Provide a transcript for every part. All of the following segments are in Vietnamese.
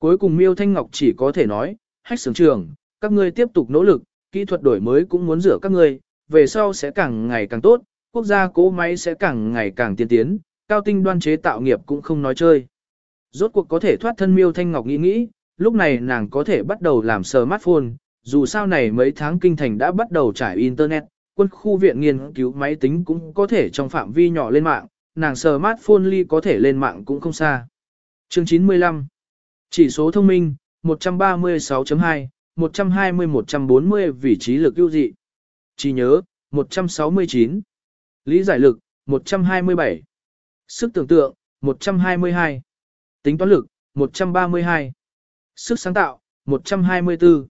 Cuối cùng Miêu Thanh Ngọc chỉ có thể nói, hách sướng trường, các ngươi tiếp tục nỗ lực, kỹ thuật đổi mới cũng muốn rửa các ngươi, về sau sẽ càng ngày càng tốt, quốc gia cố máy sẽ càng ngày càng tiên tiến, cao tinh đoan chế tạo nghiệp cũng không nói chơi. Rốt cuộc có thể thoát thân Miêu Thanh Ngọc nghĩ nghĩ, lúc này nàng có thể bắt đầu làm smartphone, dù sao này mấy tháng kinh thành đã bắt đầu trải internet, quân khu viện nghiên cứu máy tính cũng có thể trong phạm vi nhỏ lên mạng, nàng smartphone ly có thể lên mạng cũng không xa. Chương 95 chỉ số thông minh 136.2 120-140 vị trí lực ưu dị. Trí nhớ, 169. Lý giải lực, 127. Sức tưởng tượng, 122. Tính toán lực, 132. Sức sáng tạo, 124.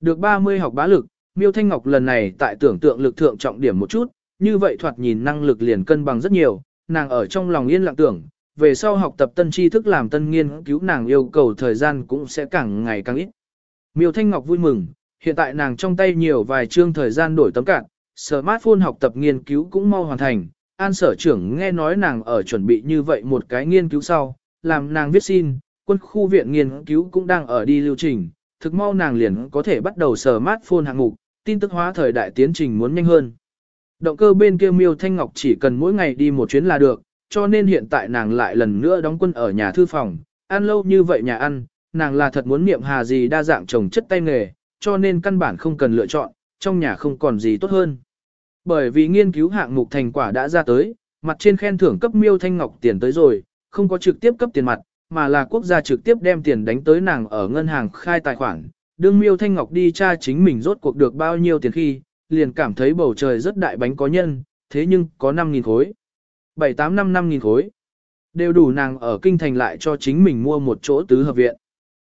Được 30 học bá lực, Miêu Thanh Ngọc lần này tại tưởng tượng lực thượng trọng điểm một chút, như vậy thoạt nhìn năng lực liền cân bằng rất nhiều, nàng ở trong lòng yên lặng tưởng, về sau học tập tân tri thức làm tân nghiên cứu nàng yêu cầu thời gian cũng sẽ càng ngày càng ít. Miêu Thanh Ngọc vui mừng, hiện tại nàng trong tay nhiều vài chương thời gian đổi tấm cạn, smartphone học tập nghiên cứu cũng mau hoàn thành. An sở trưởng nghe nói nàng ở chuẩn bị như vậy một cái nghiên cứu sau, làm nàng viết xin, quân khu viện nghiên cứu cũng đang ở đi lưu trình, thực mau nàng liền có thể bắt đầu smartphone hạng mục, tin tức hóa thời đại tiến trình muốn nhanh hơn. Động cơ bên kia Miêu Thanh Ngọc chỉ cần mỗi ngày đi một chuyến là được, cho nên hiện tại nàng lại lần nữa đóng quân ở nhà thư phòng, ăn lâu như vậy nhà ăn, nàng là thật muốn niệm hà gì đa dạng trồng chất tay nghề, cho nên căn bản không cần lựa chọn, trong nhà không còn gì tốt hơn. Bởi vì nghiên cứu hạng mục thành quả đã ra tới, mặt trên khen thưởng cấp miêu thanh ngọc tiền tới rồi, không có trực tiếp cấp tiền mặt, mà là quốc gia trực tiếp đem tiền đánh tới nàng ở ngân hàng khai tài khoản. Đương miêu thanh ngọc đi tra chính mình rốt cuộc được bao nhiêu tiền khi, liền cảm thấy bầu trời rất đại bánh có nhân, thế nhưng có 5.000 khối. 7-8 năm 5.000 khối. Đều đủ nàng ở kinh thành lại cho chính mình mua một chỗ tứ hợp viện.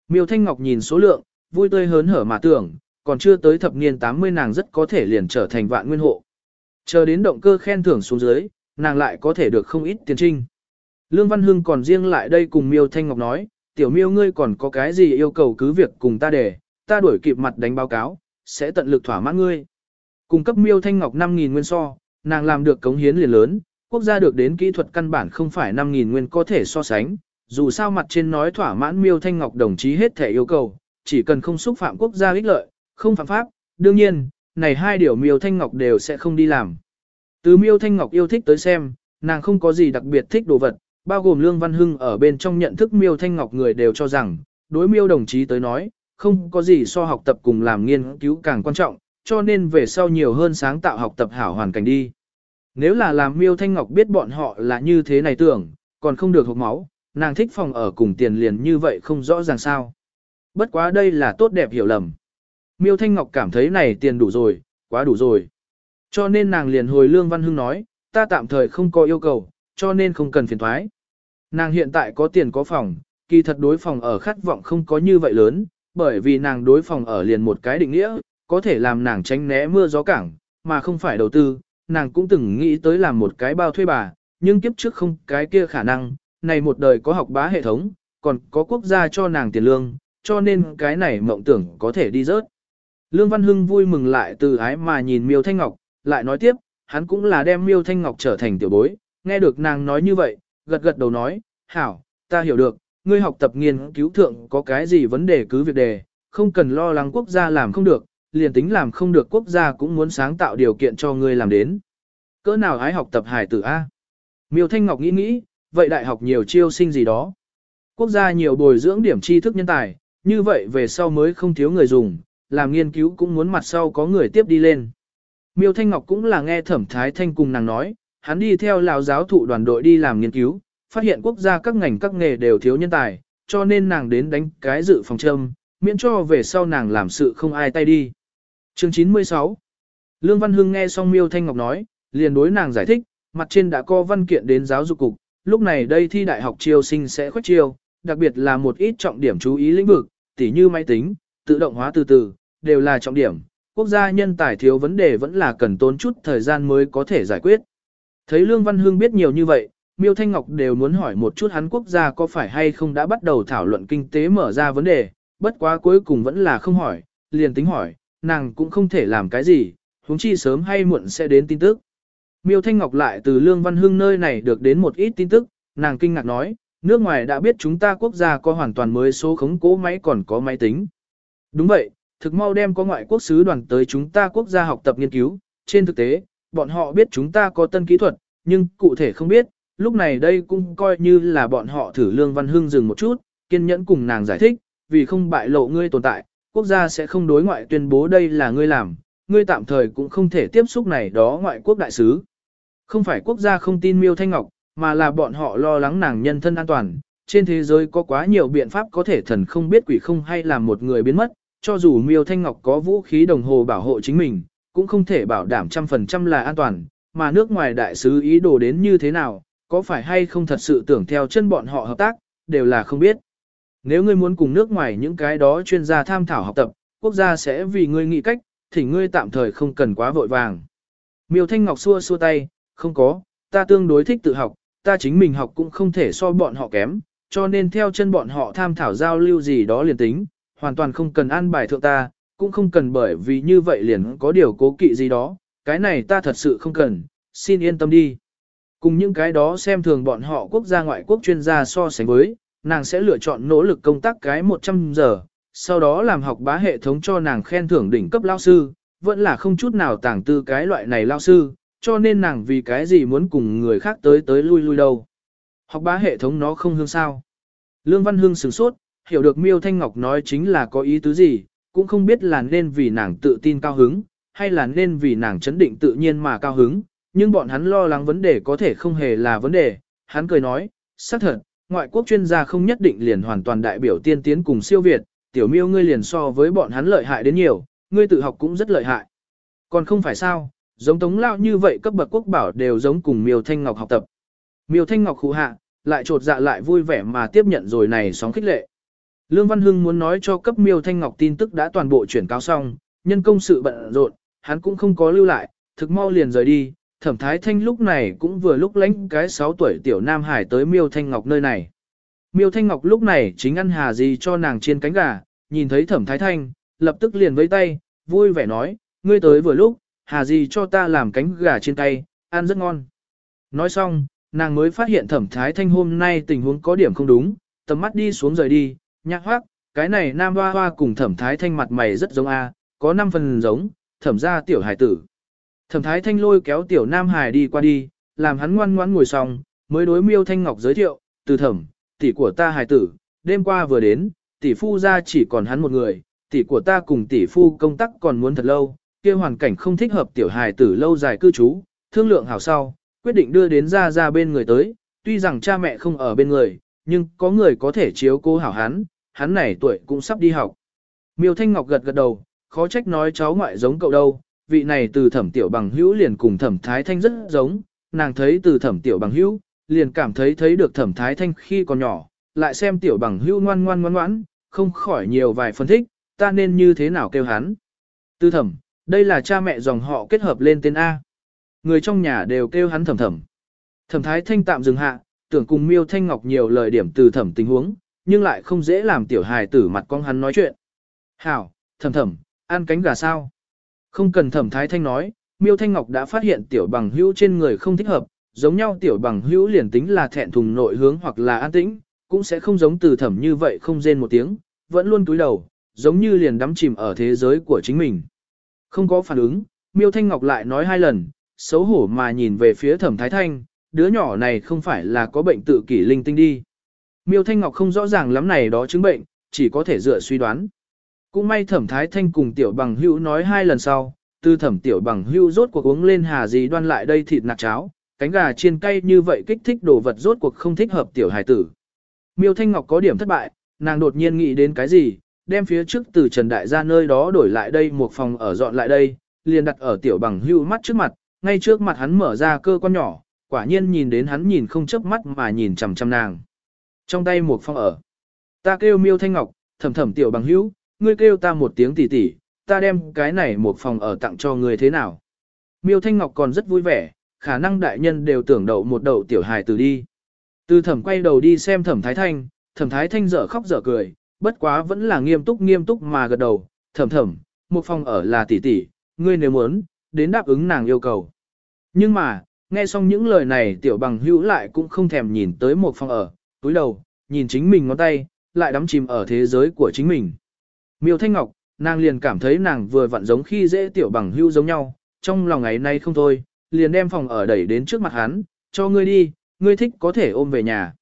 Miêu Thanh Ngọc nhìn số lượng, vui tươi hớn hở mà tưởng, còn chưa tới thập niên 80 nàng rất có thể liền trở thành vạn nguyên hộ. Chờ đến động cơ khen thưởng xuống dưới, nàng lại có thể được không ít tiền trinh. Lương Văn Hưng còn riêng lại đây cùng Miêu Thanh Ngọc nói, tiểu miêu ngươi còn có cái gì yêu cầu cứ việc cùng ta để, ta đuổi kịp mặt đánh báo cáo, sẽ tận lực thỏa mãn ngươi. Cung cấp Miêu Thanh Ngọc 5.000 nguyên so, nàng làm được cống hiến liền lớn, quốc gia được đến kỹ thuật căn bản không phải 5.000 nguyên có thể so sánh, dù sao mặt trên nói thỏa mãn miêu thanh ngọc đồng chí hết thể yêu cầu, chỉ cần không xúc phạm quốc gia ích lợi, không phạm pháp, đương nhiên, này hai điều miêu thanh ngọc đều sẽ không đi làm. Từ miêu thanh ngọc yêu thích tới xem, nàng không có gì đặc biệt thích đồ vật, bao gồm Lương Văn Hưng ở bên trong nhận thức miêu thanh ngọc người đều cho rằng, đối miêu đồng chí tới nói, không có gì so học tập cùng làm nghiên cứu càng quan trọng, cho nên về sau nhiều hơn sáng tạo học tập hảo hoàn cảnh đi. Nếu là làm miêu thanh ngọc biết bọn họ là như thế này tưởng, còn không được hộp máu, nàng thích phòng ở cùng tiền liền như vậy không rõ ràng sao. Bất quá đây là tốt đẹp hiểu lầm. Miêu Thanh Ngọc cảm thấy này tiền đủ rồi, quá đủ rồi. Cho nên nàng liền hồi Lương Văn Hưng nói, ta tạm thời không có yêu cầu, cho nên không cần phiền thoái. Nàng hiện tại có tiền có phòng, kỳ thật đối phòng ở khát vọng không có như vậy lớn, bởi vì nàng đối phòng ở liền một cái định nghĩa, có thể làm nàng tránh né mưa gió cảng, mà không phải đầu tư. Nàng cũng từng nghĩ tới làm một cái bao thuê bà, nhưng kiếp trước không cái kia khả năng, này một đời có học bá hệ thống, còn có quốc gia cho nàng tiền lương, cho nên cái này mộng tưởng có thể đi rớt. Lương Văn Hưng vui mừng lại từ ái mà nhìn Miêu Thanh Ngọc, lại nói tiếp, hắn cũng là đem Miêu Thanh Ngọc trở thành tiểu bối, nghe được nàng nói như vậy, gật gật đầu nói, hảo, ta hiểu được, ngươi học tập nghiên cứu thượng có cái gì vấn đề cứ việc đề, không cần lo lắng quốc gia làm không được, liền tính làm không được quốc gia cũng muốn sáng tạo điều kiện cho ngươi làm đến. Cỡ nào ái học tập hải tử A? Miêu Thanh Ngọc nghĩ nghĩ, vậy đại học nhiều chiêu sinh gì đó. Quốc gia nhiều bồi dưỡng điểm tri thức nhân tài, như vậy về sau mới không thiếu người dùng, làm nghiên cứu cũng muốn mặt sau có người tiếp đi lên. Miêu Thanh Ngọc cũng là nghe Thẩm Thái Thanh cùng nàng nói, hắn đi theo lão giáo thụ đoàn đội đi làm nghiên cứu, phát hiện quốc gia các ngành các nghề đều thiếu nhân tài, cho nên nàng đến đánh cái dự phòng châm, miễn cho về sau nàng làm sự không ai tay đi. Chương 96 Lương Văn Hưng nghe xong Miêu Thanh Ngọc nói, liền đối nàng giải thích, mặt trên đã có văn kiện đến giáo dục cục, lúc này đây thi đại học triều sinh sẽ khuếch chiêu, đặc biệt là một ít trọng điểm chú ý lĩnh vực, tỉ như máy tính, tự động hóa từ từ, đều là trọng điểm. Quốc gia nhân tài thiếu vấn đề vẫn là cần tốn chút thời gian mới có thể giải quyết. Thấy Lương Văn Hưng biết nhiều như vậy, Miêu Thanh Ngọc đều muốn hỏi một chút hắn quốc gia có phải hay không đã bắt đầu thảo luận kinh tế mở ra vấn đề, bất quá cuối cùng vẫn là không hỏi, liền tính hỏi, nàng cũng không thể làm cái gì, huống chi sớm hay muộn sẽ đến tin tức. Miêu Thanh Ngọc lại từ Lương Văn Hưng nơi này được đến một ít tin tức, nàng kinh ngạc nói, nước ngoài đã biết chúng ta quốc gia có hoàn toàn mới số khống cố máy còn có máy tính. Đúng vậy, thực mau đem có ngoại quốc sứ đoàn tới chúng ta quốc gia học tập nghiên cứu, trên thực tế, bọn họ biết chúng ta có tân kỹ thuật, nhưng cụ thể không biết, lúc này đây cũng coi như là bọn họ thử Lương Văn Hưng dừng một chút, kiên nhẫn cùng nàng giải thích, vì không bại lộ ngươi tồn tại, quốc gia sẽ không đối ngoại tuyên bố đây là ngươi làm, ngươi tạm thời cũng không thể tiếp xúc này đó ngoại quốc đại sứ. Không phải quốc gia không tin Miêu Thanh Ngọc, mà là bọn họ lo lắng nàng nhân thân an toàn. Trên thế giới có quá nhiều biện pháp có thể thần không biết quỷ không hay làm một người biến mất, cho dù Miêu Thanh Ngọc có vũ khí đồng hồ bảo hộ chính mình, cũng không thể bảo đảm trăm phần trăm là an toàn, mà nước ngoài đại sứ ý đồ đến như thế nào, có phải hay không thật sự tưởng theo chân bọn họ hợp tác, đều là không biết. Nếu ngươi muốn cùng nước ngoài những cái đó chuyên gia tham thảo học tập, quốc gia sẽ vì ngươi nghĩ cách, thì ngươi tạm thời không cần quá vội vàng. Miêu Thanh Ngọc xua xua tay, không có, ta tương đối thích tự học, ta chính mình học cũng không thể so bọn họ kém, cho nên theo chân bọn họ tham thảo giao lưu gì đó liền tính, hoàn toàn không cần ăn bài thượng ta, cũng không cần bởi vì như vậy liền có điều cố kỵ gì đó, cái này ta thật sự không cần, xin yên tâm đi. Cùng những cái đó xem thường bọn họ quốc gia ngoại quốc chuyên gia so sánh với, nàng sẽ lựa chọn nỗ lực công tác cái 100 giờ, sau đó làm học bá hệ thống cho nàng khen thưởng đỉnh cấp lao sư, vẫn là không chút nào tàng tư cái loại này lao sư, cho nên nàng vì cái gì muốn cùng người khác tới tới lui lui đâu. Học bá hệ thống nó không hương sao. Lương Văn Hương sửng sốt, hiểu được Miêu Thanh Ngọc nói chính là có ý tứ gì, cũng không biết là nên vì nàng tự tin cao hứng, hay là nên vì nàng chấn định tự nhiên mà cao hứng, nhưng bọn hắn lo lắng vấn đề có thể không hề là vấn đề. Hắn cười nói, xác thật, ngoại quốc chuyên gia không nhất định liền hoàn toàn đại biểu tiên tiến cùng siêu Việt, tiểu miêu ngươi liền so với bọn hắn lợi hại đến nhiều, ngươi tự học cũng rất lợi hại. Còn không phải sao, giống tống lao như vậy cấp bậc quốc bảo đều giống cùng miêu thanh ngọc học tập. Miêu thanh ngọc khu hạ, lại trột dạ lại vui vẻ mà tiếp nhận rồi này sóng khích lệ. Lương Văn Hưng muốn nói cho cấp miêu thanh ngọc tin tức đã toàn bộ chuyển cáo xong, nhân công sự bận rộn, hắn cũng không có lưu lại, thực mau liền rời đi, thẩm thái thanh lúc này cũng vừa lúc lãnh cái 6 tuổi tiểu nam hải tới miêu thanh ngọc nơi này. Miêu thanh ngọc lúc này chính ăn hà gì cho nàng chiên cánh gà, nhìn thấy thẩm thái thanh, lập tức liền với tay, vui vẻ nói, ngươi tới vừa lúc, hà gì cho ta làm cánh gà trên tay, ăn rất ngon. Nói xong, nàng mới phát hiện thẩm thái thanh hôm nay tình huống có điểm không đúng, tầm mắt đi xuống rời đi, nhạc hoác, cái này nam hoa hoa cùng thẩm thái thanh mặt mày rất giống a, có 5 phần giống, thẩm ra tiểu hải tử. Thẩm thái thanh lôi kéo tiểu nam hải đi qua đi, làm hắn ngoan ngoãn ngồi xong, mới đối miêu thanh ngọc giới thiệu, từ thẩm, tỷ của ta hải tử, đêm qua vừa đến, tỷ phu gia chỉ còn hắn một người, tỷ của ta cùng tỷ phu công tác còn muốn thật lâu, kia hoàn cảnh không thích hợp tiểu hài tử lâu dài cư trú, thương lượng hảo sau, quyết định đưa đến gia gia bên người tới, tuy rằng cha mẹ không ở bên người, nhưng có người có thể chiếu cố hảo hắn, hắn này tuổi cũng sắp đi học. Miêu Thanh Ngọc gật gật đầu, khó trách nói cháu ngoại giống cậu đâu, vị này từ thẩm tiểu bằng hữu liền cùng thẩm thái thanh rất giống, nàng thấy từ thẩm tiểu bằng hữu, liền cảm thấy thấy được thẩm thái thanh khi còn nhỏ, lại xem tiểu bằng hữu ngoan ngoan ngoan ngoãn, không khỏi nhiều vài phân thích, ta nên như thế nào kêu hắn. Tư thẩm, đây là cha mẹ dòng họ kết hợp lên tên A. Người trong nhà đều kêu hắn thẩm thẩm. Thẩm thái thanh tạm dừng hạ, tưởng cùng miêu thanh ngọc nhiều lời điểm từ thẩm tình huống, nhưng lại không dễ làm tiểu hài tử mặt con hắn nói chuyện. Hảo, thẩm thẩm, ăn cánh gà sao? Không cần thẩm thái thanh nói, miêu thanh ngọc đã phát hiện tiểu bằng hữu trên người không thích hợp, giống nhau tiểu bằng hữu liền tính là thẹn thùng nội hướng hoặc là an tĩnh, cũng sẽ không giống từ thẩm như vậy không rên một tiếng, vẫn luôn túi đầu, giống như liền đắm chìm ở thế giới của chính mình. Không có phản ứng, miêu thanh ngọc lại nói hai lần, xấu hổ mà nhìn về phía thẩm thái thanh, đứa nhỏ này không phải là có bệnh tự kỷ linh tinh đi. Miêu thanh ngọc không rõ ràng lắm này đó chứng bệnh, chỉ có thể dựa suy đoán. Cũng may thẩm thái thanh cùng tiểu bằng hữu nói hai lần sau, từ thẩm tiểu bằng hữu rốt cuộc uống lên hà gì đoan lại đây thịt nạc cháo, cánh gà chiên cay như vậy kích thích đồ vật rốt cuộc không thích hợp tiểu hài tử. Miêu Thanh Ngọc có điểm thất bại, nàng đột nhiên nghĩ đến cái gì, đem phía trước từ Trần Đại ra nơi đó đổi lại đây một phòng ở dọn lại đây, liền đặt ở tiểu bằng hưu mắt trước mặt, ngay trước mặt hắn mở ra cơ quan nhỏ, quả nhiên nhìn đến hắn nhìn không chớp mắt mà nhìn chằm chằm nàng. Trong tay một phòng ở, ta kêu Miêu Thanh Ngọc, thầm thầm tiểu bằng hữu, ngươi kêu ta một tiếng tỉ tỉ, ta đem cái này một phòng ở tặng cho ngươi thế nào. Miêu Thanh Ngọc còn rất vui vẻ, khả năng đại nhân đều tưởng đậu một đậu tiểu hài từ đi. Từ thẩm quay đầu đi xem thẩm thái thanh, thẩm thái thanh dở khóc dở cười, bất quá vẫn là nghiêm túc nghiêm túc mà gật đầu, thẩm thẩm, một phòng ở là tỷ tỷ, ngươi nếu muốn, đến đáp ứng nàng yêu cầu. Nhưng mà, nghe xong những lời này tiểu bằng hữu lại cũng không thèm nhìn tới một phòng ở, túi đầu, nhìn chính mình ngón tay, lại đắm chìm ở thế giới của chính mình. Miêu Thanh Ngọc, nàng liền cảm thấy nàng vừa vặn giống khi dễ tiểu bằng hưu giống nhau, trong lòng ngày nay không thôi, liền đem phòng ở đẩy đến trước mặt hắn, cho ngươi đi, ngươi thích có thể ôm về nhà.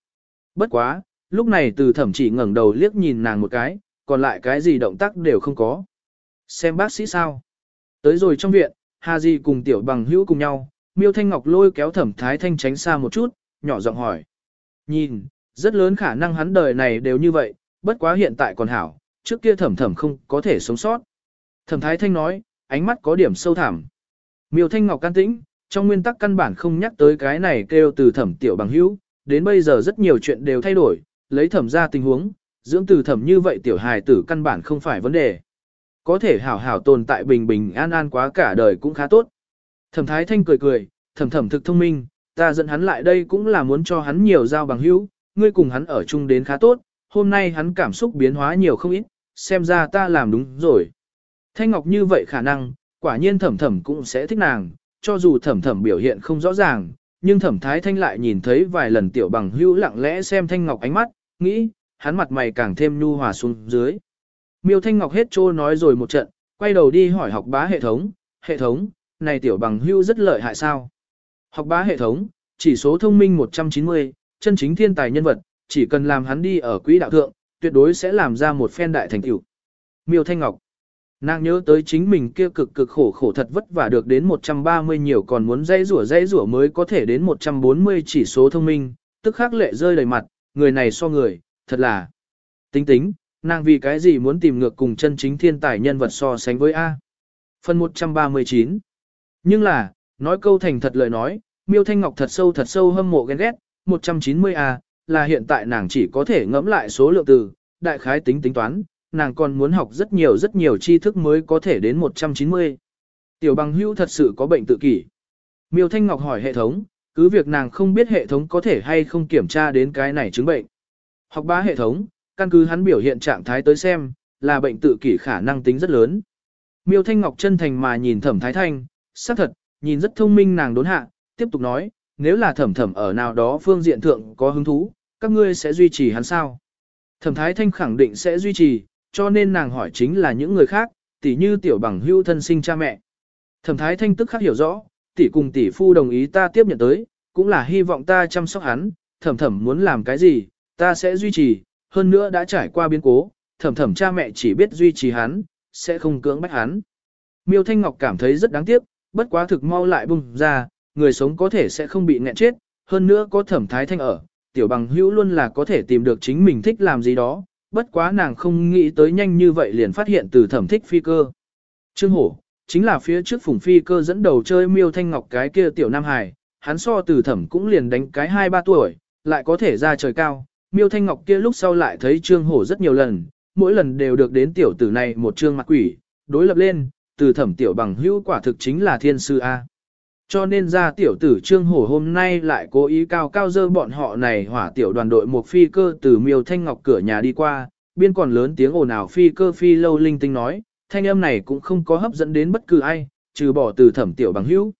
Bất quá, lúc này từ thẩm chỉ ngẩng đầu liếc nhìn nàng một cái, còn lại cái gì động tác đều không có. Xem bác sĩ sao. Tới rồi trong viện, Hà Di cùng tiểu bằng hữu cùng nhau, Miêu Thanh Ngọc lôi kéo thẩm thái thanh tránh xa một chút, nhỏ giọng hỏi. Nhìn, rất lớn khả năng hắn đời này đều như vậy, bất quá hiện tại còn hảo, trước kia thẩm thẩm không có thể sống sót. Thẩm thái thanh nói, ánh mắt có điểm sâu thẳm. Miêu Thanh Ngọc can tĩnh, trong nguyên tắc căn bản không nhắc tới cái này kêu từ thẩm tiểu bằng hữu, đến bây giờ rất nhiều chuyện đều thay đổi, lấy thẩm ra tình huống, dưỡng từ thẩm như vậy tiểu hài tử căn bản không phải vấn đề. Có thể hảo hảo tồn tại bình bình an an quá cả đời cũng khá tốt. Thẩm thái thanh cười cười, thẩm thẩm thực thông minh, ta dẫn hắn lại đây cũng là muốn cho hắn nhiều giao bằng hữu, ngươi cùng hắn ở chung đến khá tốt, hôm nay hắn cảm xúc biến hóa nhiều không ít, xem ra ta làm đúng rồi. Thanh Ngọc như vậy khả năng, quả nhiên thẩm thẩm cũng sẽ thích nàng, cho dù thẩm thẩm biểu hiện không rõ ràng, nhưng thẩm thái thanh lại nhìn thấy vài lần tiểu bằng hữu lặng lẽ xem Thanh Ngọc ánh mắt, nghĩ, hắn mặt mày càng thêm nhu hòa xuống dưới. Miêu Thanh Ngọc hết trô nói rồi một trận, quay đầu đi hỏi học bá hệ thống, hệ thống, này tiểu bằng hưu rất lợi hại sao? Học bá hệ thống, chỉ số thông minh 190, chân chính thiên tài nhân vật, chỉ cần làm hắn đi ở quỹ đạo thượng, tuyệt đối sẽ làm ra một phen đại thành tựu. Miêu Thanh Ngọc Nàng nhớ tới chính mình kia cực cực khổ khổ thật vất vả được đến 130 nhiều còn muốn dây rủa dây rủa mới có thể đến 140 chỉ số thông minh, tức khắc lệ rơi đầy mặt, người này so người, thật là tính tính, nàng vì cái gì muốn tìm ngược cùng chân chính thiên tài nhân vật so sánh với A. Phần 139 Nhưng là, nói câu thành thật lời nói, miêu thanh ngọc thật sâu thật sâu hâm mộ ghen ghét, 190A, là hiện tại nàng chỉ có thể ngẫm lại số lượng từ, đại khái tính tính toán, nàng còn muốn học rất nhiều rất nhiều tri thức mới có thể đến 190. Tiểu bằng hữu thật sự có bệnh tự kỷ. Miêu Thanh Ngọc hỏi hệ thống, cứ việc nàng không biết hệ thống có thể hay không kiểm tra đến cái này chứng bệnh. Học bá hệ thống, căn cứ hắn biểu hiện trạng thái tới xem, là bệnh tự kỷ khả năng tính rất lớn. Miêu Thanh Ngọc chân thành mà nhìn Thẩm Thái Thanh, xác thật, nhìn rất thông minh nàng đốn hạ, tiếp tục nói, nếu là Thẩm Thẩm ở nào đó phương diện thượng có hứng thú, các ngươi sẽ duy trì hắn sao? Thẩm Thái Thanh khẳng định sẽ duy trì, cho nên nàng hỏi chính là những người khác, tỷ như tiểu bằng hưu thân sinh cha mẹ. Thẩm Thái Thanh tức khắc hiểu rõ, tỷ cùng tỷ phu đồng ý ta tiếp nhận tới, cũng là hy vọng ta chăm sóc hắn, thẩm thẩm muốn làm cái gì, ta sẽ duy trì, hơn nữa đã trải qua biến cố, thẩm thẩm cha mẹ chỉ biết duy trì hắn, sẽ không cưỡng bách hắn. Miêu Thanh Ngọc cảm thấy rất đáng tiếc, bất quá thực mau lại bung ra, người sống có thể sẽ không bị nghẹn chết, hơn nữa có thẩm thái thanh ở, tiểu bằng hữu luôn là có thể tìm được chính mình thích làm gì đó, bất quá nàng không nghĩ tới nhanh như vậy liền phát hiện từ thẩm thích phi cơ. Trương Hổ, chính là phía trước phùng phi cơ dẫn đầu chơi miêu thanh ngọc cái kia tiểu Nam Hải, hắn so từ thẩm cũng liền đánh cái 2-3 tuổi, lại có thể ra trời cao. Miêu Thanh Ngọc kia lúc sau lại thấy Trương Hổ rất nhiều lần, mỗi lần đều được đến tiểu tử này một trương mặt quỷ, đối lập lên, từ thẩm tiểu bằng hữu quả thực chính là thiên sư A. Cho nên ra tiểu tử Trương Hổ hôm nay lại cố ý cao cao dơ bọn họ này hỏa tiểu đoàn đội một phi cơ từ miêu thanh ngọc cửa nhà đi qua, biên còn lớn tiếng ồn ào phi cơ phi lâu linh tinh nói, thanh âm này cũng không có hấp dẫn đến bất cứ ai, trừ bỏ từ thẩm tiểu bằng hữu.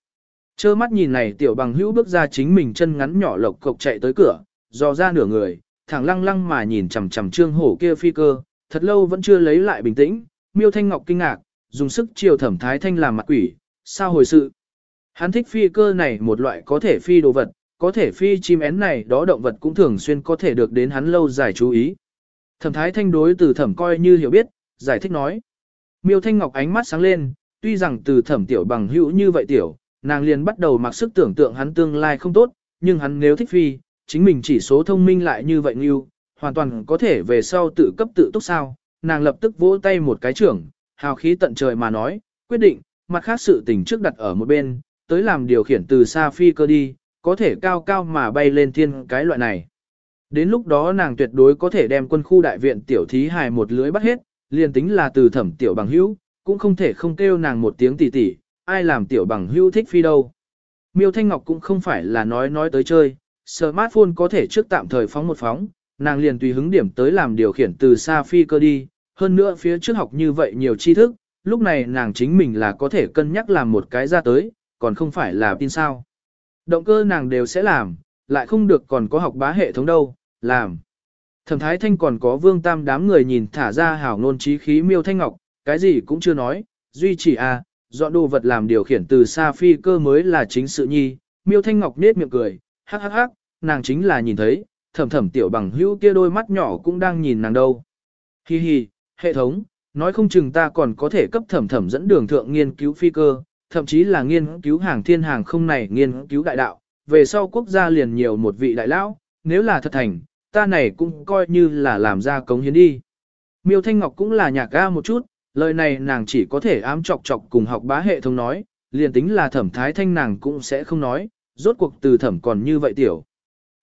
Chơ mắt nhìn này tiểu bằng hữu bước ra chính mình chân ngắn nhỏ lộc cộc chạy tới cửa, dò ra nửa người, thẳng lăng lăng mà nhìn chằm chằm trương hổ kia phi cơ, thật lâu vẫn chưa lấy lại bình tĩnh, miêu thanh ngọc kinh ngạc, dùng sức chiều thẩm thái thanh làm mặt quỷ, sao hồi sự. Hắn thích phi cơ này một loại có thể phi đồ vật, có thể phi chim én này đó động vật cũng thường xuyên có thể được đến hắn lâu dài chú ý. Thẩm thái thanh đối từ thẩm coi như hiểu biết, giải thích nói. Miêu thanh ngọc ánh mắt sáng lên, tuy rằng từ thẩm tiểu bằng hữu như vậy tiểu, nàng liền bắt đầu mặc sức tưởng tượng hắn tương lai không tốt, nhưng hắn nếu thích phi, chính mình chỉ số thông minh lại như vậy như, hoàn toàn có thể về sau tự cấp tự túc sao. Nàng lập tức vỗ tay một cái trưởng, hào khí tận trời mà nói, quyết định, mặt khác sự tình trước đặt ở một bên, tới làm điều khiển từ xa phi cơ đi, có thể cao cao mà bay lên thiên cái loại này. Đến lúc đó nàng tuyệt đối có thể đem quân khu đại viện tiểu thí hài một lưới bắt hết, liền tính là từ thẩm tiểu bằng hữu, cũng không thể không kêu nàng một tiếng tỉ tỉ, ai làm tiểu bằng hữu thích phi đâu. Miêu Thanh Ngọc cũng không phải là nói nói tới chơi, smartphone có thể trước tạm thời phóng một phóng, nàng liền tùy hứng điểm tới làm điều khiển từ xa phi cơ đi, hơn nữa phía trước học như vậy nhiều tri thức, lúc này nàng chính mình là có thể cân nhắc làm một cái ra tới, còn không phải là tin sao. Động cơ nàng đều sẽ làm, lại không được còn có học bá hệ thống đâu, làm. Thẩm Thái Thanh còn có Vương Tam đám người nhìn thả ra hảo nôn trí khí miêu thanh ngọc, cái gì cũng chưa nói, duy chỉ à, dọn đồ vật làm điều khiển từ xa phi cơ mới là chính sự nhi. Miêu Thanh Ngọc nết miệng cười, hắc hắc hắc, nàng chính là nhìn thấy, thẩm thẩm tiểu bằng hữu kia đôi mắt nhỏ cũng đang nhìn nàng đâu. Hi hi, hệ thống, nói không chừng ta còn có thể cấp thẩm thẩm dẫn đường thượng nghiên cứu phi cơ, thậm chí là nghiên cứu hàng thiên hàng không này nghiên cứu đại đạo, về sau quốc gia liền nhiều một vị đại lão, nếu là thật thành, ta này cũng coi như là làm ra cống hiến đi. Miêu Thanh Ngọc cũng là nhạc ga một chút, lời này nàng chỉ có thể ám chọc chọc cùng học bá hệ thống nói, liền tính là thẩm thái thanh nàng cũng sẽ không nói, rốt cuộc từ thẩm còn như vậy tiểu.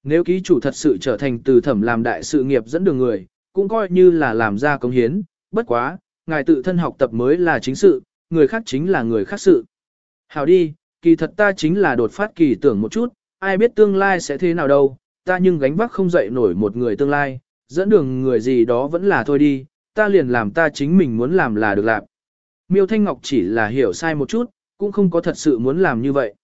Nếu ký chủ thật sự trở thành từ thẩm làm đại sự nghiệp dẫn đường người, cũng coi như là làm ra cống hiến, bất quá, ngài tự thân học tập mới là chính sự, người khác chính là người khác sự. Hảo đi, kỳ thật ta chính là đột phát kỳ tưởng một chút, ai biết tương lai sẽ thế nào đâu, ta nhưng gánh vác không dậy nổi một người tương lai, dẫn đường người gì đó vẫn là thôi đi, ta liền làm ta chính mình muốn làm là được làm. Miêu Thanh Ngọc chỉ là hiểu sai một chút, cũng không có thật sự muốn làm như vậy.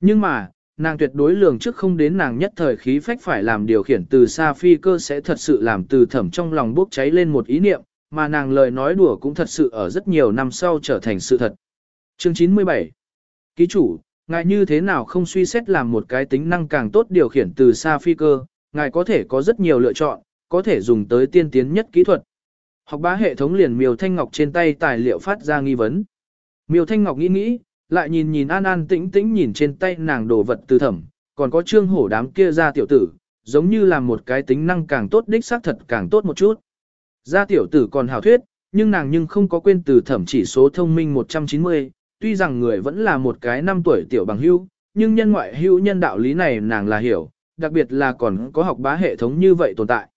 Nhưng mà, nàng tuyệt đối lường trước không đến nàng nhất thời khí phách phải làm điều khiển từ xa phi cơ sẽ thật sự làm từ thẩm trong lòng bốc cháy lên một ý niệm, mà nàng lời nói đùa cũng thật sự ở rất nhiều năm sau trở thành sự thật. Chương 97 Ký chủ, ngài như thế nào không suy xét làm một cái tính năng càng tốt điều khiển từ xa phi cơ, ngài có thể có rất nhiều lựa chọn, có thể dùng tới tiên tiến nhất kỹ thuật. Học bá hệ thống liền miêu thanh ngọc trên tay tài liệu phát ra nghi vấn. Miêu thanh ngọc nghĩ nghĩ, lại nhìn nhìn an an tĩnh tĩnh nhìn trên tay nàng đồ vật từ thẩm, còn có trương hổ đám kia ra tiểu tử, giống như là một cái tính năng càng tốt đích xác thật càng tốt một chút. Ra tiểu tử còn hào thuyết, nhưng nàng nhưng không có quên từ thẩm chỉ số thông minh 190, tuy rằng người vẫn là một cái năm tuổi tiểu bằng hưu, nhưng nhân ngoại hưu nhân đạo lý này nàng là hiểu, đặc biệt là còn có học bá hệ thống như vậy tồn tại.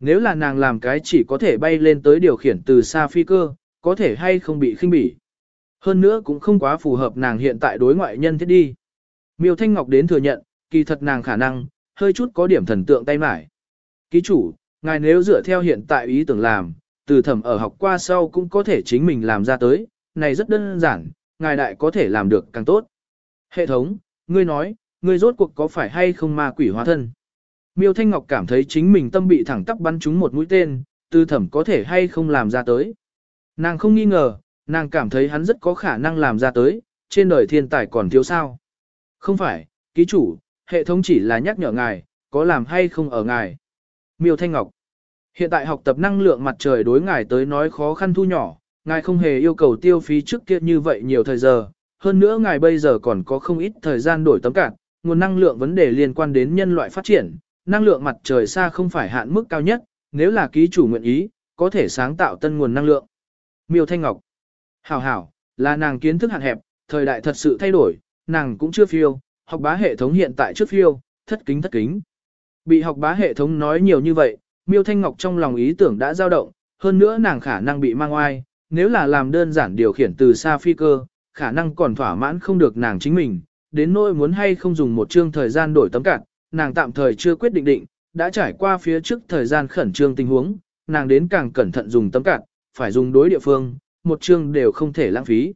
Nếu là nàng làm cái chỉ có thể bay lên tới điều khiển từ xa phi cơ, có thể hay không bị khinh bỉ. Hơn nữa cũng không quá phù hợp nàng hiện tại đối ngoại nhân thiết đi. Miêu Thanh Ngọc đến thừa nhận, kỳ thật nàng khả năng, hơi chút có điểm thần tượng tay mải. Ký chủ, ngài nếu dựa theo hiện tại ý tưởng làm, từ thẩm ở học qua sau cũng có thể chính mình làm ra tới, này rất đơn giản, ngài đại có thể làm được càng tốt. Hệ thống, ngươi nói, ngươi rốt cuộc có phải hay không ma quỷ hóa thân? Miêu Thanh Ngọc cảm thấy chính mình tâm bị thẳng tắp bắn trúng một mũi tên, tư thẩm có thể hay không làm ra tới. Nàng không nghi ngờ, nàng cảm thấy hắn rất có khả năng làm ra tới, trên đời thiên tài còn thiếu sao. Không phải, ký chủ, hệ thống chỉ là nhắc nhở ngài, có làm hay không ở ngài. Miêu Thanh Ngọc Hiện tại học tập năng lượng mặt trời đối ngài tới nói khó khăn thu nhỏ, ngài không hề yêu cầu tiêu phí trước kia như vậy nhiều thời giờ, hơn nữa ngài bây giờ còn có không ít thời gian đổi tấm cạn, nguồn năng lượng vấn đề liên quan đến nhân loại phát triển, năng lượng mặt trời xa không phải hạn mức cao nhất, nếu là ký chủ nguyện ý, có thể sáng tạo tân nguồn năng lượng. Miêu Thanh Ngọc Hảo hảo, là nàng kiến thức hạn hẹp, thời đại thật sự thay đổi, nàng cũng chưa phiêu, học bá hệ thống hiện tại trước phiêu, thất kính thất kính. Bị học bá hệ thống nói nhiều như vậy, Miêu Thanh Ngọc trong lòng ý tưởng đã dao động, hơn nữa nàng khả năng bị mang oai, nếu là làm đơn giản điều khiển từ xa phi cơ, khả năng còn thỏa mãn không được nàng chính mình, đến nỗi muốn hay không dùng một chương thời gian đổi tấm cạn, nàng tạm thời chưa quyết định định, đã trải qua phía trước thời gian khẩn trương tình huống, nàng đến càng cẩn thận dùng tấm cạn, phải dùng đối địa phương, một chương đều không thể lãng phí.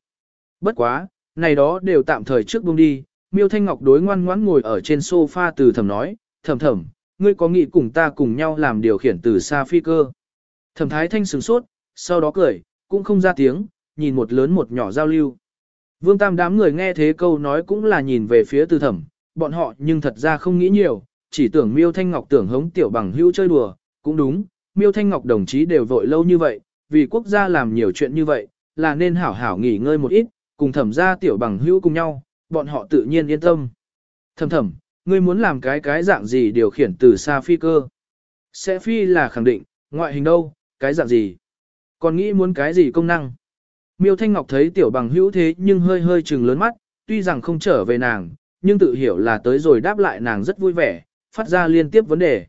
Bất quá, này đó đều tạm thời trước buông đi, Miêu Thanh Ngọc đối ngoan ngoãn ngồi ở trên sofa từ thầm nói, thầm thầm, ngươi có nghĩ cùng ta cùng nhau làm điều khiển từ xa phi cơ. Thẩm Thái Thanh sửng sốt, sau đó cười, cũng không ra tiếng, nhìn một lớn một nhỏ giao lưu. Vương Tam đám người nghe thế câu nói cũng là nhìn về phía từ thẩm, bọn họ nhưng thật ra không nghĩ nhiều, chỉ tưởng Miêu Thanh Ngọc tưởng hống tiểu bằng hữu chơi đùa, cũng đúng, Miêu Thanh Ngọc đồng chí đều vội lâu như vậy, vì quốc gia làm nhiều chuyện như vậy, là nên hảo hảo nghỉ ngơi một ít, cùng thẩm gia tiểu bằng hữu cùng nhau, bọn họ tự nhiên yên tâm. Thẩm thẩm, ngươi muốn làm cái cái dạng gì điều khiển từ xa phi cơ? Sẽ phi là khẳng định, ngoại hình đâu, cái dạng gì? Còn nghĩ muốn cái gì công năng? Miêu Thanh Ngọc thấy tiểu bằng hữu thế nhưng hơi hơi trừng lớn mắt, tuy rằng không trở về nàng, nhưng tự hiểu là tới rồi đáp lại nàng rất vui vẻ, phát ra liên tiếp vấn đề.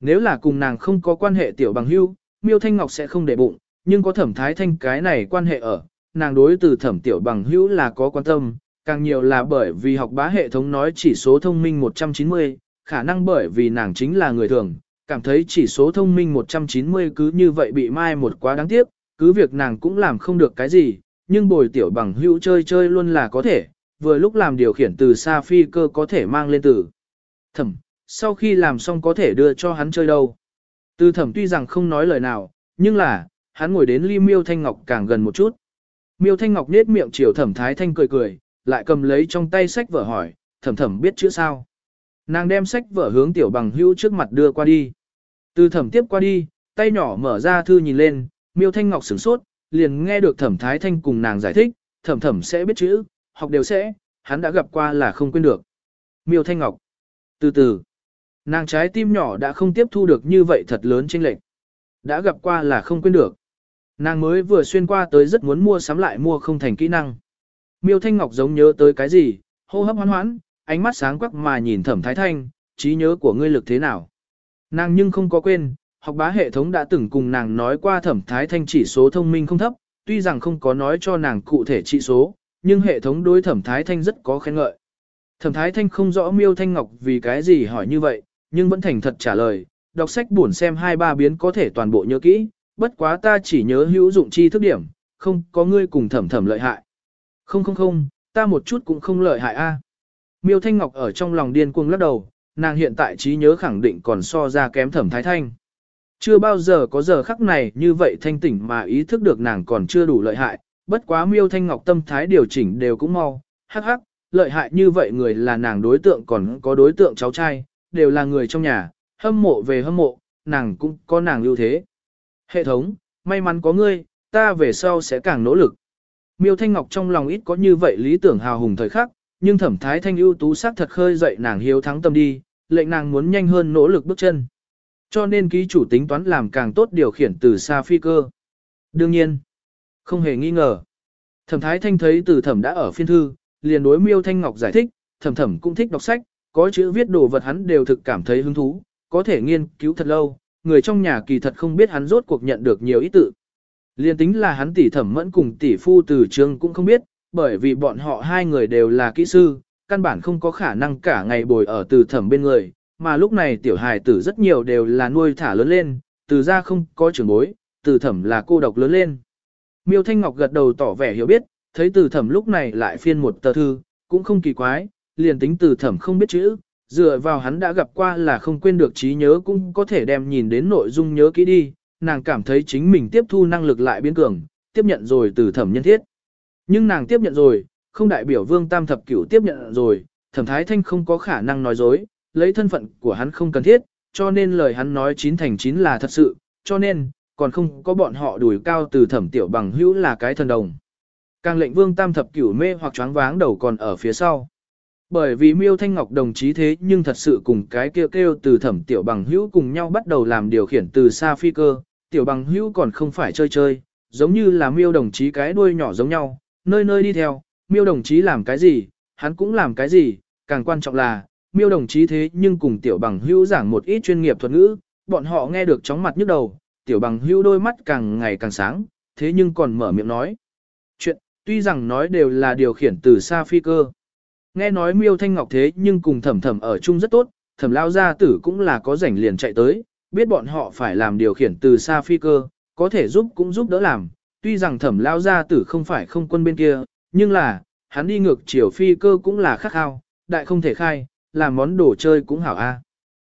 Nếu là cùng nàng không có quan hệ tiểu bằng hữu, Miêu Thanh Ngọc sẽ không để bụng, nhưng có thẩm thái thanh cái này quan hệ ở, nàng đối từ thẩm tiểu bằng hữu là có quan tâm, càng nhiều là bởi vì học bá hệ thống nói chỉ số thông minh 190, khả năng bởi vì nàng chính là người thường, cảm thấy chỉ số thông minh 190 cứ như vậy bị mai một quá đáng tiếc, cứ việc nàng cũng làm không được cái gì, nhưng bồi tiểu bằng hữu chơi chơi luôn là có thể, vừa lúc làm điều khiển từ xa phi cơ có thể mang lên từ. Thẩm, sau khi làm xong có thể đưa cho hắn chơi đâu. Từ thẩm tuy rằng không nói lời nào, nhưng là, hắn ngồi đến ly miêu thanh ngọc càng gần một chút. Miêu thanh ngọc nết miệng chiều thẩm thái thanh cười cười, lại cầm lấy trong tay sách vở hỏi, thẩm thẩm biết chữ sao. Nàng đem sách vở hướng tiểu bằng hữu trước mặt đưa qua đi. Từ thẩm tiếp qua đi, tay nhỏ mở ra thư nhìn lên, miêu thanh ngọc sửng sốt, liền nghe được thẩm thái thanh cùng nàng giải thích, thẩm thẩm sẽ biết chữ, học đều sẽ, hắn đã gặp qua là không quên được. Miêu thanh ngọc. Từ từ, nàng trái tim nhỏ đã không tiếp thu được như vậy thật lớn chênh lệch. Đã gặp qua là không quên được. Nàng mới vừa xuyên qua tới rất muốn mua sắm lại mua không thành kỹ năng. Miêu Thanh Ngọc giống nhớ tới cái gì, hô hấp hoan hoãn, ánh mắt sáng quắc mà nhìn Thẩm Thái Thanh, trí nhớ của ngươi lực thế nào. Nàng nhưng không có quên, học bá hệ thống đã từng cùng nàng nói qua Thẩm Thái Thanh chỉ số thông minh không thấp, tuy rằng không có nói cho nàng cụ thể trị số, nhưng hệ thống đối Thẩm Thái Thanh rất có khen ngợi. Thẩm Thái Thanh không rõ Miêu Thanh Ngọc vì cái gì hỏi như vậy, nhưng vẫn thành thật trả lời, đọc sách buồn xem hai ba biến có thể toàn bộ nhớ kỹ, bất quá ta chỉ nhớ hữu dụng chi thức điểm, không có ngươi cùng thẩm thẩm lợi hại. Không không không, ta một chút cũng không lợi hại a. Miêu Thanh Ngọc ở trong lòng điên cuồng lắc đầu, nàng hiện tại trí nhớ khẳng định còn so ra kém thẩm thái thanh. Chưa bao giờ có giờ khắc này như vậy thanh tỉnh mà ý thức được nàng còn chưa đủ lợi hại, bất quá miêu thanh ngọc tâm thái điều chỉnh đều cũng mau, hắc hắc, lợi hại như vậy người là nàng đối tượng còn có đối tượng cháu trai, đều là người trong nhà, hâm mộ về hâm mộ, nàng cũng có nàng ưu thế. Hệ thống, may mắn có ngươi, ta về sau sẽ càng nỗ lực. Miêu Thanh Ngọc trong lòng ít có như vậy lý tưởng hào hùng thời khắc, nhưng thẩm thái thanh ưu tú sắc thật khơi dậy nàng hiếu thắng tâm đi, lệnh nàng muốn nhanh hơn nỗ lực bước chân. Cho nên ký chủ tính toán làm càng tốt điều khiển từ xa phi cơ. Đương nhiên, không hề nghi ngờ. Thẩm thái thanh thấy từ thẩm đã ở phiên thư, liền đối miêu thanh ngọc giải thích, thẩm thẩm cũng thích đọc sách, có chữ viết đồ vật hắn đều thực cảm thấy hứng thú, có thể nghiên cứu thật lâu, người trong nhà kỳ thật không biết hắn rốt cuộc nhận được nhiều ý tự. Liên tính là hắn tỷ thẩm mẫn cùng tỷ phu từ trường cũng không biết, bởi vì bọn họ hai người đều là kỹ sư, căn bản không có khả năng cả ngày bồi ở từ thẩm bên người, mà lúc này tiểu hài tử rất nhiều đều là nuôi thả lớn lên, từ ra không có trưởng bối, từ thẩm là cô độc lớn lên. Miêu Thanh Ngọc gật đầu tỏ vẻ hiểu biết, thấy từ thẩm lúc này lại phiên một tờ thư, cũng không kỳ quái, liền tính từ thẩm không biết chữ, dựa vào hắn đã gặp qua là không quên được trí nhớ cũng có thể đem nhìn đến nội dung nhớ kỹ đi, nàng cảm thấy chính mình tiếp thu năng lực lại biến cường, tiếp nhận rồi từ thẩm nhân thiết. Nhưng nàng tiếp nhận rồi, không đại biểu vương tam thập cửu tiếp nhận rồi, thẩm thái thanh không có khả năng nói dối, lấy thân phận của hắn không cần thiết, cho nên lời hắn nói chín thành chín là thật sự, cho nên, còn không có bọn họ đuổi cao từ thẩm tiểu bằng hữu là cái thần đồng. Càng lệnh vương tam thập cửu mê hoặc choáng váng đầu còn ở phía sau. Bởi vì Miêu Thanh Ngọc đồng chí thế nhưng thật sự cùng cái kêu kêu từ thẩm tiểu bằng hữu cùng nhau bắt đầu làm điều khiển từ xa phi cơ, tiểu bằng hữu còn không phải chơi chơi, giống như là Miêu đồng chí cái đuôi nhỏ giống nhau, nơi nơi đi theo, Miêu đồng chí làm cái gì, hắn cũng làm cái gì, càng quan trọng là, Miêu đồng chí thế nhưng cùng tiểu bằng hữu giảng một ít chuyên nghiệp thuật ngữ, bọn họ nghe được chóng mặt nhức đầu, tiểu bằng hữu đôi mắt càng ngày càng sáng, thế nhưng còn mở miệng nói. Chuyện, tuy rằng nói đều là điều khiển từ xa phi cơ. Nghe nói miêu thanh ngọc thế nhưng cùng thẩm thẩm ở chung rất tốt, thẩm lao gia tử cũng là có rảnh liền chạy tới, biết bọn họ phải làm điều khiển từ xa phi cơ, có thể giúp cũng giúp đỡ làm. Tuy rằng thẩm lao gia tử không phải không quân bên kia, nhưng là, hắn đi ngược chiều phi cơ cũng là khắc khao, đại không thể khai, làm món đồ chơi cũng hảo a.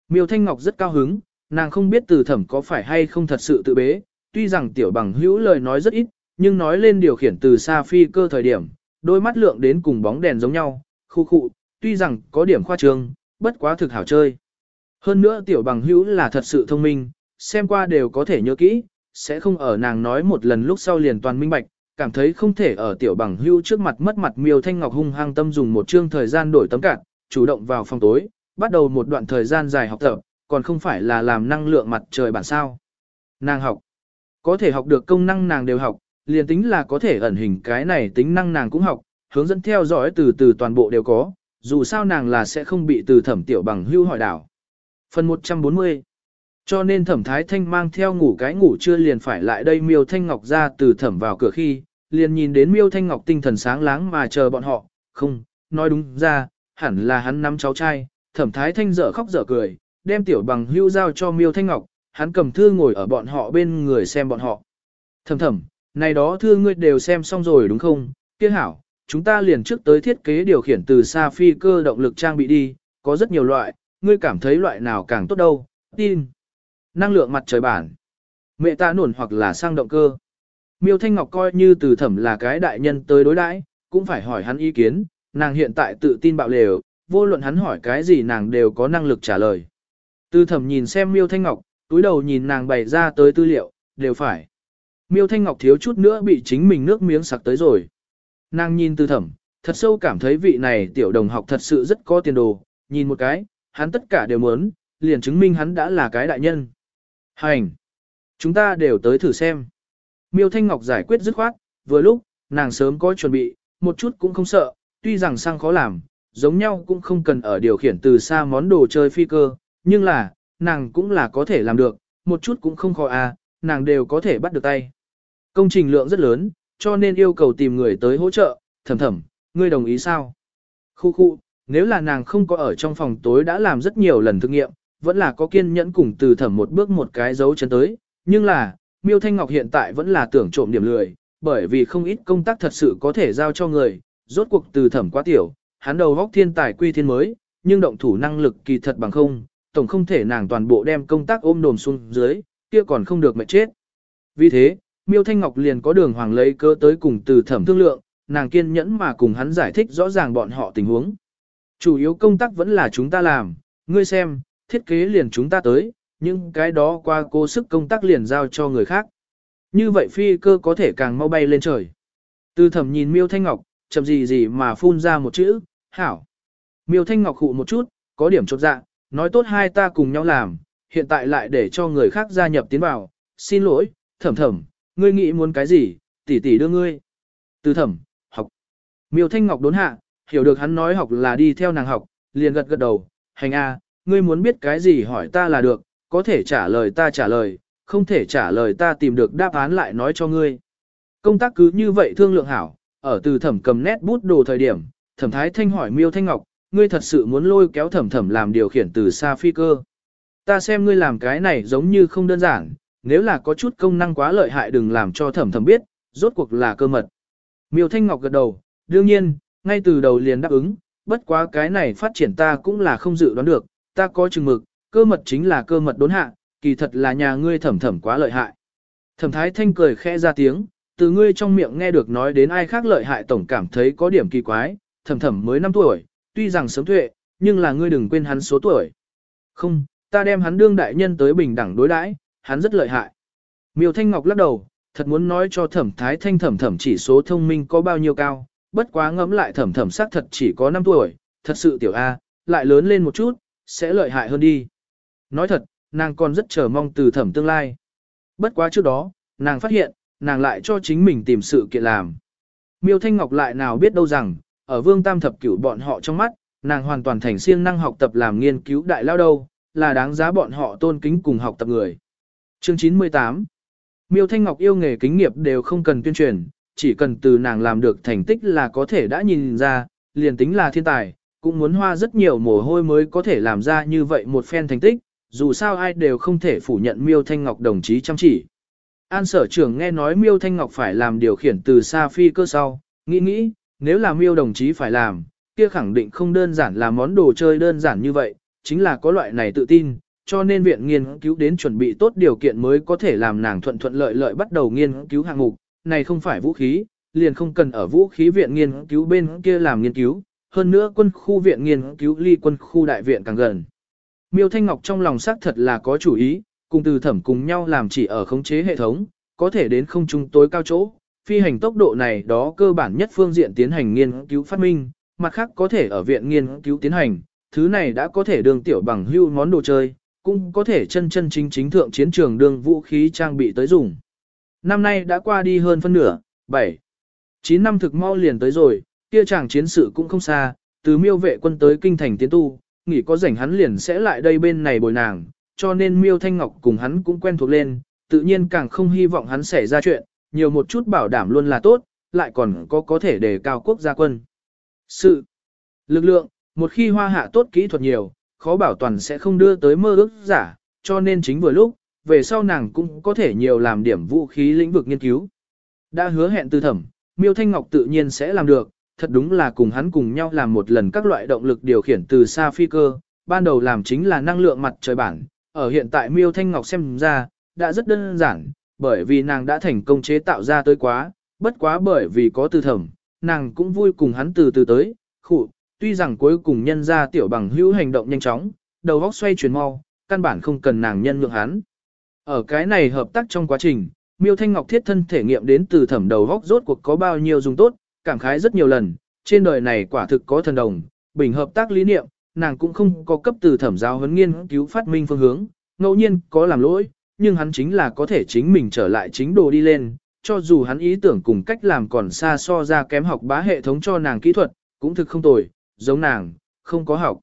Miêu Thanh Ngọc rất cao hứng, nàng không biết từ thẩm có phải hay không thật sự tự bế, tuy rằng tiểu bằng hữu lời nói rất ít, nhưng nói lên điều khiển từ xa phi cơ thời điểm, đôi mắt lượng đến cùng bóng đèn giống nhau, khu khu, tuy rằng có điểm khoa trương, bất quá thực hảo chơi. Hơn nữa tiểu bằng hữu là thật sự thông minh, xem qua đều có thể nhớ kỹ, sẽ không ở nàng nói một lần lúc sau liền toàn minh bạch, cảm thấy không thể ở tiểu bằng hưu trước mặt mất mặt miêu thanh ngọc hung hăng tâm dùng một chương thời gian đổi tấm cạn, chủ động vào phòng tối, bắt đầu một đoạn thời gian dài học tập, còn không phải là làm năng lượng mặt trời bản sao. Nàng học, có thể học được công năng nàng đều học, liền tính là có thể ẩn hình cái này tính năng nàng cũng học, hướng dẫn theo dõi từ từ toàn bộ đều có, dù sao nàng là sẽ không bị từ thẩm tiểu bằng hưu hỏi đảo. Phần 140 cho nên thẩm thái thanh mang theo ngủ cái ngủ chưa liền phải lại đây miêu thanh ngọc ra từ thẩm vào cửa khi, liền nhìn đến miêu thanh ngọc tinh thần sáng láng mà chờ bọn họ, không, nói đúng ra, hẳn là hắn nắm cháu trai, thẩm thái thanh dở khóc dở cười, đem tiểu bằng hưu giao cho miêu thanh ngọc, hắn cầm thư ngồi ở bọn họ bên người xem bọn họ. Thẩm thẩm, này đó thư ngươi đều xem xong rồi đúng không, kia hảo, chúng ta liền trước tới thiết kế điều khiển từ xa phi cơ động lực trang bị đi, có rất nhiều loại, ngươi cảm thấy loại nào càng tốt đâu, tin. Năng lượng mặt trời bản. Mẹ ta nổn hoặc là sang động cơ. Miêu Thanh Ngọc coi như từ thẩm là cái đại nhân tới đối đãi, cũng phải hỏi hắn ý kiến, nàng hiện tại tự tin bạo lều, vô luận hắn hỏi cái gì nàng đều có năng lực trả lời. Từ thẩm nhìn xem Miêu Thanh Ngọc, túi đầu nhìn nàng bày ra tới tư liệu, đều phải. Miêu Thanh Ngọc thiếu chút nữa bị chính mình nước miếng sặc tới rồi. Nàng nhìn từ thẩm, thật sâu cảm thấy vị này tiểu đồng học thật sự rất có tiền đồ, nhìn một cái, hắn tất cả đều muốn, liền chứng minh hắn đã là cái đại nhân. Hành! Chúng ta đều tới thử xem. Miêu Thanh Ngọc giải quyết dứt khoát, vừa lúc, nàng sớm có chuẩn bị, một chút cũng không sợ, tuy rằng sang khó làm, giống nhau cũng không cần ở điều khiển từ xa món đồ chơi phi cơ, nhưng là, nàng cũng là có thể làm được, một chút cũng không khó à, nàng đều có thể bắt được tay. Công trình lượng rất lớn, cho nên yêu cầu tìm người tới hỗ trợ, thầm thầm, ngươi đồng ý sao? Khu khu, nếu là nàng không có ở trong phòng tối đã làm rất nhiều lần thử nghiệm, vẫn là có kiên nhẫn cùng từ thẩm một bước một cái dấu chân tới, nhưng là, Miêu Thanh Ngọc hiện tại vẫn là tưởng trộm điểm lười, bởi vì không ít công tác thật sự có thể giao cho người, rốt cuộc từ thẩm quá tiểu, hắn đầu góc thiên tài quy thiên mới, nhưng động thủ năng lực kỳ thật bằng không, tổng không thể nàng toàn bộ đem công tác ôm đồm xuống dưới, kia còn không được mệt chết. Vì thế, Miêu Thanh Ngọc liền có đường hoàng lấy cơ tới cùng từ thẩm thương lượng, nàng kiên nhẫn mà cùng hắn giải thích rõ ràng bọn họ tình huống. Chủ yếu công tác vẫn là chúng ta làm, ngươi xem, thiết kế liền chúng ta tới, nhưng cái đó qua cố sức công tác liền giao cho người khác. Như vậy phi cơ có thể càng mau bay lên trời. Từ thẩm nhìn Miêu Thanh Ngọc, chậm gì gì mà phun ra một chữ, hảo. Miêu Thanh Ngọc hụ một chút, có điểm chột dạ, nói tốt hai ta cùng nhau làm, hiện tại lại để cho người khác gia nhập tiến vào, xin lỗi, thẩm thẩm, ngươi nghĩ muốn cái gì, tỷ tỷ đưa ngươi. Từ thẩm, học. Miêu Thanh Ngọc đốn hạ, hiểu được hắn nói học là đi theo nàng học, liền gật gật đầu, hành a, ngươi muốn biết cái gì hỏi ta là được, có thể trả lời ta trả lời, không thể trả lời ta tìm được đáp án lại nói cho ngươi. Công tác cứ như vậy thương lượng hảo, ở từ thẩm cầm nét bút đồ thời điểm, thẩm thái thanh hỏi miêu thanh ngọc, ngươi thật sự muốn lôi kéo thẩm thẩm làm điều khiển từ xa phi cơ. Ta xem ngươi làm cái này giống như không đơn giản, nếu là có chút công năng quá lợi hại đừng làm cho thẩm thẩm biết, rốt cuộc là cơ mật. Miêu thanh ngọc gật đầu, đương nhiên, ngay từ đầu liền đáp ứng, bất quá cái này phát triển ta cũng là không dự đoán được, ta có chừng mực, cơ mật chính là cơ mật đốn hạ, kỳ thật là nhà ngươi thẩm thẩm quá lợi hại. Thẩm thái thanh cười khẽ ra tiếng, từ ngươi trong miệng nghe được nói đến ai khác lợi hại tổng cảm thấy có điểm kỳ quái, thẩm thẩm mới 5 tuổi, tuy rằng sớm tuệ, nhưng là ngươi đừng quên hắn số tuổi. Không, ta đem hắn đương đại nhân tới bình đẳng đối đãi, hắn rất lợi hại. Miêu Thanh Ngọc lắc đầu, thật muốn nói cho thẩm thái thanh thẩm thẩm chỉ số thông minh có bao nhiêu cao, bất quá ngẫm lại thẩm thẩm xác thật chỉ có 5 tuổi, thật sự tiểu A, lại lớn lên một chút, sẽ lợi hại hơn đi. Nói thật, nàng còn rất chờ mong từ thẩm tương lai. Bất quá trước đó, nàng phát hiện, nàng lại cho chính mình tìm sự kiện làm. Miêu Thanh Ngọc lại nào biết đâu rằng, ở vương tam thập cửu bọn họ trong mắt, nàng hoàn toàn thành siêng năng học tập làm nghiên cứu đại lao đâu, là đáng giá bọn họ tôn kính cùng học tập người. Chương 98 Miêu Thanh Ngọc yêu nghề kính nghiệp đều không cần tuyên truyền, chỉ cần từ nàng làm được thành tích là có thể đã nhìn ra, liền tính là thiên tài, cũng muốn hoa rất nhiều mồ hôi mới có thể làm ra như vậy một phen thành tích, dù sao ai đều không thể phủ nhận Miêu Thanh Ngọc đồng chí chăm chỉ. An sở trưởng nghe nói Miêu Thanh Ngọc phải làm điều khiển từ xa phi cơ sau, nghĩ nghĩ, nếu là Miêu đồng chí phải làm, kia khẳng định không đơn giản là món đồ chơi đơn giản như vậy, chính là có loại này tự tin, cho nên viện nghiên cứu đến chuẩn bị tốt điều kiện mới có thể làm nàng thuận thuận lợi lợi bắt đầu nghiên cứu hạng mục, này không phải vũ khí, liền không cần ở vũ khí viện nghiên cứu bên kia làm nghiên cứu, hơn nữa quân khu viện nghiên cứu ly quân khu đại viện càng gần. Miêu Thanh Ngọc trong lòng xác thật là có chủ ý, cùng từ thẩm cùng nhau làm chỉ ở khống chế hệ thống, có thể đến không trung tối cao chỗ, phi hành tốc độ này đó cơ bản nhất phương diện tiến hành nghiên cứu phát minh, mặt khác có thể ở viện nghiên cứu tiến hành, thứ này đã có thể đường tiểu bằng hưu món đồ chơi, cũng có thể chân chân chính chính thượng chiến trường đường vũ khí trang bị tới dùng. Năm nay đã qua đi hơn phân nửa, 7. 9 năm thực mau liền tới rồi, kia chàng chiến sự cũng không xa, từ miêu vệ quân tới kinh thành tiến tu, nghĩ có rảnh hắn liền sẽ lại đây bên này bồi nàng, cho nên miêu thanh ngọc cùng hắn cũng quen thuộc lên, tự nhiên càng không hy vọng hắn xảy ra chuyện, nhiều một chút bảo đảm luôn là tốt, lại còn có có thể đề cao quốc gia quân. Sự, lực lượng, một khi hoa hạ tốt kỹ thuật nhiều, khó bảo toàn sẽ không đưa tới mơ ước giả, cho nên chính vừa lúc, về sau nàng cũng có thể nhiều làm điểm vũ khí lĩnh vực nghiên cứu. Đã hứa hẹn từ thẩm, Miêu Thanh Ngọc tự nhiên sẽ làm được, thật đúng là cùng hắn cùng nhau làm một lần các loại động lực điều khiển từ xa phi cơ, ban đầu làm chính là năng lượng mặt trời bản, ở hiện tại Miêu Thanh Ngọc xem ra, đã rất đơn giản, bởi vì nàng đã thành công chế tạo ra tới quá, bất quá bởi vì có từ thẩm, nàng cũng vui cùng hắn từ từ tới, khụ, tuy rằng cuối cùng nhân ra tiểu bằng hữu hành động nhanh chóng, đầu óc xoay chuyển mau, căn bản không cần nàng nhân nhượng hắn. Ở cái này hợp tác trong quá trình, Miêu Thanh Ngọc thiết thân thể nghiệm đến từ thẩm đầu góc rốt cuộc có bao nhiêu dùng tốt, cảm khái rất nhiều lần, trên đời này quả thực có thần đồng, bình hợp tác lý niệm, nàng cũng không có cấp từ thẩm giáo huấn nghiên cứu phát minh phương hướng, ngẫu nhiên có làm lỗi, nhưng hắn chính là có thể chính mình trở lại chính đồ đi lên, cho dù hắn ý tưởng cùng cách làm còn xa so ra kém học bá hệ thống cho nàng kỹ thuật, cũng thực không tồi, giống nàng, không có học.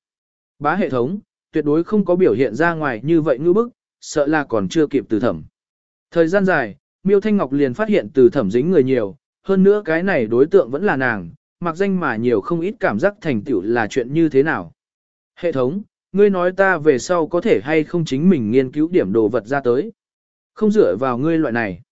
Bá hệ thống, tuyệt đối không có biểu hiện ra ngoài như vậy ngư bức, sợ là còn chưa kịp từ thẩm. Thời gian dài, Miêu Thanh Ngọc liền phát hiện từ thẩm dính người nhiều, hơn nữa cái này đối tượng vẫn là nàng, mặc danh mà nhiều không ít cảm giác thành tựu là chuyện như thế nào. Hệ thống, ngươi nói ta về sau có thể hay không chính mình nghiên cứu điểm đồ vật ra tới. Không dựa vào ngươi loại này.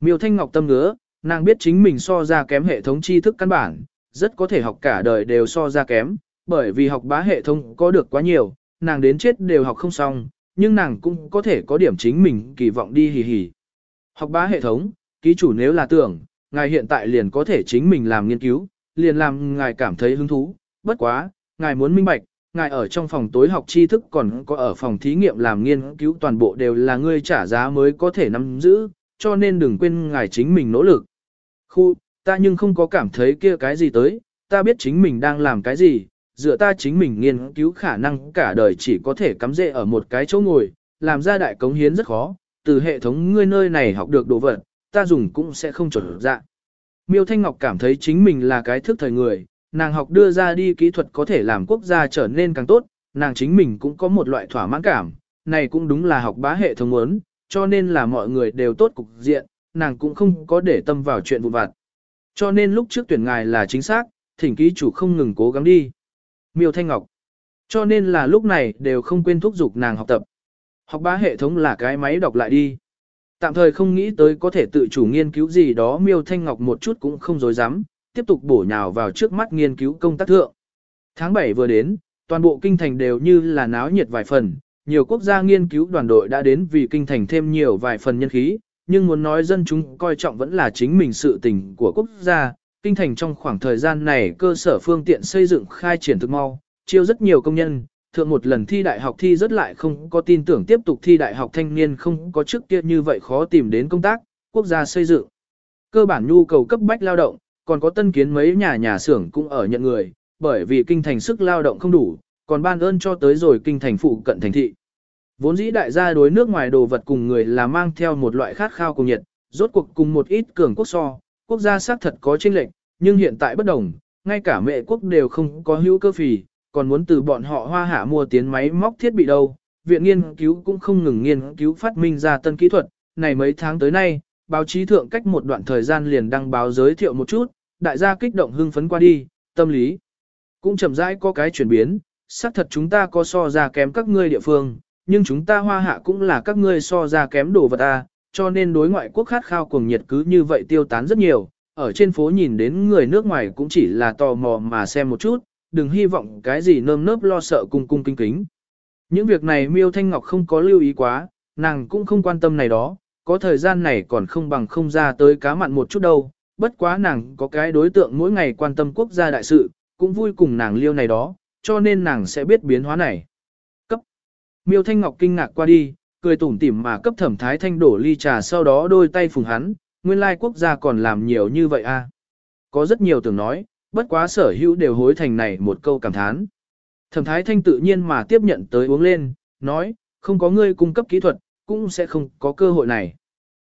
Miêu Thanh Ngọc tâm ngứa, nàng biết chính mình so ra kém hệ thống tri thức căn bản, rất có thể học cả đời đều so ra kém, bởi vì học bá hệ thống có được quá nhiều, nàng đến chết đều học không xong, nhưng nàng cũng có thể có điểm chính mình kỳ vọng đi hì hì. Học bá hệ thống, ký chủ nếu là tưởng, ngài hiện tại liền có thể chính mình làm nghiên cứu, liền làm ngài cảm thấy hứng thú, bất quá, ngài muốn minh bạch, ngài ở trong phòng tối học tri thức còn có ở phòng thí nghiệm làm nghiên cứu toàn bộ đều là ngươi trả giá mới có thể nắm giữ, cho nên đừng quên ngài chính mình nỗ lực. Khu, ta nhưng không có cảm thấy kia cái gì tới, ta biết chính mình đang làm cái gì, dựa ta chính mình nghiên cứu khả năng cả đời chỉ có thể cắm rễ ở một cái chỗ ngồi, làm ra đại cống hiến rất khó, từ hệ thống ngươi nơi này học được đồ vật, ta dùng cũng sẽ không chuẩn dạ. Miêu Thanh Ngọc cảm thấy chính mình là cái thức thời người, nàng học đưa ra đi kỹ thuật có thể làm quốc gia trở nên càng tốt, nàng chính mình cũng có một loại thỏa mãn cảm, này cũng đúng là học bá hệ thống muốn, cho nên là mọi người đều tốt cục diện, nàng cũng không có để tâm vào chuyện vụn vặt. Cho nên lúc trước tuyển ngài là chính xác, thỉnh ký chủ không ngừng cố gắng đi. Miêu Thanh Ngọc. Cho nên là lúc này đều không quên thúc giục nàng học tập. Học bá hệ thống là cái máy đọc lại đi. Tạm thời không nghĩ tới có thể tự chủ nghiên cứu gì đó Miêu Thanh Ngọc một chút cũng không dối dám, tiếp tục bổ nhào vào trước mắt nghiên cứu công tác thượng. Tháng 7 vừa đến, toàn bộ kinh thành đều như là náo nhiệt vài phần, nhiều quốc gia nghiên cứu đoàn đội đã đến vì kinh thành thêm nhiều vài phần nhân khí, nhưng muốn nói dân chúng coi trọng vẫn là chính mình sự tình của quốc gia. Kinh thành trong khoảng thời gian này cơ sở phương tiện xây dựng khai triển thực mau, chiêu rất nhiều công nhân, thượng một lần thi đại học thi rất lại không có tin tưởng tiếp tục thi đại học thanh niên không có trước kia như vậy khó tìm đến công tác, quốc gia xây dựng. Cơ bản nhu cầu cấp bách lao động, còn có tân kiến mấy nhà nhà xưởng cũng ở nhận người, bởi vì kinh thành sức lao động không đủ, còn ban ơn cho tới rồi kinh thành phụ cận thành thị. Vốn dĩ đại gia đối nước ngoài đồ vật cùng người là mang theo một loại khát khao cùng nhiệt, rốt cuộc cùng một ít cường quốc so, quốc gia xác thật có chênh lệnh, nhưng hiện tại bất đồng, ngay cả mẹ quốc đều không có hữu cơ phì, còn muốn từ bọn họ hoa hạ mua tiến máy móc thiết bị đâu. Viện nghiên cứu cũng không ngừng nghiên cứu phát minh ra tân kỹ thuật, này mấy tháng tới nay, báo chí thượng cách một đoạn thời gian liền đăng báo giới thiệu một chút, đại gia kích động hưng phấn qua đi, tâm lý cũng chậm rãi có cái chuyển biến, xác thật chúng ta có so ra kém các ngươi địa phương, nhưng chúng ta hoa hạ cũng là các ngươi so ra kém đồ vật ta, cho nên đối ngoại quốc khát khao cuồng nhiệt cứ như vậy tiêu tán rất nhiều, ở trên phố nhìn đến người nước ngoài cũng chỉ là tò mò mà xem một chút, đừng hy vọng cái gì nơm nớp lo sợ cung cung kinh kính. Những việc này Miêu Thanh Ngọc không có lưu ý quá, nàng cũng không quan tâm này đó, có thời gian này còn không bằng không ra tới cá mặn một chút đâu, bất quá nàng có cái đối tượng mỗi ngày quan tâm quốc gia đại sự, cũng vui cùng nàng liêu này đó, cho nên nàng sẽ biết biến hóa này. Cấp. Miêu Thanh Ngọc kinh ngạc qua đi, cười tủm tỉm mà cấp thẩm thái thanh đổ ly trà sau đó đôi tay phùng hắn, nguyên lai quốc gia còn làm nhiều như vậy à. Có rất nhiều tưởng nói, bất quá sở hữu đều hối thành này một câu cảm thán. Thẩm thái thanh tự nhiên mà tiếp nhận tới uống lên, nói, không có ngươi cung cấp kỹ thuật, cũng sẽ không có cơ hội này.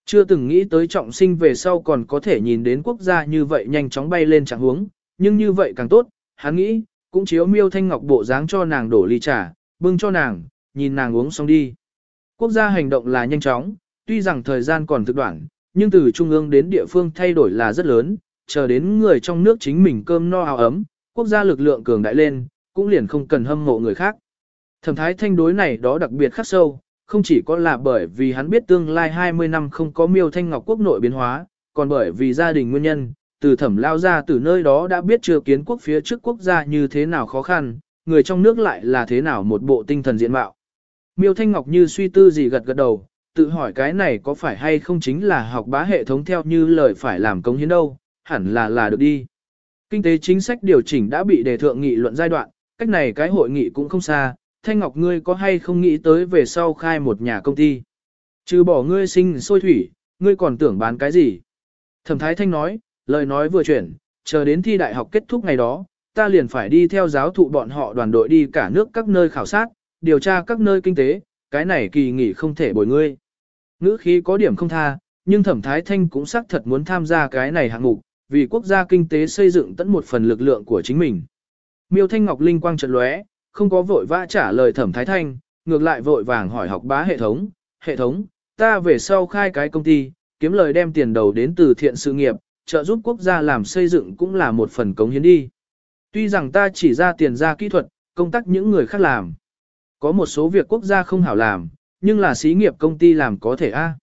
Chưa từng nghĩ tới trọng sinh về sau còn có thể nhìn đến quốc gia như vậy nhanh chóng bay lên chẳng huống, nhưng như vậy càng tốt, hắn nghĩ, cũng chiếu miêu thanh ngọc bộ dáng cho nàng đổ ly trà, bưng cho nàng, nhìn nàng uống xong đi. Quốc gia hành động là nhanh chóng, tuy rằng thời gian còn thực đoạn, nhưng từ trung ương đến địa phương thay đổi là rất lớn, chờ đến người trong nước chính mình cơm no áo ấm, quốc gia lực lượng cường đại lên, cũng liền không cần hâm mộ người khác. Thẩm thái thanh đối này đó đặc biệt khắc sâu, không chỉ có là bởi vì hắn biết tương lai 20 năm không có miêu thanh ngọc quốc nội biến hóa, còn bởi vì gia đình nguyên nhân, từ thẩm lao ra từ nơi đó đã biết chưa kiến quốc phía trước quốc gia như thế nào khó khăn, người trong nước lại là thế nào một bộ tinh thần diện mạo. Miêu Thanh Ngọc như suy tư gì gật gật đầu, tự hỏi cái này có phải hay không chính là học bá hệ thống theo như lời phải làm công hiến đâu, hẳn là là được đi. Kinh tế chính sách điều chỉnh đã bị đề thượng nghị luận giai đoạn, cách này cái hội nghị cũng không xa, Thanh Ngọc ngươi có hay không nghĩ tới về sau khai một nhà công ty. Trừ bỏ ngươi sinh sôi thủy, ngươi còn tưởng bán cái gì? Thẩm Thái Thanh nói, lời nói vừa chuyển, chờ đến thi đại học kết thúc ngày đó, ta liền phải đi theo giáo thụ bọn họ đoàn đội đi cả nước các nơi khảo sát, điều tra các nơi kinh tế, cái này kỳ nghỉ không thể bồi ngươi. Ngữ khí có điểm không tha, nhưng Thẩm Thái Thanh cũng xác thật muốn tham gia cái này hạng mục, vì quốc gia kinh tế xây dựng tận một phần lực lượng của chính mình. Miêu Thanh Ngọc linh quang chợt lóe, không có vội vã trả lời Thẩm Thái Thanh, ngược lại vội vàng hỏi học bá hệ thống, hệ thống, ta về sau khai cái công ty, kiếm lời đem tiền đầu đến từ thiện sự nghiệp, trợ giúp quốc gia làm xây dựng cũng là một phần cống hiến đi. Tuy rằng ta chỉ ra tiền ra kỹ thuật, công tác những người khác làm. Có một số việc quốc gia không hảo làm, nhưng là xí nghiệp công ty làm có thể a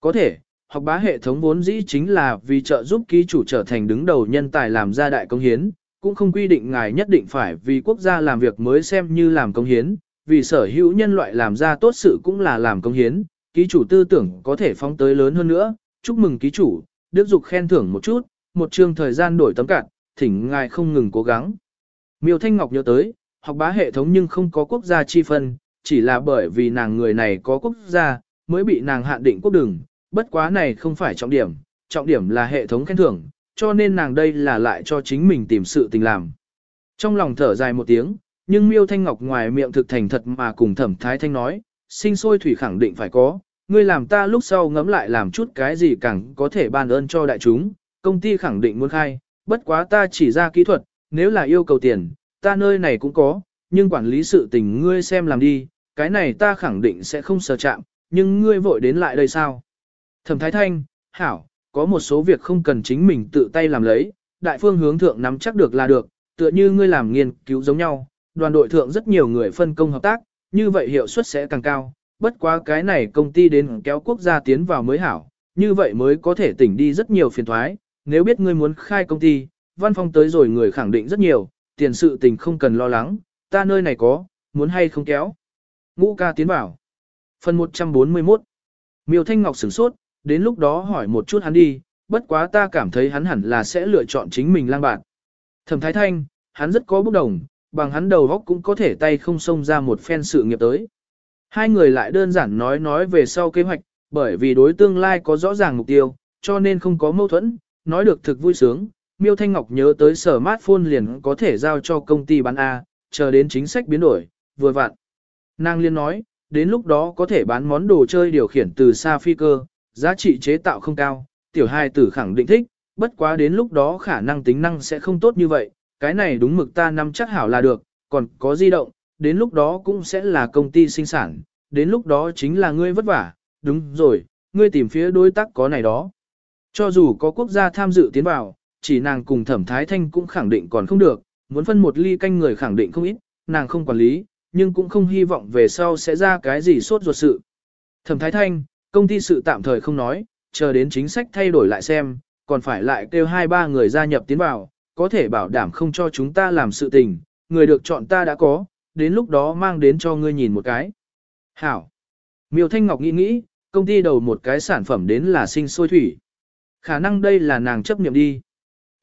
Có thể, học bá hệ thống vốn dĩ chính là vì trợ giúp ký chủ trở thành đứng đầu nhân tài làm ra đại công hiến, cũng không quy định ngài nhất định phải vì quốc gia làm việc mới xem như làm công hiến, vì sở hữu nhân loại làm ra tốt sự cũng là làm công hiến, ký chủ tư tưởng có thể phóng tới lớn hơn nữa, chúc mừng ký chủ, đức dục khen thưởng một chút, một chương thời gian đổi tấm cạn, thỉnh ngài không ngừng cố gắng. Miêu Thanh Ngọc nhớ tới, học bá hệ thống nhưng không có quốc gia chi phân, chỉ là bởi vì nàng người này có quốc gia, mới bị nàng hạn định quốc đường, bất quá này không phải trọng điểm, trọng điểm là hệ thống khen thưởng, cho nên nàng đây là lại cho chính mình tìm sự tình làm. Trong lòng thở dài một tiếng, nhưng Miêu Thanh Ngọc ngoài miệng thực thành thật mà cùng Thẩm Thái Thanh nói, sinh sôi thủy khẳng định phải có, ngươi làm ta lúc sau ngẫm lại làm chút cái gì càng có thể ban ơn cho đại chúng, công ty khẳng định muốn khai, bất quá ta chỉ ra kỹ thuật, nếu là yêu cầu tiền, ta nơi này cũng có, nhưng quản lý sự tình ngươi xem làm đi, cái này ta khẳng định sẽ không sờ chạm, nhưng ngươi vội đến lại đây sao? Thẩm Thái Thanh, Hảo, có một số việc không cần chính mình tự tay làm lấy, đại phương hướng thượng nắm chắc được là được, tựa như ngươi làm nghiên cứu giống nhau, đoàn đội thượng rất nhiều người phân công hợp tác, như vậy hiệu suất sẽ càng cao, bất quá cái này công ty đến kéo quốc gia tiến vào mới hảo, như vậy mới có thể tỉnh đi rất nhiều phiền thoái, nếu biết ngươi muốn khai công ty, văn phòng tới rồi người khẳng định rất nhiều, tiền sự tình không cần lo lắng, ta nơi này có, muốn hay không kéo. Ngũ ca tiến vào. Phần 141 Miêu Thanh Ngọc sửng sốt, đến lúc đó hỏi một chút hắn đi, bất quá ta cảm thấy hắn hẳn là sẽ lựa chọn chính mình lang bạn. Thẩm Thái Thanh, hắn rất có bốc đồng, bằng hắn đầu góc cũng có thể tay không xông ra một phen sự nghiệp tới. Hai người lại đơn giản nói nói về sau kế hoạch, bởi vì đối tương lai có rõ ràng mục tiêu, cho nên không có mâu thuẫn, nói được thực vui sướng. Miêu Thanh Ngọc nhớ tới sở smartphone liền có thể giao cho công ty bán A, chờ đến chính sách biến đổi, vừa vặn. Nàng liên nói, đến lúc đó có thể bán món đồ chơi điều khiển từ xa phi cơ, giá trị chế tạo không cao, tiểu hai tử khẳng định thích, bất quá đến lúc đó khả năng tính năng sẽ không tốt như vậy, cái này đúng mực ta nắm chắc hảo là được, còn có di động, đến lúc đó cũng sẽ là công ty sinh sản, đến lúc đó chính là ngươi vất vả, đúng rồi, ngươi tìm phía đối tác có này đó. Cho dù có quốc gia tham dự tiến vào, chỉ nàng cùng thẩm thái thanh cũng khẳng định còn không được, muốn phân một ly canh người khẳng định không ít, nàng không quản lý, nhưng cũng không hy vọng về sau sẽ ra cái gì sốt ruột sự. Thẩm thái thanh, công ty sự tạm thời không nói, chờ đến chính sách thay đổi lại xem, còn phải lại kêu hai ba người gia nhập tiến vào, có thể bảo đảm không cho chúng ta làm sự tình, người được chọn ta đã có, đến lúc đó mang đến cho ngươi nhìn một cái. Hảo. Miêu Thanh Ngọc nghĩ nghĩ, công ty đầu một cái sản phẩm đến là sinh sôi thủy. Khả năng đây là nàng chấp nhiệm đi.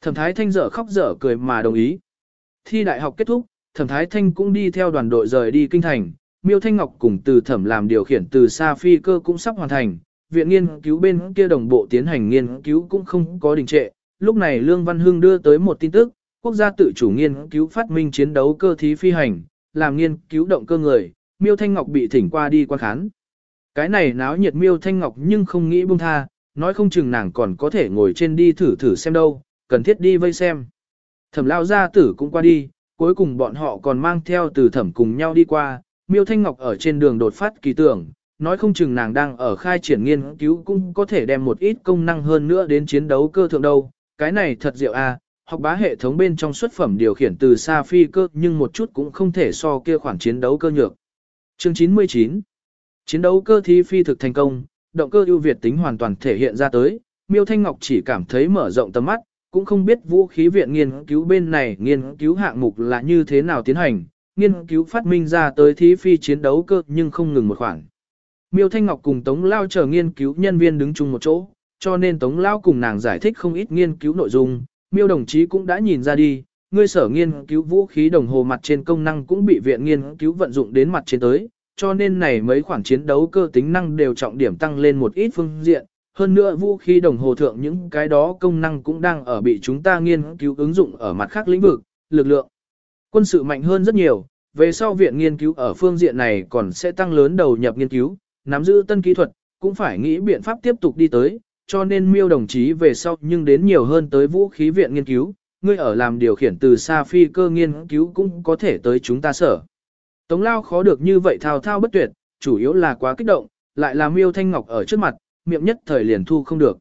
Thẩm Thái Thanh dở khóc dở cười mà đồng ý. Thi đại học kết thúc, Thẩm Thái Thanh cũng đi theo đoàn đội rời đi kinh thành. Miêu Thanh Ngọc cùng từ thẩm làm điều khiển từ xa phi cơ cũng sắp hoàn thành. Viện nghiên cứu bên kia đồng bộ tiến hành nghiên cứu cũng không có đình trệ. Lúc này Lương Văn Hưng đưa tới một tin tức, quốc gia tự chủ nghiên cứu phát minh chiến đấu cơ thí phi hành, làm nghiên cứu động cơ người, Miêu Thanh Ngọc bị thỉnh qua đi quan khán. Cái này náo nhiệt Miêu Thanh Ngọc nhưng không nghĩ buông tha, nói không chừng nàng còn có thể ngồi trên đi thử thử xem đâu, cần thiết đi vây xem. Thẩm lao gia tử cũng qua đi, cuối cùng bọn họ còn mang theo từ thẩm cùng nhau đi qua, Miêu Thanh Ngọc ở trên đường đột phát kỳ tưởng, nói không chừng nàng đang ở khai triển nghiên cứu cũng có thể đem một ít công năng hơn nữa đến chiến đấu cơ thượng đâu, cái này thật diệu à, học bá hệ thống bên trong xuất phẩm điều khiển từ xa phi cơ nhưng một chút cũng không thể so kia khoản chiến đấu cơ nhược. Chương 99 Chiến đấu cơ thi phi thực thành công, động cơ ưu việt tính hoàn toàn thể hiện ra tới, Miêu Thanh Ngọc chỉ cảm thấy mở rộng tầm mắt, cũng không biết vũ khí viện nghiên cứu bên này nghiên cứu hạng mục là như thế nào tiến hành, nghiên cứu phát minh ra tới thí phi chiến đấu cơ nhưng không ngừng một khoản. Miêu Thanh Ngọc cùng Tống Lao chờ nghiên cứu nhân viên đứng chung một chỗ, cho nên Tống Lao cùng nàng giải thích không ít nghiên cứu nội dung, Miêu đồng chí cũng đã nhìn ra đi, ngươi sở nghiên cứu vũ khí đồng hồ mặt trên công năng cũng bị viện nghiên cứu vận dụng đến mặt trên tới, cho nên này mấy khoản chiến đấu cơ tính năng đều trọng điểm tăng lên một ít phương diện, hơn nữa vũ khí đồng hồ thượng những cái đó công năng cũng đang ở bị chúng ta nghiên cứu ứng dụng ở mặt khác lĩnh vực, lực lượng. Quân sự mạnh hơn rất nhiều, về sau viện nghiên cứu ở phương diện này còn sẽ tăng lớn đầu nhập nghiên cứu, nắm giữ tân kỹ thuật, cũng phải nghĩ biện pháp tiếp tục đi tới, cho nên miêu đồng chí về sau nhưng đến nhiều hơn tới vũ khí viện nghiên cứu, ngươi ở làm điều khiển từ xa phi cơ nghiên cứu cũng có thể tới chúng ta sở. Tống lao khó được như vậy thao thao bất tuyệt, chủ yếu là quá kích động, lại là miêu thanh ngọc ở trước mặt, miệng nhất thời liền thu không được.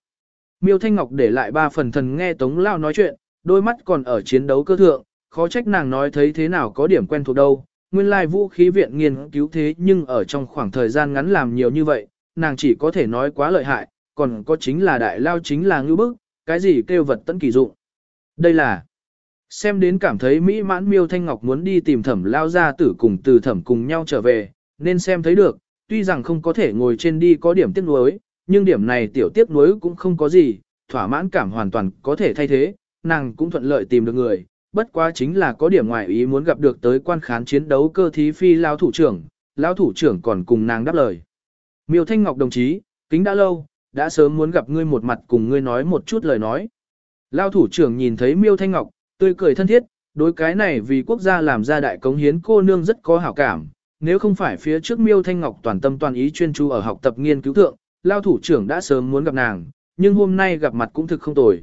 Miêu thanh ngọc để lại ba phần thần nghe tống lao nói chuyện, đôi mắt còn ở chiến đấu cơ thượng, khó trách nàng nói thấy thế nào có điểm quen thuộc đâu. Nguyên lai vũ khí viện nghiên cứu thế nhưng ở trong khoảng thời gian ngắn làm nhiều như vậy, nàng chỉ có thể nói quá lợi hại, còn có chính là đại lao chính là ngư bức, cái gì kêu vật tận kỳ dụng. Đây là xem đến cảm thấy mỹ mãn miêu thanh ngọc muốn đi tìm thẩm lao ra tử cùng từ thẩm cùng nhau trở về, nên xem thấy được, tuy rằng không có thể ngồi trên đi có điểm tiếc nuối, nhưng điểm này tiểu tiếc nuối cũng không có gì, thỏa mãn cảm hoàn toàn có thể thay thế, nàng cũng thuận lợi tìm được người, bất quá chính là có điểm ngoài ý muốn gặp được tới quan khán chiến đấu cơ thí phi lao thủ trưởng, lao thủ trưởng còn cùng nàng đáp lời. Miêu Thanh Ngọc đồng chí, kính đã lâu, đã sớm muốn gặp ngươi một mặt cùng ngươi nói một chút lời nói. Lao thủ trưởng nhìn thấy Miêu Thanh Ngọc, tươi cười thân thiết, đối cái này vì quốc gia làm ra đại cống hiến cô nương rất có hảo cảm. Nếu không phải phía trước Miêu Thanh Ngọc toàn tâm toàn ý chuyên chú ở học tập nghiên cứu thượng, Lao thủ trưởng đã sớm muốn gặp nàng, nhưng hôm nay gặp mặt cũng thực không tồi.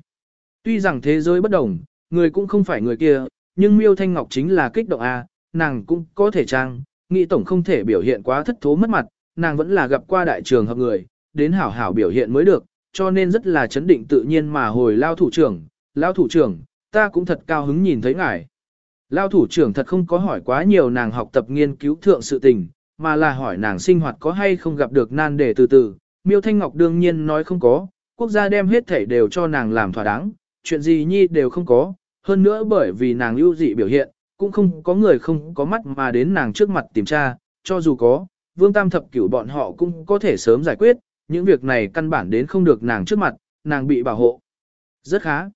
Tuy rằng thế giới bất đồng, người cũng không phải người kia, nhưng Miêu Thanh Ngọc chính là kích động a, nàng cũng có thể trang, nghĩ tổng không thể biểu hiện quá thất thố mất mặt, nàng vẫn là gặp qua đại trường hợp người, đến hảo hảo biểu hiện mới được, cho nên rất là chấn định tự nhiên mà hồi lao thủ trưởng, lao thủ trưởng, ta cũng thật cao hứng nhìn thấy ngài. Lao thủ trưởng thật không có hỏi quá nhiều nàng học tập nghiên cứu thượng sự tình, mà là hỏi nàng sinh hoạt có hay không gặp được nan đề từ từ. Miêu Thanh Ngọc đương nhiên nói không có, quốc gia đem hết thảy đều cho nàng làm thỏa đáng, chuyện gì nhi đều không có, hơn nữa bởi vì nàng ưu dị biểu hiện, cũng không có người không có mắt mà đến nàng trước mặt tìm tra, cho dù có, vương tam thập cửu bọn họ cũng có thể sớm giải quyết, những việc này căn bản đến không được nàng trước mặt, nàng bị bảo hộ. Rất khá.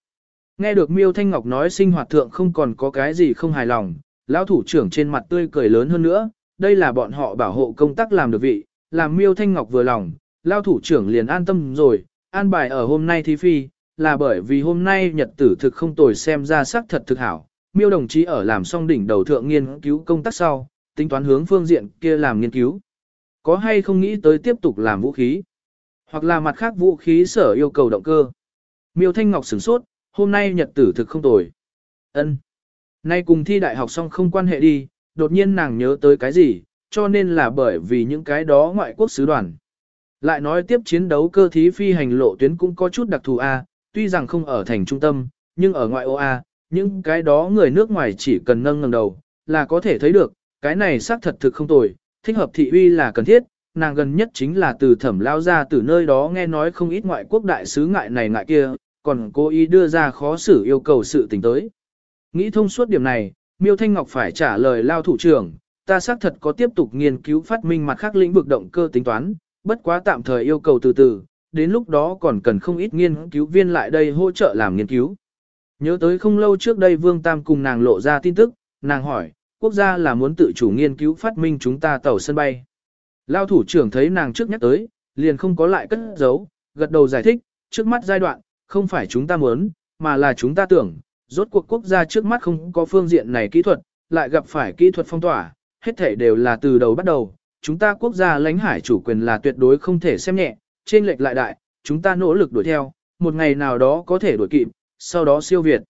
Nghe được Miêu Thanh Ngọc nói sinh hoạt thượng không còn có cái gì không hài lòng, lão thủ trưởng trên mặt tươi cười lớn hơn nữa, đây là bọn họ bảo hộ công tác làm được vị, làm Miêu Thanh Ngọc vừa lòng, lão thủ trưởng liền an tâm rồi, an bài ở hôm nay thì phi, là bởi vì hôm nay nhật tử thực không tồi xem ra sắc thật thực hảo. Miêu đồng chí ở làm xong đỉnh đầu thượng nghiên cứu công tác sau, tính toán hướng phương diện kia làm nghiên cứu. Có hay không nghĩ tới tiếp tục làm vũ khí? Hoặc là mặt khác vũ khí sở yêu cầu động cơ? Miêu Thanh Ngọc sửng sốt, hôm nay nhật tử thực không tồi. Ân. Nay cùng thi đại học xong không quan hệ đi, đột nhiên nàng nhớ tới cái gì, cho nên là bởi vì những cái đó ngoại quốc sứ đoàn. Lại nói tiếp chiến đấu cơ thí phi hành lộ tuyến cũng có chút đặc thù A, tuy rằng không ở thành trung tâm, nhưng ở ngoại ô A, những cái đó người nước ngoài chỉ cần nâng ngẩng đầu, là có thể thấy được, cái này xác thật thực không tồi, thích hợp thị uy là cần thiết, nàng gần nhất chính là từ thẩm lao ra từ nơi đó nghe nói không ít ngoại quốc đại sứ ngại này ngại kia, còn cố ý đưa ra khó xử yêu cầu sự tình tới. Nghĩ thông suốt điểm này, Miêu Thanh Ngọc phải trả lời lao thủ trưởng, ta xác thật có tiếp tục nghiên cứu phát minh mặt khác lĩnh vực động cơ tính toán, bất quá tạm thời yêu cầu từ từ, đến lúc đó còn cần không ít nghiên cứu viên lại đây hỗ trợ làm nghiên cứu. Nhớ tới không lâu trước đây Vương Tam cùng nàng lộ ra tin tức, nàng hỏi, quốc gia là muốn tự chủ nghiên cứu phát minh chúng ta tàu sân bay. Lao thủ trưởng thấy nàng trước nhắc tới, liền không có lại cất giấu, gật đầu giải thích, trước mắt giai đoạn, không phải chúng ta muốn, mà là chúng ta tưởng, rốt cuộc quốc gia trước mắt không có phương diện này kỹ thuật, lại gặp phải kỹ thuật phong tỏa, hết thể đều là từ đầu bắt đầu, chúng ta quốc gia lãnh hải chủ quyền là tuyệt đối không thể xem nhẹ, trên lệch lại đại, chúng ta nỗ lực đuổi theo, một ngày nào đó có thể đuổi kịp, sau đó siêu việt.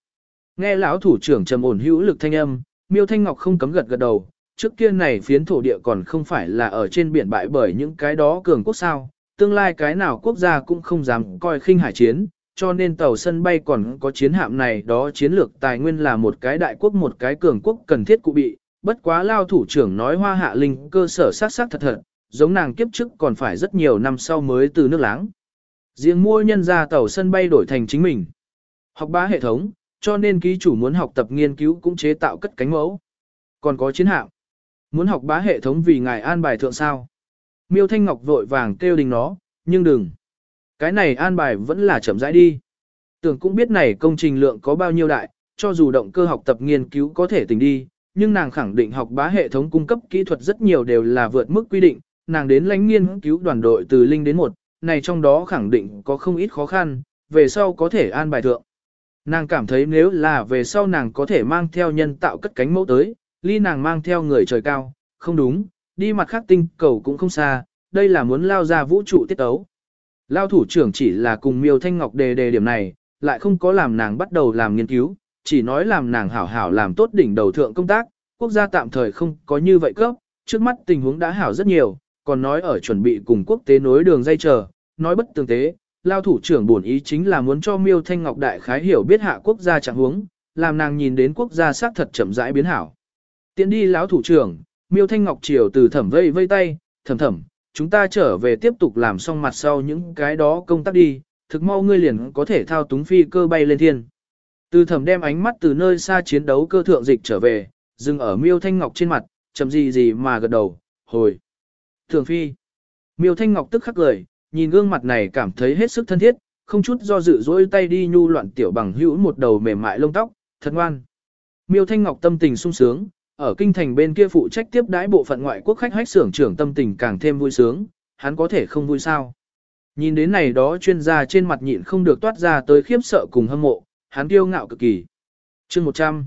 Nghe lão thủ trưởng trầm ổn hữu lực thanh âm, Miêu Thanh Ngọc không cấm gật gật đầu, trước kia này phiến thổ địa còn không phải là ở trên biển bại bởi những cái đó cường quốc sao, tương lai cái nào quốc gia cũng không dám coi khinh hải chiến, cho nên tàu sân bay còn có chiến hạm này đó chiến lược tài nguyên là một cái đại quốc một cái cường quốc cần thiết cụ bị, bất quá lao thủ trưởng nói hoa hạ linh cơ sở sát sát thật thật, giống nàng kiếp trước còn phải rất nhiều năm sau mới từ nước láng. Riêng mua nhân ra tàu sân bay đổi thành chính mình. Học bá hệ thống, cho nên ký chủ muốn học tập nghiên cứu cũng chế tạo cất cánh mẫu. Còn có chiến hạm. Muốn học bá hệ thống vì ngài an bài thượng sao. Miêu Thanh Ngọc vội vàng kêu đình nó, nhưng đừng. Cái này an bài vẫn là chậm rãi đi. Tưởng cũng biết này công trình lượng có bao nhiêu đại, cho dù động cơ học tập nghiên cứu có thể tỉnh đi, nhưng nàng khẳng định học bá hệ thống cung cấp kỹ thuật rất nhiều đều là vượt mức quy định, nàng đến lãnh nghiên cứu đoàn đội từ linh đến một, này trong đó khẳng định có không ít khó khăn, về sau có thể an bài thượng. Nàng cảm thấy nếu là về sau nàng có thể mang theo nhân tạo cất cánh mẫu tới, ly nàng mang theo người trời cao, không đúng, đi mặt khác tinh cầu cũng không xa, đây là muốn lao ra vũ trụ tiết ấu. Lao thủ trưởng chỉ là cùng miêu thanh ngọc đề đề điểm này, lại không có làm nàng bắt đầu làm nghiên cứu, chỉ nói làm nàng hảo hảo làm tốt đỉnh đầu thượng công tác, quốc gia tạm thời không có như vậy cấp, trước mắt tình huống đã hảo rất nhiều, còn nói ở chuẩn bị cùng quốc tế nối đường dây chờ, nói bất tương tế, lao thủ trưởng bổn ý chính là muốn cho Miêu Thanh Ngọc đại khái hiểu biết hạ quốc gia trạng huống, làm nàng nhìn đến quốc gia xác thật chậm rãi biến hảo. Tiến đi lão thủ trưởng, Miêu Thanh Ngọc chiều từ thẩm vây vây tay, thẩm thẩm, chúng ta trở về tiếp tục làm xong mặt sau những cái đó công tác đi, thực mau ngươi liền có thể thao túng phi cơ bay lên thiên. Từ thẩm đem ánh mắt từ nơi xa chiến đấu cơ thượng dịch trở về, dừng ở Miêu Thanh Ngọc trên mặt, chậm gì gì mà gật đầu, hồi. Thường phi. Miêu Thanh Ngọc tức khắc cười, nhìn gương mặt này cảm thấy hết sức thân thiết, không chút do dự dỗi tay đi nhu loạn tiểu bằng hữu một đầu mềm mại lông tóc, thật ngoan. Miêu Thanh Ngọc tâm tình sung sướng, ở kinh thành bên kia phụ trách tiếp đãi bộ phận ngoại quốc khách hách xưởng trưởng tâm tình càng thêm vui sướng, hắn có thể không vui sao. Nhìn đến này đó chuyên gia trên mặt nhịn không được toát ra tới khiếp sợ cùng hâm mộ, hắn kiêu ngạo cực kỳ. chương 100.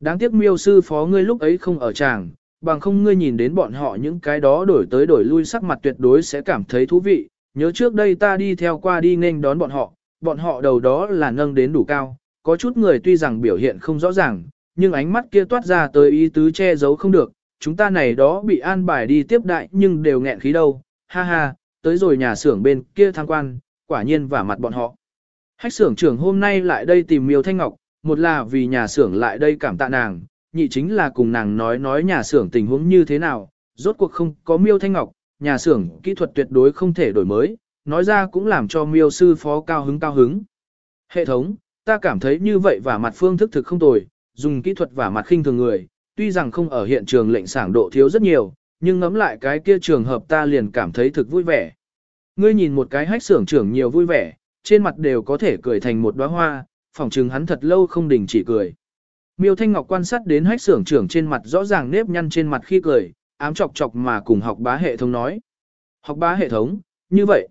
Đáng tiếc miêu sư phó ngươi lúc ấy không ở tràng, bằng không ngươi nhìn đến bọn họ những cái đó đổi tới đổi lui sắc mặt tuyệt đối sẽ cảm thấy thú vị. Nhớ trước đây ta đi theo qua đi nên đón bọn họ, bọn họ đầu đó là nâng đến đủ cao, có chút người tuy rằng biểu hiện không rõ ràng, nhưng ánh mắt kia toát ra tới ý tứ che giấu không được, chúng ta này đó bị an bài đi tiếp đại nhưng đều nghẹn khí đâu, ha ha, tới rồi nhà xưởng bên kia tham quan, quả nhiên vả mặt bọn họ. Hách xưởng trưởng hôm nay lại đây tìm Miêu Thanh Ngọc, một là vì nhà xưởng lại đây cảm tạ nàng, nhị chính là cùng nàng nói nói nhà xưởng tình huống như thế nào, rốt cuộc không có Miêu Thanh Ngọc, nhà xưởng kỹ thuật tuyệt đối không thể đổi mới, nói ra cũng làm cho Miêu sư phó cao hứng cao hứng. Hệ thống, ta cảm thấy như vậy và mặt phương thức thực không tồi, dùng kỹ thuật và mặt khinh thường người, tuy rằng không ở hiện trường lệnh sảng độ thiếu rất nhiều, nhưng ngẫm lại cái kia trường hợp ta liền cảm thấy thực vui vẻ. Ngươi nhìn một cái hách xưởng trưởng nhiều vui vẻ, trên mặt đều có thể cười thành một đóa hoa, phỏng chừng hắn thật lâu không đình chỉ cười. Miêu Thanh Ngọc quan sát đến hách xưởng trưởng trên mặt rõ ràng nếp nhăn trên mặt khi cười, ám chọc chọc mà cùng học bá hệ thống nói. Học bá hệ thống, như vậy.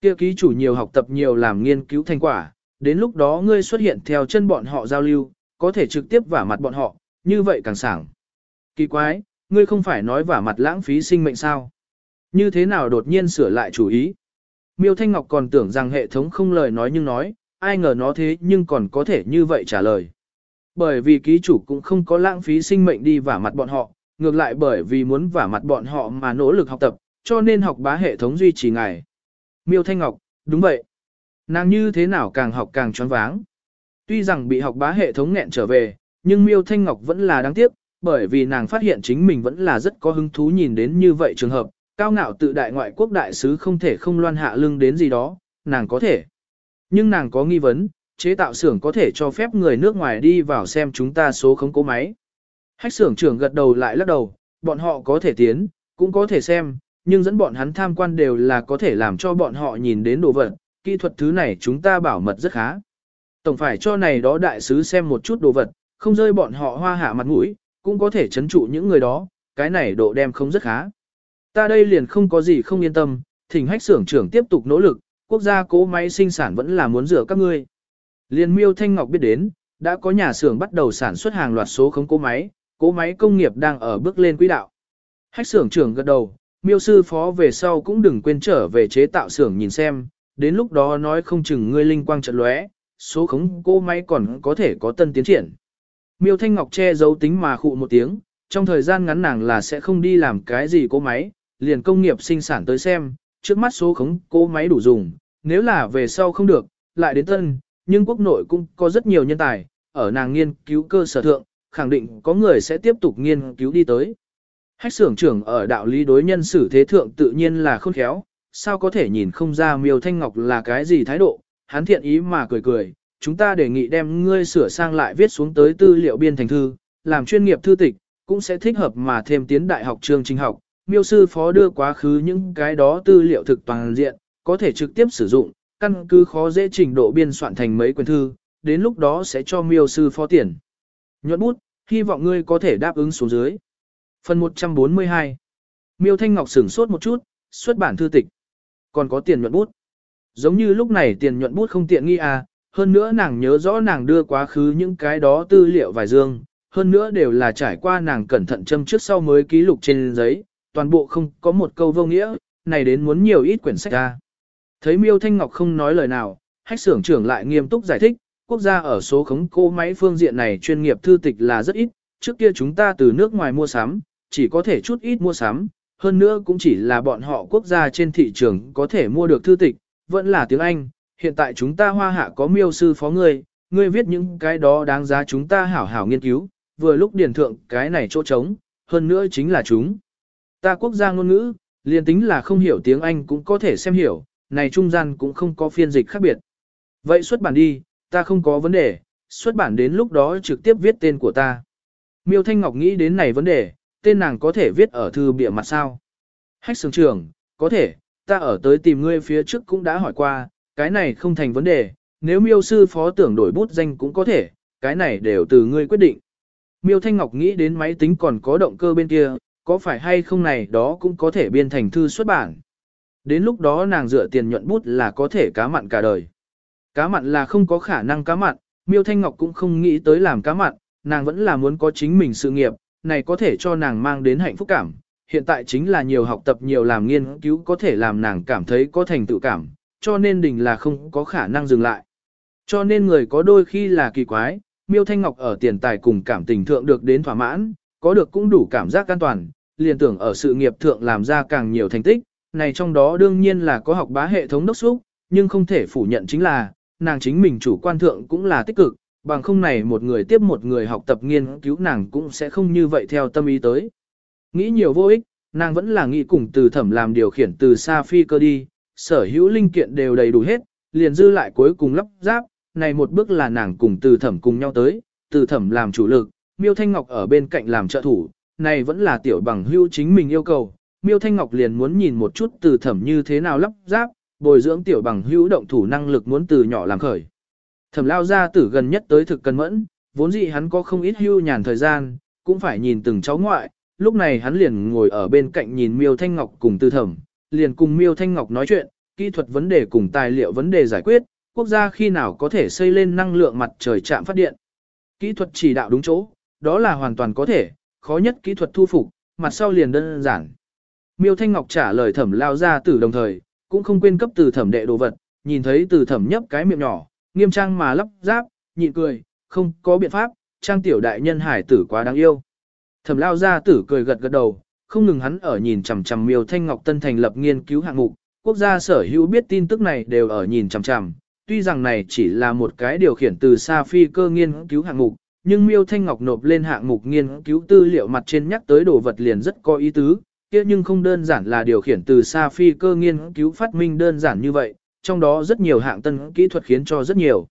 kia ký chủ nhiều học tập nhiều làm nghiên cứu thành quả, đến lúc đó ngươi xuất hiện theo chân bọn họ giao lưu, có thể trực tiếp vả mặt bọn họ, như vậy càng sảng. Kỳ quái, ngươi không phải nói vả mặt lãng phí sinh mệnh sao? Như thế nào đột nhiên sửa lại chủ ý? Miêu Thanh Ngọc còn tưởng rằng hệ thống không lời nói nhưng nói, ai ngờ nó thế nhưng còn có thể như vậy trả lời. Bởi vì ký chủ cũng không có lãng phí sinh mệnh đi vả mặt bọn họ, ngược lại bởi vì muốn vả mặt bọn họ mà nỗ lực học tập, cho nên học bá hệ thống duy trì ngài. Miêu Thanh Ngọc, đúng vậy. Nàng như thế nào càng học càng choáng váng. Tuy rằng bị học bá hệ thống nghẹn trở về, nhưng Miêu Thanh Ngọc vẫn là đáng tiếc, bởi vì nàng phát hiện chính mình vẫn là rất có hứng thú nhìn đến như vậy trường hợp, cao ngạo tự đại ngoại quốc đại sứ không thể không loan hạ lưng đến gì đó, nàng có thể. Nhưng nàng có nghi vấn, chế tạo xưởng có thể cho phép người nước ngoài đi vào xem chúng ta số khống cố máy. Hách xưởng trưởng gật đầu lại lắc đầu, bọn họ có thể tiến, cũng có thể xem, nhưng dẫn bọn hắn tham quan đều là có thể làm cho bọn họ nhìn đến đồ vật, kỹ thuật thứ này chúng ta bảo mật rất khá. Tổng phải cho này đó đại sứ xem một chút đồ vật, không rơi bọn họ hoa hạ mặt mũi, cũng có thể chấn trụ những người đó, cái này độ đem không rất khá. Ta đây liền không có gì không yên tâm, thỉnh hách xưởng trưởng tiếp tục nỗ lực, quốc gia cố máy sinh sản vẫn là muốn rửa các ngươi. Liên miêu Thanh Ngọc biết đến, đã có nhà xưởng bắt đầu sản xuất hàng loạt số khống cố máy, cố máy công nghiệp đang ở bước lên quỹ đạo. Hách xưởng trưởng gật đầu, miêu sư phó về sau cũng đừng quên trở về chế tạo xưởng nhìn xem, đến lúc đó nói không chừng ngươi linh quang trận lóe, số khống cố máy còn có thể có tân tiến triển. Miêu Thanh Ngọc che giấu tính mà khụ một tiếng, trong thời gian ngắn nàng là sẽ không đi làm cái gì cố máy, liền công nghiệp sinh sản tới xem, trước mắt số khống cố máy đủ dùng, nếu là về sau không được, lại đến tân, nhưng quốc nội cũng có rất nhiều nhân tài, ở nàng nghiên cứu cơ sở thượng, khẳng định có người sẽ tiếp tục nghiên cứu đi tới. Hách xưởng trưởng ở đạo lý đối nhân xử thế thượng tự nhiên là khôn khéo, sao có thể nhìn không ra miêu thanh ngọc là cái gì thái độ, hắn thiện ý mà cười cười, chúng ta đề nghị đem ngươi sửa sang lại viết xuống tới tư liệu biên thành thư, làm chuyên nghiệp thư tịch, cũng sẽ thích hợp mà thêm tiến đại học trường trình học. Miêu sư phó đưa quá khứ những cái đó tư liệu thực toàn diện, có thể trực tiếp sử dụng, căn cứ khó dễ trình độ biên soạn thành mấy quyển thư, đến lúc đó sẽ cho miêu sư phó tiền. Nhuận bút, hy vọng ngươi có thể đáp ứng xuống dưới. Phần 142 Miêu Thanh Ngọc sửng sốt một chút, xuất bản thư tịch. Còn có tiền nhuận bút. Giống như lúc này tiền nhuận bút không tiện nghi à, hơn nữa nàng nhớ rõ nàng đưa quá khứ những cái đó tư liệu vài dương, hơn nữa đều là trải qua nàng cẩn thận châm trước sau mới ký lục trên giấy, toàn bộ không có một câu vô nghĩa, này đến muốn nhiều ít quyển sách ra. Thấy Miêu Thanh Ngọc không nói lời nào, hách xưởng trưởng lại nghiêm túc giải thích, quốc gia ở số khống cô máy phương diện này chuyên nghiệp thư tịch là rất ít, trước kia chúng ta từ nước ngoài mua sắm, chỉ có thể chút ít mua sắm, hơn nữa cũng chỉ là bọn họ quốc gia trên thị trường có thể mua được thư tịch, vẫn là tiếng Anh, hiện tại chúng ta hoa hạ có miêu sư phó người, ngươi viết những cái đó đáng giá chúng ta hảo hảo nghiên cứu, vừa lúc điển thượng cái này chỗ trống, hơn nữa chính là chúng. Ta quốc gia ngôn ngữ, liền tính là không hiểu tiếng Anh cũng có thể xem hiểu, này trung gian cũng không có phiên dịch khác biệt. Vậy xuất bản đi, ta không có vấn đề, xuất bản đến lúc đó trực tiếp viết tên của ta. Miêu Thanh Ngọc nghĩ đến này vấn đề, tên nàng có thể viết ở thư bìa mặt sao? Hách sướng trường, có thể, ta ở tới tìm ngươi phía trước cũng đã hỏi qua, cái này không thành vấn đề, nếu miêu sư phó tưởng đổi bút danh cũng có thể, cái này đều từ ngươi quyết định. Miêu Thanh Ngọc nghĩ đến máy tính còn có động cơ bên kia, có phải hay không này đó cũng có thể biên thành thư xuất bản. Đến lúc đó nàng dựa tiền nhuận bút là có thể cá mặn cả đời. Cá mặn là không có khả năng cá mặn, Miêu Thanh Ngọc cũng không nghĩ tới làm cá mặn, nàng vẫn là muốn có chính mình sự nghiệp, này có thể cho nàng mang đến hạnh phúc cảm. Hiện tại chính là nhiều học tập nhiều làm nghiên cứu có thể làm nàng cảm thấy có thành tựu cảm, cho nên đình là không có khả năng dừng lại. Cho nên người có đôi khi là kỳ quái, Miêu Thanh Ngọc ở tiền tài cùng cảm tình thượng được đến thỏa mãn, có được cũng đủ cảm giác an toàn, liền tưởng ở sự nghiệp thượng làm ra càng nhiều thành tích, này trong đó đương nhiên là có học bá hệ thống đốc xúc, nhưng không thể phủ nhận chính là, nàng chính mình chủ quan thượng cũng là tích cực, bằng không này một người tiếp một người học tập nghiên cứu nàng cũng sẽ không như vậy theo tâm ý tới. Nghĩ nhiều vô ích, nàng vẫn là nghĩ cùng từ thẩm làm điều khiển từ xa phi cơ đi, sở hữu linh kiện đều đầy đủ hết, liền dư lại cuối cùng lắp ráp, này một bước là nàng cùng từ thẩm cùng nhau tới, từ thẩm làm chủ lực, miêu thanh ngọc ở bên cạnh làm trợ thủ, này vẫn là tiểu bằng hưu chính mình yêu cầu, miêu thanh ngọc liền muốn nhìn một chút từ thẩm như thế nào lắp ráp, bồi dưỡng tiểu bằng hữu động thủ năng lực muốn từ nhỏ làm khởi. Thẩm lao ra tử gần nhất tới thực cần mẫn, vốn dĩ hắn có không ít hưu nhàn thời gian, cũng phải nhìn từng cháu ngoại, lúc này hắn liền ngồi ở bên cạnh nhìn miêu thanh ngọc cùng Từ thẩm, liền cùng miêu thanh ngọc nói chuyện, kỹ thuật vấn đề cùng tài liệu vấn đề giải quyết, quốc gia khi nào có thể xây lên năng lượng mặt trời chạm phát điện. Kỹ thuật chỉ đạo đúng chỗ, đó là hoàn toàn có thể, khó nhất kỹ thuật thu phục, mặt sau liền đơn giản. Miêu Thanh Ngọc trả lời thẩm lao ra tử đồng thời, cũng không quên cấp từ thẩm đệ đồ vật, nhìn thấy từ thẩm nhấp cái miệng nhỏ, nghiêm trang mà lắp ráp, nhịn cười, không có biện pháp, trang tiểu đại nhân hải tử quá đáng yêu. Thẩm lao ra tử cười gật gật đầu, không ngừng hắn ở nhìn chằm chằm miêu thanh ngọc tân thành lập nghiên cứu hạng mục, quốc gia sở hữu biết tin tức này đều ở nhìn chằm chằm, tuy rằng này chỉ là một cái điều khiển từ xa phi cơ nghiên cứu hạng mục, nhưng miêu thanh ngọc nộp lên hạng mục nghiên cứu tư liệu mặt trên nhắc tới đồ vật liền rất có ý tứ, kia nhưng không đơn giản là điều khiển từ xa phi cơ nghiên cứu phát minh đơn giản như vậy, trong đó rất nhiều hạng tân kỹ thuật khiến cho rất nhiều.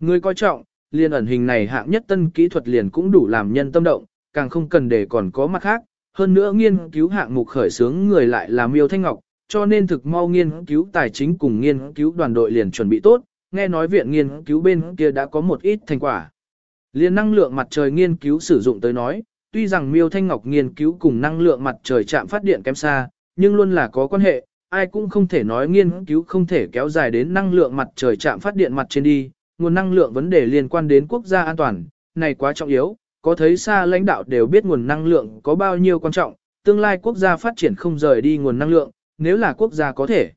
Người coi trọng, liền ẩn hình này hạng nhất tân kỹ thuật liền cũng đủ làm nhân tâm động, càng không cần để còn có mặt khác, hơn nữa nghiên cứu hạng mục khởi sướng người lại là Miêu Thanh Ngọc, cho nên thực mau nghiên cứu tài chính cùng nghiên cứu đoàn đội liền chuẩn bị tốt, nghe nói viện nghiên cứu bên kia đã có một ít thành quả. Liên năng lượng mặt trời nghiên cứu sử dụng tới nói, tuy rằng Miêu Thanh Ngọc nghiên cứu cùng năng lượng mặt trời chạm phát điện kém xa, nhưng luôn là có quan hệ, ai cũng không thể nói nghiên cứu không thể kéo dài đến năng lượng mặt trời chạm phát điện mặt trên đi, nguồn năng lượng vấn đề liên quan đến quốc gia an toàn, này quá trọng yếu, có thấy xa lãnh đạo đều biết nguồn năng lượng có bao nhiêu quan trọng, tương lai quốc gia phát triển không rời đi nguồn năng lượng, nếu là quốc gia có thể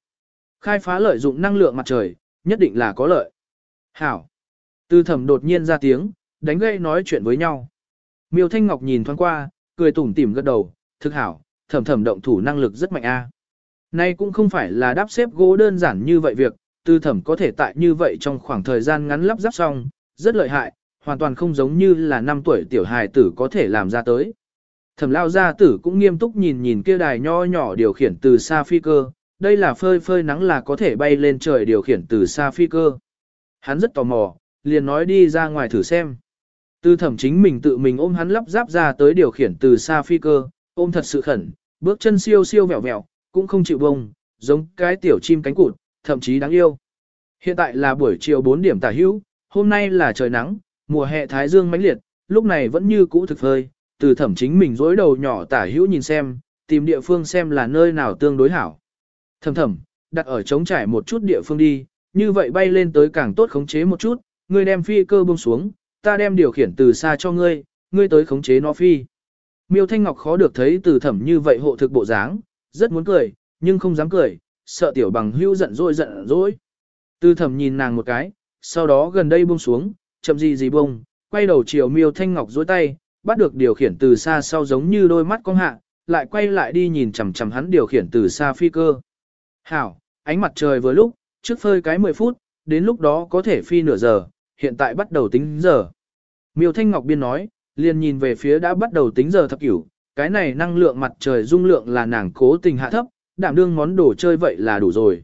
khai phá lợi dụng năng lượng mặt trời, nhất định là có lợi. Hảo. Tư thẩm đột nhiên ra tiếng, đánh gây nói chuyện với nhau. Miêu Thanh Ngọc nhìn thoáng qua, cười tủm tỉm gật đầu, thực hảo, thẩm thẩm động thủ năng lực rất mạnh a. Nay cũng không phải là đáp xếp gỗ đơn giản như vậy việc, tư thẩm có thể tại như vậy trong khoảng thời gian ngắn lắp ráp xong, rất lợi hại, hoàn toàn không giống như là năm tuổi tiểu hài tử có thể làm ra tới. Thẩm lao gia tử cũng nghiêm túc nhìn nhìn kia đài nho nhỏ điều khiển từ xa phi cơ, đây là phơi phơi nắng là có thể bay lên trời điều khiển từ xa phi cơ. Hắn rất tò mò, liền nói đi ra ngoài thử xem. Từ thẩm chính mình tự mình ôm hắn lắp ráp ra tới điều khiển từ xa phi cơ, ôm thật sự khẩn, bước chân siêu siêu vẹo vẹo, cũng không chịu bông, giống cái tiểu chim cánh cụt, thậm chí đáng yêu. Hiện tại là buổi chiều 4 điểm tả hữu, hôm nay là trời nắng, mùa hè thái dương mãnh liệt, lúc này vẫn như cũ thực phơi, từ thẩm chính mình dối đầu nhỏ tả hữu nhìn xem, tìm địa phương xem là nơi nào tương đối hảo. Thầm thầm, đặt ở trống trải một chút địa phương đi, như vậy bay lên tới càng tốt khống chế một chút, người đem phi cơ buông xuống, ta đem điều khiển từ xa cho ngươi, ngươi tới khống chế nó phi. Miêu Thanh Ngọc khó được thấy từ thẩm như vậy hộ thực bộ dáng, rất muốn cười, nhưng không dám cười, sợ tiểu bằng hưu giận dỗi giận dỗi. Từ thẩm nhìn nàng một cái, sau đó gần đây buông xuống, chậm gì gì buông, quay đầu chiều Miêu Thanh Ngọc dối tay, bắt được điều khiển từ xa sau giống như đôi mắt con hạ, lại quay lại đi nhìn chằm chằm hắn điều khiển từ xa phi cơ. Hảo, ánh mặt trời vừa lúc, trước phơi cái 10 phút, đến lúc đó có thể phi nửa giờ, hiện tại bắt đầu tính giờ. Miêu Thanh Ngọc Biên nói, liền nhìn về phía đã bắt đầu tính giờ thập cửu, cái này năng lượng mặt trời dung lượng là nàng cố tình hạ thấp, đảm đương món đồ chơi vậy là đủ rồi.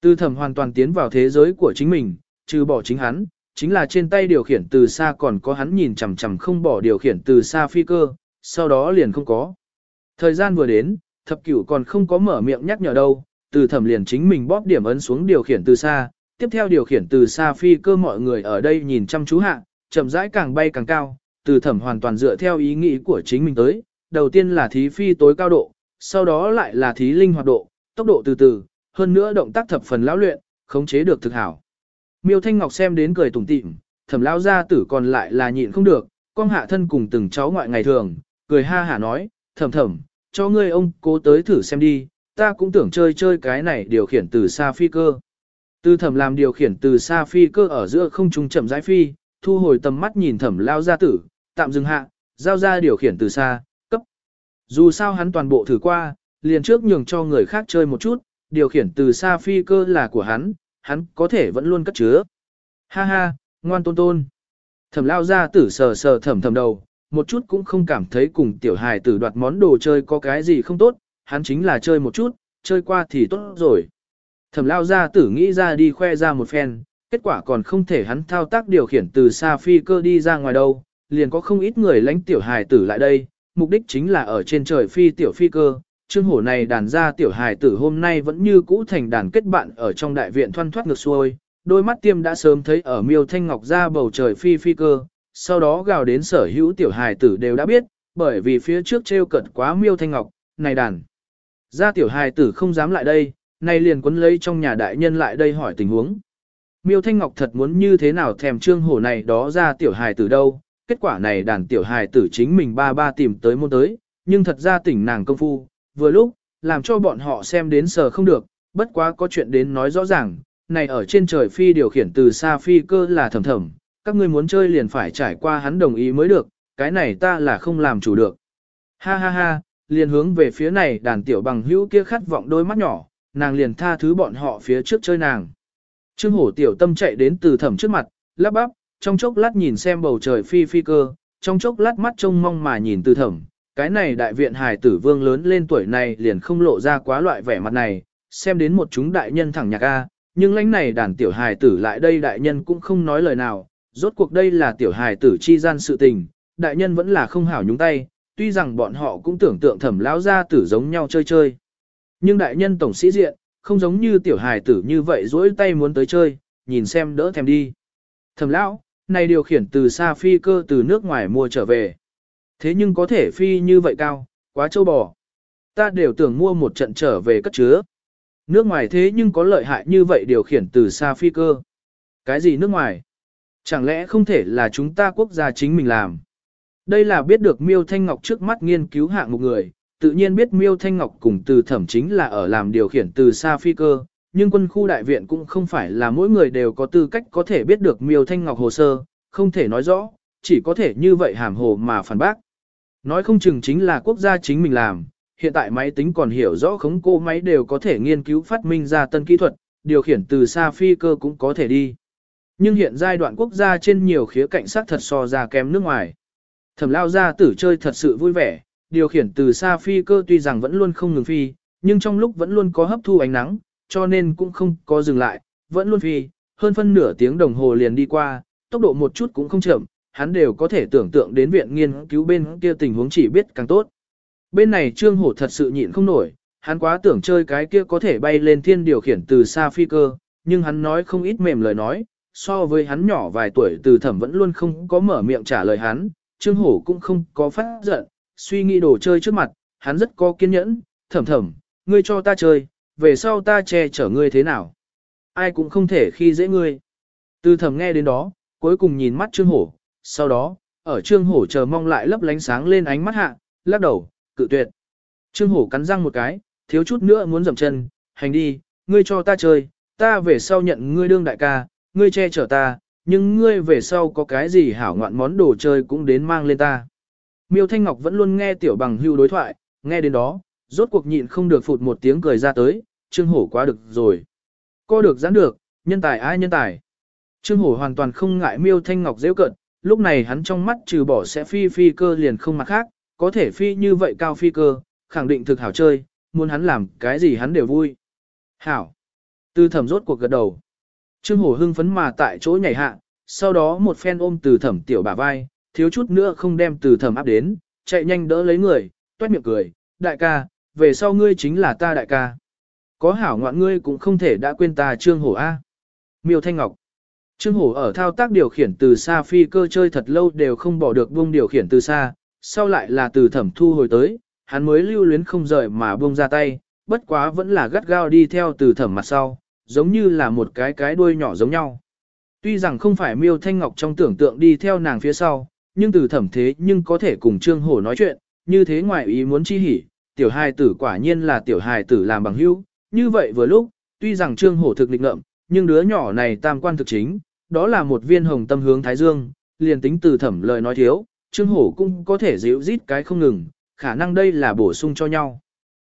Tư thẩm hoàn toàn tiến vào thế giới của chính mình, trừ bỏ chính hắn, chính là trên tay điều khiển từ xa còn có hắn nhìn chằm chằm không bỏ điều khiển từ xa phi cơ, sau đó liền không có. Thời gian vừa đến, thập cửu còn không có mở miệng nhắc nhở đâu, từ thẩm liền chính mình bóp điểm ấn xuống điều khiển từ xa, tiếp theo điều khiển từ xa phi cơ mọi người ở đây nhìn chăm chú hạ, chậm rãi càng bay càng cao, từ thẩm hoàn toàn dựa theo ý nghĩ của chính mình tới, đầu tiên là thí phi tối cao độ, sau đó lại là thí linh hoạt độ, tốc độ từ từ, hơn nữa động tác thập phần lão luyện, khống chế được thực hảo. Miêu Thanh Ngọc xem đến cười tủm tỉm, thẩm lão gia tử còn lại là nhịn không được, con hạ thân cùng từng cháu ngoại ngày thường, cười ha hả nói, thẩm thẩm, cho ngươi ông cố tới thử xem đi, ta cũng tưởng chơi chơi cái này điều khiển từ xa phi cơ. Từ thẩm làm điều khiển từ xa phi cơ ở giữa không trung chậm rãi phi, thu hồi tầm mắt nhìn thẩm lao gia tử, tạm dừng hạ, giao ra điều khiển từ xa, cấp. Dù sao hắn toàn bộ thử qua, liền trước nhường cho người khác chơi một chút, điều khiển từ xa phi cơ là của hắn, hắn có thể vẫn luôn cất chứa. Ha ha, ngoan tôn tôn. Thẩm lao gia tử sờ sờ thẩm thẩm đầu, một chút cũng không cảm thấy cùng tiểu hài tử đoạt món đồ chơi có cái gì không tốt, hắn chính là chơi một chút, chơi qua thì tốt rồi. Thẩm lao gia tử nghĩ ra đi khoe ra một phen, kết quả còn không thể hắn thao tác điều khiển từ xa phi cơ đi ra ngoài đâu, liền có không ít người lánh tiểu hài tử lại đây, mục đích chính là ở trên trời phi tiểu phi cơ. Trương hổ này đàn ra tiểu hài tử hôm nay vẫn như cũ thành đàn kết bạn ở trong đại viện thoăn thoát ngược xuôi, đôi mắt tiêm đã sớm thấy ở miêu thanh ngọc ra bầu trời phi phi cơ, sau đó gào đến sở hữu tiểu hài tử đều đã biết, bởi vì phía trước treo cật quá miêu thanh ngọc, này đàn. Ra tiểu hài tử không dám lại đây, nay liền quấn lấy trong nhà đại nhân lại đây hỏi tình huống. Miêu Thanh Ngọc thật muốn như thế nào thèm trương hổ này đó ra tiểu hài tử đâu, kết quả này đàn tiểu hài tử chính mình ba ba tìm tới môn tới, nhưng thật ra tỉnh nàng công phu, vừa lúc, làm cho bọn họ xem đến sờ không được, bất quá có chuyện đến nói rõ ràng, này ở trên trời phi điều khiển từ xa phi cơ là thầm thầm, các ngươi muốn chơi liền phải trải qua hắn đồng ý mới được, cái này ta là không làm chủ được. Ha ha ha, liền hướng về phía này đàn tiểu bằng hữu kia khát vọng đôi mắt nhỏ, nàng liền tha thứ bọn họ phía trước chơi nàng. Trương hổ tiểu tâm chạy đến từ thẩm trước mặt, lắp bắp, trong chốc lát nhìn xem bầu trời phi phi cơ, trong chốc lát mắt trông mong mà nhìn từ thẩm. Cái này đại viện hài tử vương lớn lên tuổi này liền không lộ ra quá loại vẻ mặt này, xem đến một chúng đại nhân thẳng nhạc A, nhưng lãnh này đàn tiểu hài tử lại đây đại nhân cũng không nói lời nào, rốt cuộc đây là tiểu hài tử chi gian sự tình, đại nhân vẫn là không hảo nhúng tay, tuy rằng bọn họ cũng tưởng tượng thẩm lão gia tử giống nhau chơi chơi. Nhưng đại nhân tổng sĩ diện, không giống như tiểu hài tử như vậy dỗi tay muốn tới chơi, nhìn xem đỡ thèm đi. Thẩm lão, này điều khiển từ xa phi cơ từ nước ngoài mua trở về. Thế nhưng có thể phi như vậy cao, quá châu bò. Ta đều tưởng mua một trận trở về cất chứa. Nước ngoài thế nhưng có lợi hại như vậy điều khiển từ xa phi cơ. Cái gì nước ngoài? Chẳng lẽ không thể là chúng ta quốc gia chính mình làm? Đây là biết được Miêu Thanh Ngọc trước mắt nghiên cứu hạng một người, tự nhiên biết Miêu Thanh Ngọc cùng từ thẩm chính là ở làm điều khiển từ xa phi cơ, nhưng quân khu đại viện cũng không phải là mỗi người đều có tư cách có thể biết được Miêu Thanh Ngọc hồ sơ, không thể nói rõ, chỉ có thể như vậy hàm hồ mà phản bác. Nói không chừng chính là quốc gia chính mình làm, hiện tại máy tính còn hiểu rõ khống cô máy đều có thể nghiên cứu phát minh ra tân kỹ thuật, điều khiển từ xa phi cơ cũng có thể đi. Nhưng hiện giai đoạn quốc gia trên nhiều khía cạnh sát thật so ra kém nước ngoài. Thẩm lao ra tử chơi thật sự vui vẻ, điều khiển từ xa phi cơ tuy rằng vẫn luôn không ngừng phi, nhưng trong lúc vẫn luôn có hấp thu ánh nắng, cho nên cũng không có dừng lại, vẫn luôn phi, hơn phân nửa tiếng đồng hồ liền đi qua, tốc độ một chút cũng không chậm, hắn đều có thể tưởng tượng đến viện nghiên cứu bên kia tình huống chỉ biết càng tốt. Bên này Trương Hổ thật sự nhịn không nổi, hắn quá tưởng chơi cái kia có thể bay lên thiên điều khiển từ xa phi cơ, nhưng hắn nói không ít mềm lời nói, so với hắn nhỏ vài tuổi từ thẩm vẫn luôn không có mở miệng trả lời hắn, Trương Hổ cũng không có phát giận, suy nghĩ đồ chơi trước mặt, hắn rất có kiên nhẫn, thẩm thẩm, ngươi cho ta chơi, về sau ta che chở ngươi thế nào. Ai cũng không thể khi dễ ngươi. Từ thẩm nghe đến đó, cuối cùng nhìn mắt Trương Hổ, sau đó, ở Trương Hổ chờ mong lại lấp lánh sáng lên ánh mắt hạ, lắc đầu, cự tuyệt. Trương Hổ cắn răng một cái, thiếu chút nữa muốn dậm chân, hành đi, ngươi cho ta chơi, ta về sau nhận ngươi đương đại ca, ngươi che chở ta, nhưng ngươi về sau có cái gì hảo ngoạn món đồ chơi cũng đến mang lên ta. Miêu Thanh Ngọc vẫn luôn nghe tiểu bằng hưu đối thoại, nghe đến đó, rốt cuộc nhịn không được phụt một tiếng cười ra tới, Trương Hổ quá được rồi. Co được giãn được, nhân tài ai nhân tài. Trương Hổ hoàn toàn không ngại Miêu Thanh Ngọc dễ cận, lúc này hắn trong mắt trừ bỏ sẽ phi phi cơ liền không mặt khác, có thể phi như vậy cao phi cơ, khẳng định thực hảo chơi, muốn hắn làm cái gì hắn đều vui. Hảo. Từ thẩm rốt cuộc gật đầu. Trương Hổ hưng phấn mà tại chỗ nhảy hạ, sau đó một phen ôm từ thẩm tiểu bà vai, thiếu chút nữa không đem từ thẩm áp đến, chạy nhanh đỡ lấy người, toét miệng cười, đại ca, về sau ngươi chính là ta đại ca. Có hảo ngoạn ngươi cũng không thể đã quên ta Trương Hổ A. Miêu Thanh Ngọc. Trương Hổ ở thao tác điều khiển từ xa phi cơ chơi thật lâu đều không bỏ được buông điều khiển từ xa, sau lại là từ thẩm thu hồi tới, hắn mới lưu luyến không rời mà buông ra tay, bất quá vẫn là gắt gao đi theo từ thẩm mặt sau, giống như là một cái cái đuôi nhỏ giống nhau. Tuy rằng không phải miêu thanh ngọc trong tưởng tượng đi theo nàng phía sau, nhưng từ thẩm thế nhưng có thể cùng trương hổ nói chuyện, như thế ngoài ý muốn chi hỉ, tiểu hài tử quả nhiên là tiểu hài tử làm bằng hữu, như vậy vừa lúc, tuy rằng trương hổ thực lịch ngợm, nhưng đứa nhỏ này tam quan thực chính, đó là một viên hồng tâm hướng thái dương, liền tính từ thẩm lời nói thiếu, trương hổ cũng có thể dịu rít cái không ngừng, khả năng đây là bổ sung cho nhau.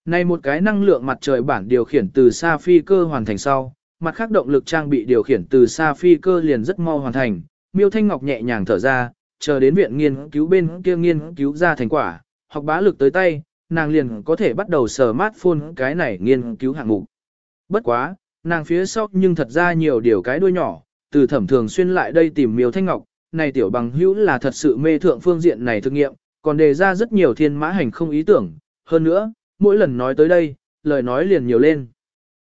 Này một cái năng lượng mặt trời bản điều khiển từ xa phi cơ hoàn thành sau, mặt khác động lực trang bị điều khiển từ xa phi cơ liền rất mau hoàn thành, Miêu Thanh Ngọc nhẹ nhàng thở ra, chờ đến viện nghiên cứu bên kia nghiên cứu ra thành quả, học bá lực tới tay, nàng liền có thể bắt đầu sờ smartphone cái này nghiên cứu hạng mục. Bất quá, nàng phía sau nhưng thật ra nhiều điều cái đuôi nhỏ, từ thẩm thường xuyên lại đây tìm Miêu Thanh Ngọc, này tiểu bằng hữu là thật sự mê thượng phương diện này thực nghiệm, còn đề ra rất nhiều thiên mã hành không ý tưởng, hơn nữa, mỗi lần nói tới đây, lời nói liền nhiều lên.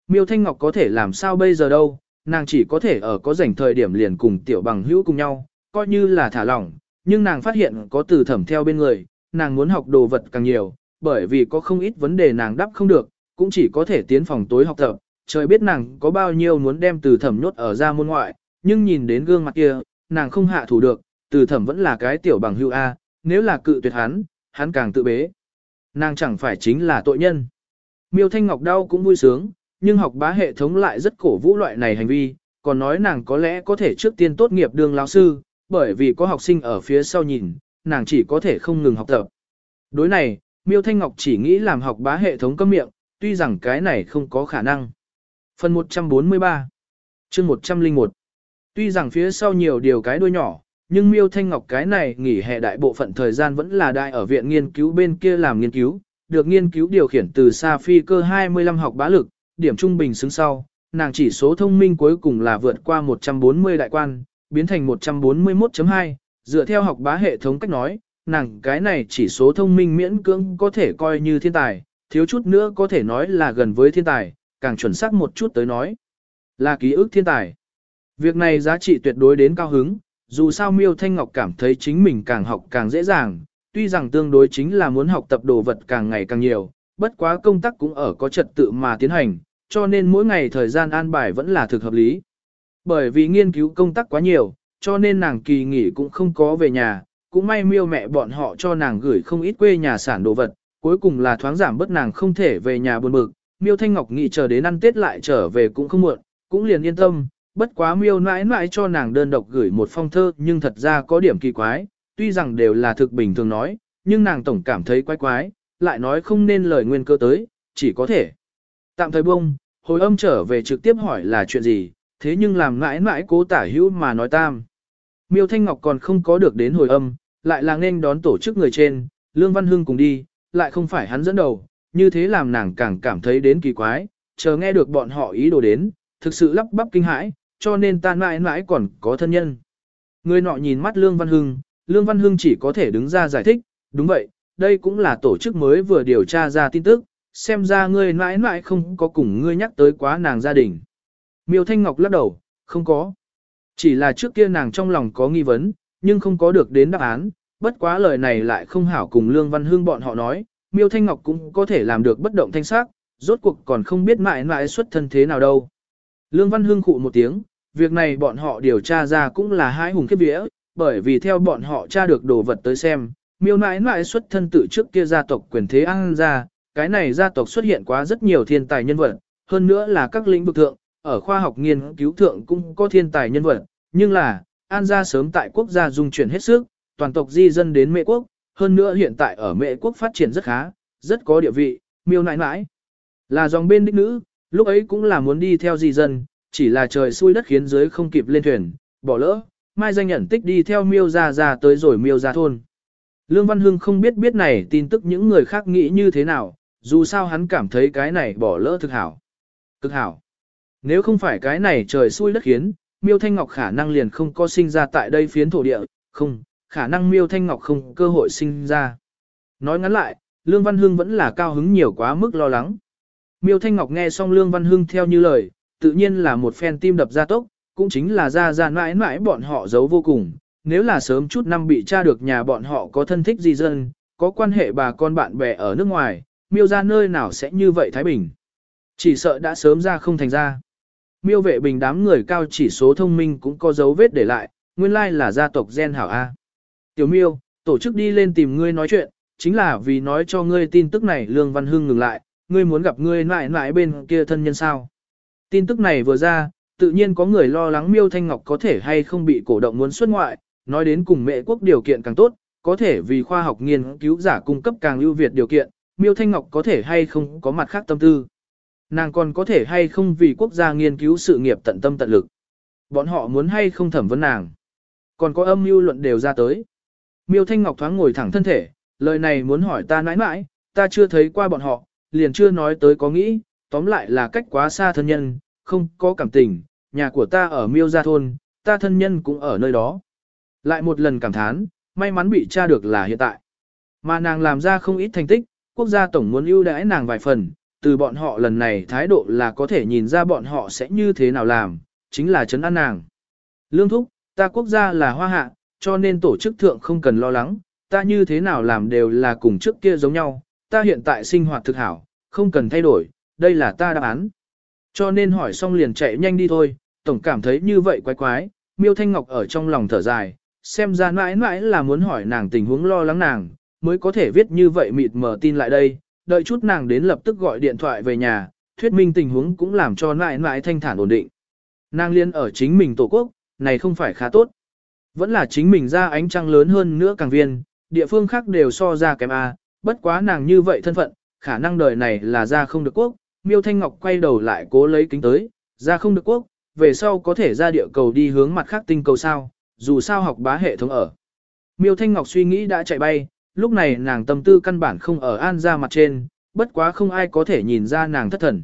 Miêu Thanh Ngọc có thể làm sao bây giờ đâu, nàng chỉ có thể ở có rảnh thời điểm liền cùng tiểu bằng hữu cùng nhau, coi như là thả lỏng, nhưng nàng phát hiện có từ thẩm theo bên người, nàng muốn học đồ vật càng nhiều, bởi vì có không ít vấn đề nàng đáp không được, cũng chỉ có thể tiến phòng tối học tập, trời biết nàng có bao nhiêu muốn đem từ thẩm nhốt ở ra môn ngoại, nhưng nhìn đến gương mặt kia, nàng không hạ thủ được, từ thẩm vẫn là cái tiểu bằng hưu A, nếu là cự tuyệt hắn, hắn càng tự bế. Nàng chẳng phải chính là tội nhân. Miêu Thanh Ngọc đau cũng vui sướng, nhưng học bá hệ thống lại rất cổ vũ loại này hành vi, còn nói nàng có lẽ có thể trước tiên tốt nghiệp đường lao sư, bởi vì có học sinh ở phía sau nhìn, nàng chỉ có thể không ngừng học tập. Đối này, Miêu Thanh Ngọc chỉ nghĩ làm học bá hệ thống cấm miệng, tuy rằng cái này không có khả năng. Phần 143 chương 101 Tuy rằng phía sau nhiều điều cái đuôi nhỏ, nhưng Miêu Thanh Ngọc cái này nghỉ hè đại bộ phận thời gian vẫn là đại ở viện nghiên cứu bên kia làm nghiên cứu, được nghiên cứu điều khiển từ xa phi cơ 25 học bá lực, điểm trung bình xứng sau, nàng chỉ số thông minh cuối cùng là vượt qua 140 đại quan, biến thành 141.2, dựa theo học bá hệ thống cách nói, nàng cái này chỉ số thông minh miễn cưỡng có thể coi như thiên tài, thiếu chút nữa có thể nói là gần với thiên tài, càng chuẩn xác một chút tới nói, là ký ức thiên tài. Việc này giá trị tuyệt đối đến cao hứng, dù sao Miêu Thanh Ngọc cảm thấy chính mình càng học càng dễ dàng, tuy rằng tương đối chính là muốn học tập đồ vật càng ngày càng nhiều, bất quá công tác cũng ở có trật tự mà tiến hành, cho nên mỗi ngày thời gian an bài vẫn là thực hợp lý. Bởi vì nghiên cứu công tác quá nhiều, cho nên nàng kỳ nghỉ cũng không có về nhà, cũng may miêu mẹ bọn họ cho nàng gửi không ít quê nhà sản đồ vật, cuối cùng là thoáng giảm bất nàng không thể về nhà buồn bực. Miêu Thanh Ngọc nghĩ chờ đến ăn Tết lại trở về cũng không muộn, cũng liền yên tâm, bất quá miêu nãi nãi cho nàng đơn độc gửi một phong thơ nhưng thật ra có điểm kỳ quái, tuy rằng đều là thực bình thường nói, nhưng nàng tổng cảm thấy quái quái, lại nói không nên lời nguyên cơ tới, chỉ có thể. Tạm thời bông, hồi âm trở về trực tiếp hỏi là chuyện gì, thế nhưng làm mãi mãi cố tả hữu mà nói tam. Miêu Thanh Ngọc còn không có được đến hồi âm, lại là nên đón tổ chức người trên, Lương Văn Hưng cùng đi, lại không phải hắn dẫn đầu, như thế làm nàng càng cảm thấy đến kỳ quái, chờ nghe được bọn họ ý đồ đến, thực sự lắp bắp kinh hãi, cho nên ta mãi mãi còn có thân nhân. Người nọ nhìn mắt Lương Văn Hưng, Lương Văn Hưng chỉ có thể đứng ra giải thích, đúng vậy, đây cũng là tổ chức mới vừa điều tra ra tin tức, xem ra ngươi mãi mãi không có cùng ngươi nhắc tới quá nàng gia đình. Miêu Thanh Ngọc lắc đầu, không có. Chỉ là trước kia nàng trong lòng có nghi vấn, nhưng không có được đến đáp án, bất quá lời này lại không hảo cùng Lương Văn Hương bọn họ nói, Miêu Thanh Ngọc cũng có thể làm được bất động thanh sắc, rốt cuộc còn không biết mãi mãi xuất thân thế nào đâu. Lương Văn Hương khụ một tiếng, việc này bọn họ điều tra ra cũng là hai hùng kết vía, bởi vì theo bọn họ tra được đồ vật tới xem, miêu mãi mãi xuất thân tự trước kia gia tộc quyền thế ăn ra, cái này gia tộc xuất hiện quá rất nhiều thiên tài nhân vật, hơn nữa là các lĩnh vực thượng, ở khoa học nghiên cứu thượng cũng có thiên tài nhân vật, nhưng là, An gia sớm tại quốc gia dung chuyển hết sức, toàn tộc di dân đến Mễ quốc, hơn nữa hiện tại ở Mễ quốc phát triển rất khá, rất có địa vị, miêu nãi nãi. Là dòng bên đích nữ, lúc ấy cũng là muốn đi theo di dân, chỉ là trời xui đất khiến dưới không kịp lên thuyền, bỏ lỡ, mai danh nhận tích đi theo miêu ra ra tới rồi miêu ra thôn. Lương Văn Hưng không biết biết này tin tức những người khác nghĩ như thế nào, dù sao hắn cảm thấy cái này bỏ lỡ thực hảo. Cực hảo. Nếu không phải cái này trời xui đất khiến, miêu thanh ngọc khả năng liền không có sinh ra tại đây phiến thổ địa, không, khả năng miêu thanh ngọc không cơ hội sinh ra. Nói ngắn lại, Lương Văn Hưng vẫn là cao hứng nhiều quá mức lo lắng. Miêu Thanh Ngọc nghe xong Lương Văn Hưng theo như lời, tự nhiên là một phen tim đập ra tốc, cũng chính là ra ra mãi mãi bọn họ giấu vô cùng. Nếu là sớm chút năm bị tra được nhà bọn họ có thân thích gì dân, có quan hệ bà con bạn bè ở nước ngoài, miêu ra nơi nào sẽ như vậy Thái Bình. Chỉ sợ đã sớm ra không thành ra. Miêu vệ bình đám người cao chỉ số thông minh cũng có dấu vết để lại, nguyên lai là gia tộc gen hảo A. Tiểu miêu, tổ chức đi lên tìm ngươi nói chuyện, chính là vì nói cho ngươi tin tức này Lương Văn Hưng ngừng lại, ngươi muốn gặp ngươi mãi mãi bên kia thân nhân sao. Tin tức này vừa ra, tự nhiên có người lo lắng Miêu Thanh Ngọc có thể hay không bị cổ động muốn xuất ngoại, nói đến cùng mẹ quốc điều kiện càng tốt, có thể vì khoa học nghiên cứu giả cung cấp càng ưu việt điều kiện, Miêu Thanh Ngọc có thể hay không có mặt khác tâm tư. Nàng còn có thể hay không vì quốc gia nghiên cứu sự nghiệp tận tâm tận lực. Bọn họ muốn hay không thẩm vấn nàng. Còn có âm mưu luận đều ra tới. Miêu Thanh Ngọc thoáng ngồi thẳng thân thể, lời này muốn hỏi ta nãi nãi, ta chưa thấy qua bọn họ, liền chưa nói tới có nghĩ, tóm lại là cách quá xa thân nhân, không có cảm tình, nhà của ta ở miêu gia thôn, ta thân nhân cũng ở nơi đó. Lại một lần cảm thán, may mắn bị tra được là hiện tại. Mà nàng làm ra không ít thành tích, quốc gia tổng muốn ưu đãi nàng vài phần, từ bọn họ lần này thái độ là có thể nhìn ra bọn họ sẽ như thế nào làm, chính là chấn an nàng. Lương thúc, ta quốc gia là hoa hạ, cho nên tổ chức thượng không cần lo lắng, ta như thế nào làm đều là cùng trước kia giống nhau, ta hiện tại sinh hoạt thực hảo, không cần thay đổi, đây là ta đáp án. Cho nên hỏi xong liền chạy nhanh đi thôi, tổng cảm thấy như vậy quái quái, miêu thanh ngọc ở trong lòng thở dài, xem ra mãi mãi là muốn hỏi nàng tình huống lo lắng nàng, mới có thể viết như vậy mịt mờ tin lại đây, đợi chút nàng đến lập tức gọi điện thoại về nhà, thuyết minh tình huống cũng làm cho mãi mãi thanh thản ổn định. Nàng liên ở chính mình tổ quốc, này không phải khá tốt. Vẫn là chính mình ra ánh trăng lớn hơn nữa càng viên, địa phương khác đều so ra kém A, bất quá nàng như vậy thân phận, khả năng đời này là ra không được quốc, miêu thanh ngọc quay đầu lại cố lấy kính tới, ra không được quốc, về sau có thể ra địa cầu đi hướng mặt khác tinh cầu sao, dù sao học bá hệ thống ở. Miêu thanh ngọc suy nghĩ đã chạy bay, lúc này nàng tâm tư căn bản không ở an ra mặt trên, bất quá không ai có thể nhìn ra nàng thất thần.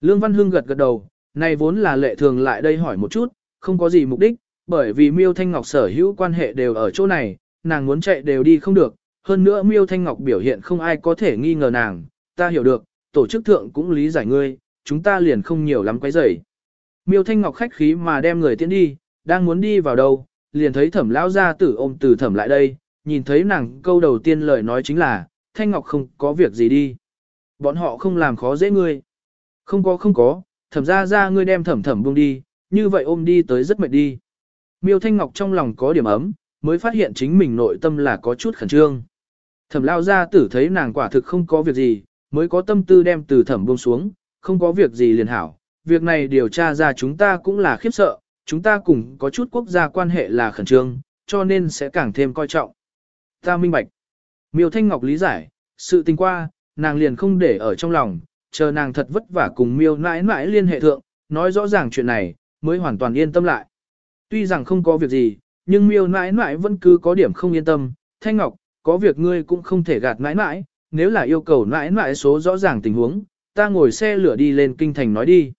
Lương Văn Hưng gật gật đầu, này vốn là lệ thường lại đây hỏi một chút, không có gì mục đích, bởi vì Miêu Thanh Ngọc sở hữu quan hệ đều ở chỗ này, nàng muốn chạy đều đi không được, hơn nữa Miêu Thanh Ngọc biểu hiện không ai có thể nghi ngờ nàng, ta hiểu được, tổ chức thượng cũng lý giải ngươi, chúng ta liền không nhiều lắm quấy rầy. Miêu Thanh Ngọc khách khí mà đem người tiến đi, đang muốn đi vào đâu, liền thấy thẩm lão gia tử ôm từ thẩm lại đây, nhìn thấy nàng câu đầu tiên lời nói chính là, Thanh Ngọc không có việc gì đi. Bọn họ không làm khó dễ ngươi. Không có không có, thẩm ra ra ngươi đem thẩm thẩm buông đi, như vậy ôm đi tới rất mệt đi. Miêu Thanh Ngọc trong lòng có điểm ấm, mới phát hiện chính mình nội tâm là có chút khẩn trương. Thẩm lao gia tử thấy nàng quả thực không có việc gì, mới có tâm tư đem từ thẩm buông xuống, không có việc gì liền hảo. Việc này điều tra ra chúng ta cũng là khiếp sợ, chúng ta cùng có chút quốc gia quan hệ là khẩn trương, cho nên sẽ càng thêm coi trọng. Ta minh bạch. Miêu Thanh Ngọc lý giải, sự tình qua, nàng liền không để ở trong lòng, chờ nàng thật vất vả cùng miêu Nãi Nãi liên hệ thượng, nói rõ ràng chuyện này, mới hoàn toàn yên tâm lại. Tuy rằng không có việc gì, nhưng miêu Nãi Nãi vẫn cứ có điểm không yên tâm, Thanh Ngọc, có việc ngươi cũng không thể gạt mãi mãi, nếu là yêu cầu Nãi Nãi số rõ ràng tình huống, ta ngồi xe lửa đi lên kinh thành nói đi.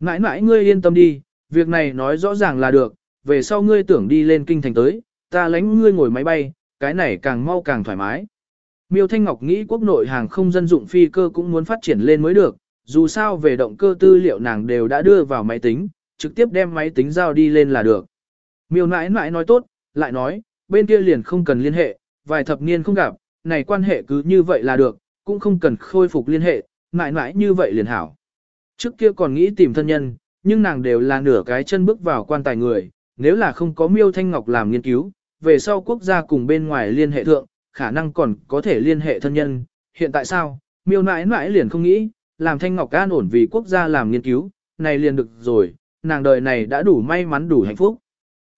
Nãi Nãi ngươi yên tâm đi, việc này nói rõ ràng là được, về sau ngươi tưởng đi lên kinh thành tới, ta lánh ngươi ngồi máy bay, cái này càng mau càng thoải mái. Miêu Thanh Ngọc nghĩ quốc nội hàng không dân dụng phi cơ cũng muốn phát triển lên mới được, dù sao về động cơ tư liệu nàng đều đã đưa vào máy tính, trực tiếp đem máy tính giao đi lên là được. Miêu nãi nãi nói tốt, lại nói, bên kia liền không cần liên hệ, vài thập niên không gặp, này quan hệ cứ như vậy là được, cũng không cần khôi phục liên hệ, nãi nãi như vậy liền hảo. Trước kia còn nghĩ tìm thân nhân, nhưng nàng đều là nửa cái chân bước vào quan tài người, nếu là không có miêu thanh ngọc làm nghiên cứu, về sau quốc gia cùng bên ngoài liên hệ thượng, khả năng còn có thể liên hệ thân nhân. Hiện tại sao, miêu nãi nãi liền không nghĩ, làm thanh ngọc an ổn vì quốc gia làm nghiên cứu, này liền được rồi, nàng đời này đã đủ may mắn đủ hạnh phúc.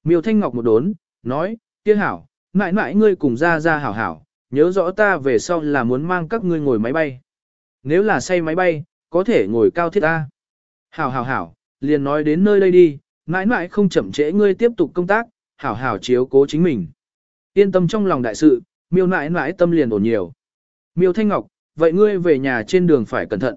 Miêu thanh ngọc một đốn, nói, kia hảo, mãi mãi ngươi cùng ra ra hảo hảo, nhớ rõ ta về sau là muốn mang các ngươi ngồi máy bay. Nếu là say máy bay, có thể ngồi cao thiết ta. Hảo hảo hảo, liền nói đến nơi đây đi, mãi mãi không chậm trễ ngươi tiếp tục công tác, hảo hảo chiếu cố chính mình. Yên tâm trong lòng đại sự, miêu nãi nãi tâm liền ổn nhiều. Miêu Thanh Ngọc, vậy ngươi về nhà trên đường phải cẩn thận.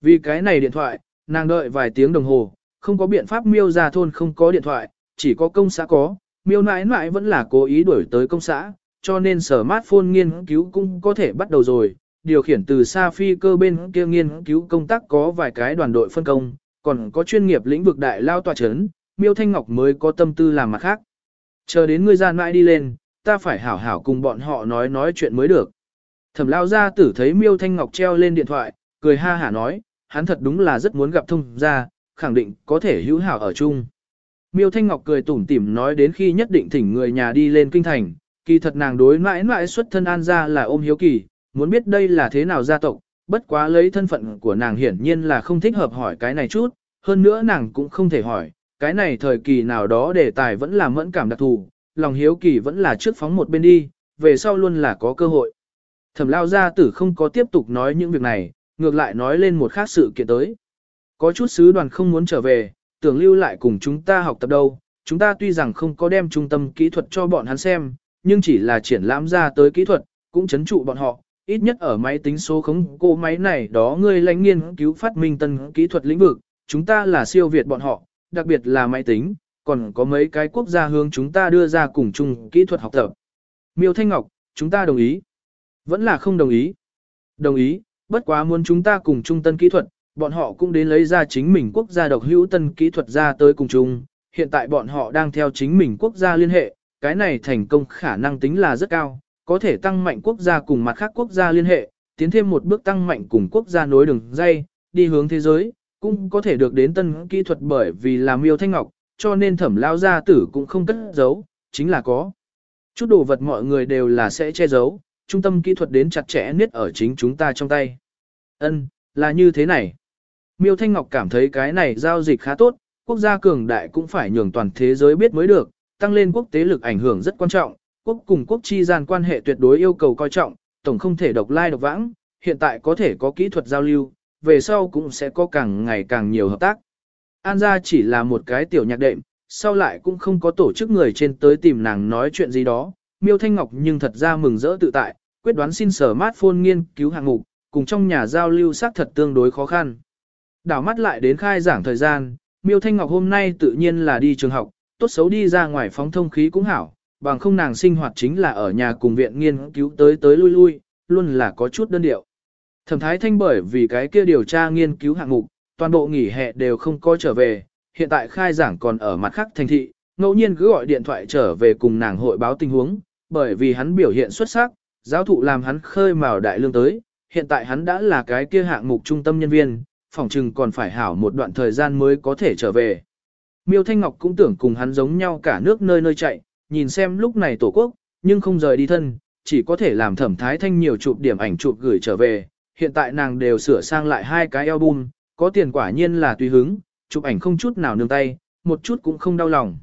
Vì cái này điện thoại, nàng đợi vài tiếng đồng hồ, không có biện pháp miêu ra thôn không có điện thoại, chỉ có công xã có, miêu nãi nãi vẫn là cố ý đuổi tới công xã, cho nên sở smartphone nghiên cứu cũng có thể bắt đầu rồi. Điều khiển từ xa phi cơ bên kia nghiên cứu công tác có vài cái đoàn đội phân công, còn có chuyên nghiệp lĩnh vực đại lao tòa chấn, miêu thanh ngọc mới có tâm tư làm mặt khác. Chờ đến ngươi gian mãi đi lên, ta phải hảo hảo cùng bọn họ nói nói chuyện mới được. Thẩm lao gia tử thấy miêu thanh ngọc treo lên điện thoại, cười ha hả nói, hắn thật đúng là rất muốn gặp thông gia, khẳng định có thể hữu hảo ở chung. Miêu Thanh Ngọc cười tủm tỉm nói đến khi nhất định thỉnh người nhà đi lên kinh thành, kỳ thật nàng đối mãi mãi xuất thân an ra là ôm hiếu kỳ, muốn biết đây là thế nào gia tộc, bất quá lấy thân phận của nàng hiển nhiên là không thích hợp hỏi cái này chút, hơn nữa nàng cũng không thể hỏi, cái này thời kỳ nào đó đề tài vẫn là mẫn cảm đặc thù, lòng hiếu kỳ vẫn là trước phóng một bên đi, về sau luôn là có cơ hội. Thẩm lao gia tử không có tiếp tục nói những việc này, ngược lại nói lên một khác sự kiện tới. Có chút sứ đoàn không muốn trở về, tưởng lưu lại cùng chúng ta học tập đâu, chúng ta tuy rằng không có đem trung tâm kỹ thuật cho bọn hắn xem, nhưng chỉ là triển lãm ra tới kỹ thuật, cũng chấn trụ bọn họ, ít nhất ở máy tính số khống cô máy này đó ngươi lãnh nghiên cứu phát minh tân kỹ thuật lĩnh vực, chúng ta là siêu việt bọn họ, đặc biệt là máy tính, còn có mấy cái quốc gia hướng chúng ta đưa ra cùng chung kỹ thuật học tập. Miêu Thanh Ngọc, chúng ta đồng ý. Vẫn là không đồng ý. Đồng ý, bất quá muốn chúng ta cùng chung tân kỹ thuật, bọn họ cũng đến lấy ra chính mình quốc gia độc hữu tân kỹ thuật ra tới cùng chung. Hiện tại bọn họ đang theo chính mình quốc gia liên hệ, cái này thành công khả năng tính là rất cao, có thể tăng mạnh quốc gia cùng mặt khác quốc gia liên hệ, tiến thêm một bước tăng mạnh cùng quốc gia nối đường dây, đi hướng thế giới, cũng có thể được đến tân kỹ thuật bởi vì là miêu thanh ngọc, cho nên thẩm lao gia tử cũng không cất giấu, chính là có. Chút đồ vật mọi người đều là sẽ che giấu, trung tâm kỹ thuật đến chặt chẽ nhất ở chính chúng ta trong tay. Ân, là như thế này. Miêu Thanh Ngọc cảm thấy cái này giao dịch khá tốt, quốc gia cường đại cũng phải nhường toàn thế giới biết mới được, tăng lên quốc tế lực ảnh hưởng rất quan trọng, quốc cùng quốc chi gian quan hệ tuyệt đối yêu cầu coi trọng, tổng không thể độc lai độc vãng, hiện tại có thể có kỹ thuật giao lưu, về sau cũng sẽ có càng ngày càng nhiều hợp tác. An gia chỉ là một cái tiểu nhạc đệm, sau lại cũng không có tổ chức người trên tới tìm nàng nói chuyện gì đó, Miêu Thanh Ngọc nhưng thật ra mừng rỡ tự tại, quyết đoán xin sở smartphone nghiên cứu hạng mục, cùng trong nhà giao lưu xác thật tương đối khó khăn. Đảo mắt lại đến khai giảng thời gian, Miêu Thanh Ngọc hôm nay tự nhiên là đi trường học, tốt xấu đi ra ngoài phóng thông khí cũng hảo, bằng không nàng sinh hoạt chính là ở nhà cùng viện nghiên cứu tới tới lui lui, luôn là có chút đơn điệu. Thẩm Thái Thanh bởi vì cái kia điều tra nghiên cứu hạng mục, toàn bộ nghỉ hè đều không có trở về, hiện tại khai giảng còn ở mặt khác thành thị, ngẫu nhiên cứ gọi điện thoại trở về cùng nàng hội báo tình huống, bởi vì hắn biểu hiện xuất sắc, giáo thụ làm hắn khơi mào đại lương tới, hiện tại hắn đã là cái kia hạng mục trung tâm nhân viên, phòng trừng còn phải hảo một đoạn thời gian mới có thể trở về. Miêu Thanh Ngọc cũng tưởng cùng hắn giống nhau cả nước nơi nơi chạy, nhìn xem lúc này tổ quốc, nhưng không rời đi thân, chỉ có thể làm thẩm thái thanh nhiều chụp điểm ảnh chụp gửi trở về. Hiện tại nàng đều sửa sang lại hai cái album, có tiền quả nhiên là tùy hứng, chụp ảnh không chút nào nương tay, một chút cũng không đau lòng.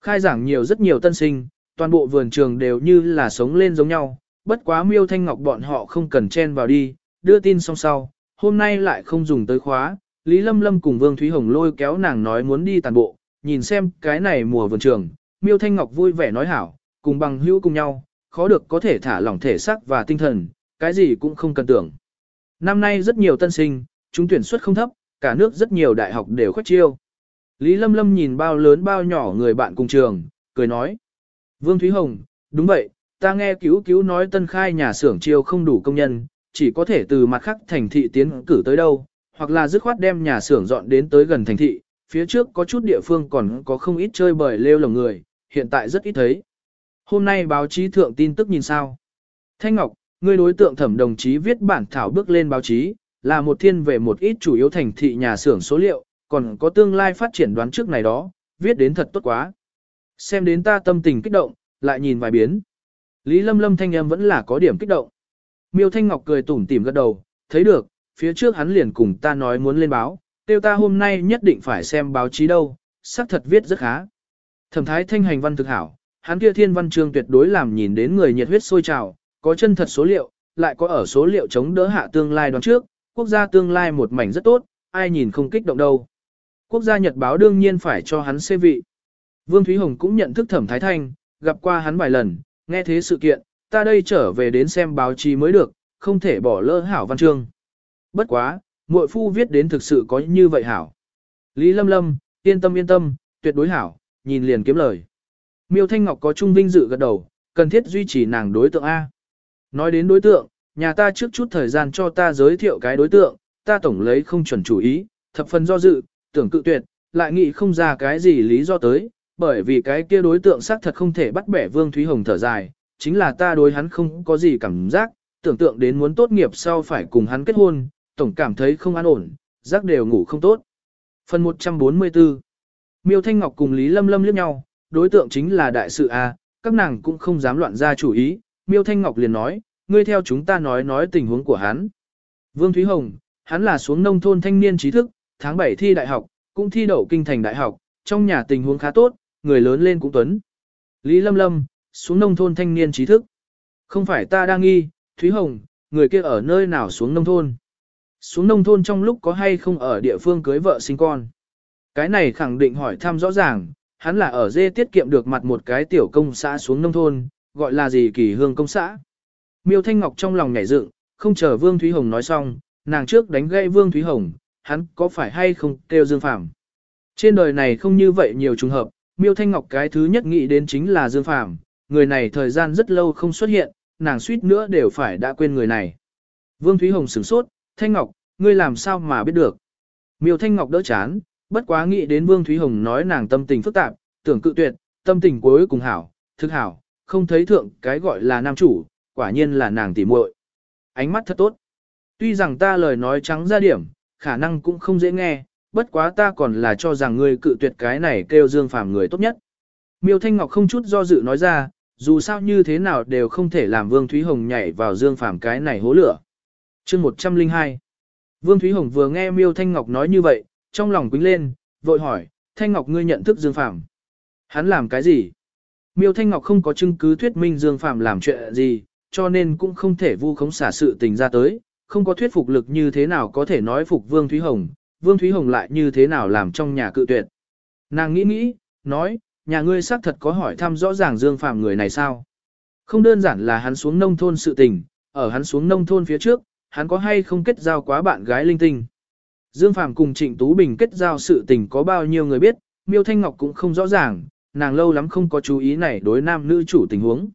Khai giảng nhiều rất nhiều tân sinh, toàn bộ vườn trường đều như là sống lên giống nhau, bất quá miêu thanh ngọc bọn họ không cần chen vào đi, đưa tin xong sau, hôm nay lại không dùng tới khóa, Lý Lâm Lâm cùng Vương Thúy Hồng lôi kéo nàng nói muốn đi tàn bộ, nhìn xem cái này mùa vườn trường, miêu thanh ngọc vui vẻ nói hảo, cùng bằng hữu cùng nhau, khó được có thể thả lỏng thể xác và tinh thần, cái gì cũng không cần tưởng. Năm nay rất nhiều tân sinh, chúng tuyển suất không thấp, cả nước rất nhiều đại học đều khoét chiêu. Lý Lâm Lâm nhìn bao lớn bao nhỏ người bạn cùng trường, cười nói. Vương Thúy Hồng, đúng vậy, ta nghe cứu cứu nói tân khai nhà xưởng chiêu không đủ công nhân, chỉ có thể từ mặt khác thành thị tiến cử tới đâu, hoặc là dứt khoát đem nhà xưởng dọn đến tới gần thành thị, phía trước có chút địa phương còn có không ít chơi bời lêu lồng người, hiện tại rất ít thấy. Hôm nay báo chí thượng tin tức nhìn sao? Thanh Ngọc, người đối tượng thẩm đồng chí viết bản thảo bước lên báo chí, là một thiên về một ít chủ yếu thành thị nhà xưởng số liệu, còn có tương lai phát triển đoán trước này đó, viết đến thật tốt quá. Xem đến ta tâm tình kích động, lại nhìn vài biến. Lý Lâm Lâm thanh em vẫn là có điểm kích động. Miêu Thanh Ngọc cười tủm tỉm gật đầu, thấy được, phía trước hắn liền cùng ta nói muốn lên báo, tiêu ta hôm nay nhất định phải xem báo chí đâu, xác thật viết rất khá. Thẩm thái thanh hành văn thực hảo, hắn kia thiên văn chương tuyệt đối làm nhìn đến người nhiệt huyết sôi trào, có chân thật số liệu, lại có ở số liệu chống đỡ hạ tương lai đoán trước, quốc gia tương lai một mảnh rất tốt, ai nhìn không kích động đâu. Quốc gia Nhật báo đương nhiên phải cho hắn xê vị. Vương Thúy Hồng cũng nhận thức thẩm thái thanh, gặp qua hắn vài lần, nghe thế sự kiện, ta đây trở về đến xem báo chí mới được, không thể bỏ lỡ hảo văn chương. Bất quá, muội phu viết đến thực sự có như vậy hảo. Lý Lâm Lâm, yên tâm yên tâm, tuyệt đối hảo, nhìn liền kiếm lời. Miêu Thanh Ngọc có trung vinh dự gật đầu, cần thiết duy trì nàng đối tượng A. Nói đến đối tượng, nhà ta trước chút thời gian cho ta giới thiệu cái đối tượng, ta tổng lấy không chuẩn chủ ý, thập phần do dự, tưởng cự tuyệt, lại nghĩ không ra cái gì lý do tới, bởi vì cái kia đối tượng xác thật không thể bắt bẻ Vương Thúy Hồng thở dài, chính là ta đối hắn không có gì cảm giác, tưởng tượng đến muốn tốt nghiệp sau phải cùng hắn kết hôn, tổng cảm thấy không an ổn, giác đều ngủ không tốt. Phần 144 Miêu Thanh Ngọc cùng Lý Lâm Lâm liếc nhau, đối tượng chính là đại sự A, các nàng cũng không dám loạn ra chủ ý, Miêu Thanh Ngọc liền nói, ngươi theo chúng ta nói nói tình huống của hắn. Vương Thúy Hồng, hắn là xuống nông thôn thanh niên trí thức, tháng 7 thi đại học, cũng thi đậu kinh thành đại học, trong nhà tình huống khá tốt, người lớn lên cũng tuấn. Lý Lâm Lâm, xuống nông thôn thanh niên trí thức. Không phải ta đang nghi, Thúy Hồng, người kia ở nơi nào xuống nông thôn. Xuống nông thôn trong lúc có hay không ở địa phương cưới vợ sinh con. Cái này khẳng định hỏi thăm rõ ràng, hắn là ở dê tiết kiệm được mặt một cái tiểu công xã xuống nông thôn, gọi là gì kỳ hương công xã. Miêu Thanh Ngọc trong lòng nhảy dựng, không chờ Vương Thúy Hồng nói xong, nàng trước đánh gãy Vương Thúy Hồng, hắn có phải hay không kêu Dương Phạm. Trên đời này không như vậy nhiều trùng hợp, Miêu Thanh Ngọc cái thứ nhất nghĩ đến chính là Dương Phạm, người này thời gian rất lâu không xuất hiện, nàng suýt nữa đều phải đã quên người này. Vương Thúy Hồng sửng sốt, Thanh Ngọc, ngươi làm sao mà biết được. Miêu Thanh Ngọc đỡ chán, bất quá nghĩ đến Vương Thúy Hồng nói nàng tâm tình phức tạp, tưởng cự tuyệt, tâm tình cuối cùng hảo, thực hảo, không thấy thượng cái gọi là nam chủ, quả nhiên là nàng tỉ muội. Ánh mắt thật tốt. Tuy rằng ta lời nói trắng ra điểm, khả năng cũng không dễ nghe, bất quá ta còn là cho rằng ngươi cự tuyệt cái này kêu Dương Phàm người tốt nhất. Miêu Thanh Ngọc không chút do dự nói ra, dù sao như thế nào đều không thể làm Vương Thúy Hồng nhảy vào Dương Phàm cái này hố lửa. Chương 102 Vương Thúy Hồng vừa nghe Miêu Thanh Ngọc nói như vậy, trong lòng quính lên, vội hỏi, Thanh Ngọc ngươi nhận thức Dương Phàm Hắn làm cái gì? Miêu Thanh Ngọc không có chứng cứ thuyết minh Dương Phạm làm chuyện gì, cho nên cũng không thể vu khống xả sự tình ra tới, không có thuyết phục lực như thế nào có thể nói phục Vương Thúy Hồng, Vương Thúy Hồng lại như thế nào làm trong nhà cự tuyệt. Nàng nghĩ nghĩ, nói, nhà ngươi xác thật có hỏi thăm rõ ràng Dương Phạm người này sao? Không đơn giản là hắn xuống nông thôn sự tình, ở hắn xuống nông thôn phía trước, hắn có hay không kết giao quá bạn gái linh tinh. Dương Phạm cùng Trịnh Tú Bình kết giao sự tình có bao nhiêu người biết, Miêu Thanh Ngọc cũng không rõ ràng, nàng lâu lắm không có chú ý này đối nam nữ chủ tình huống.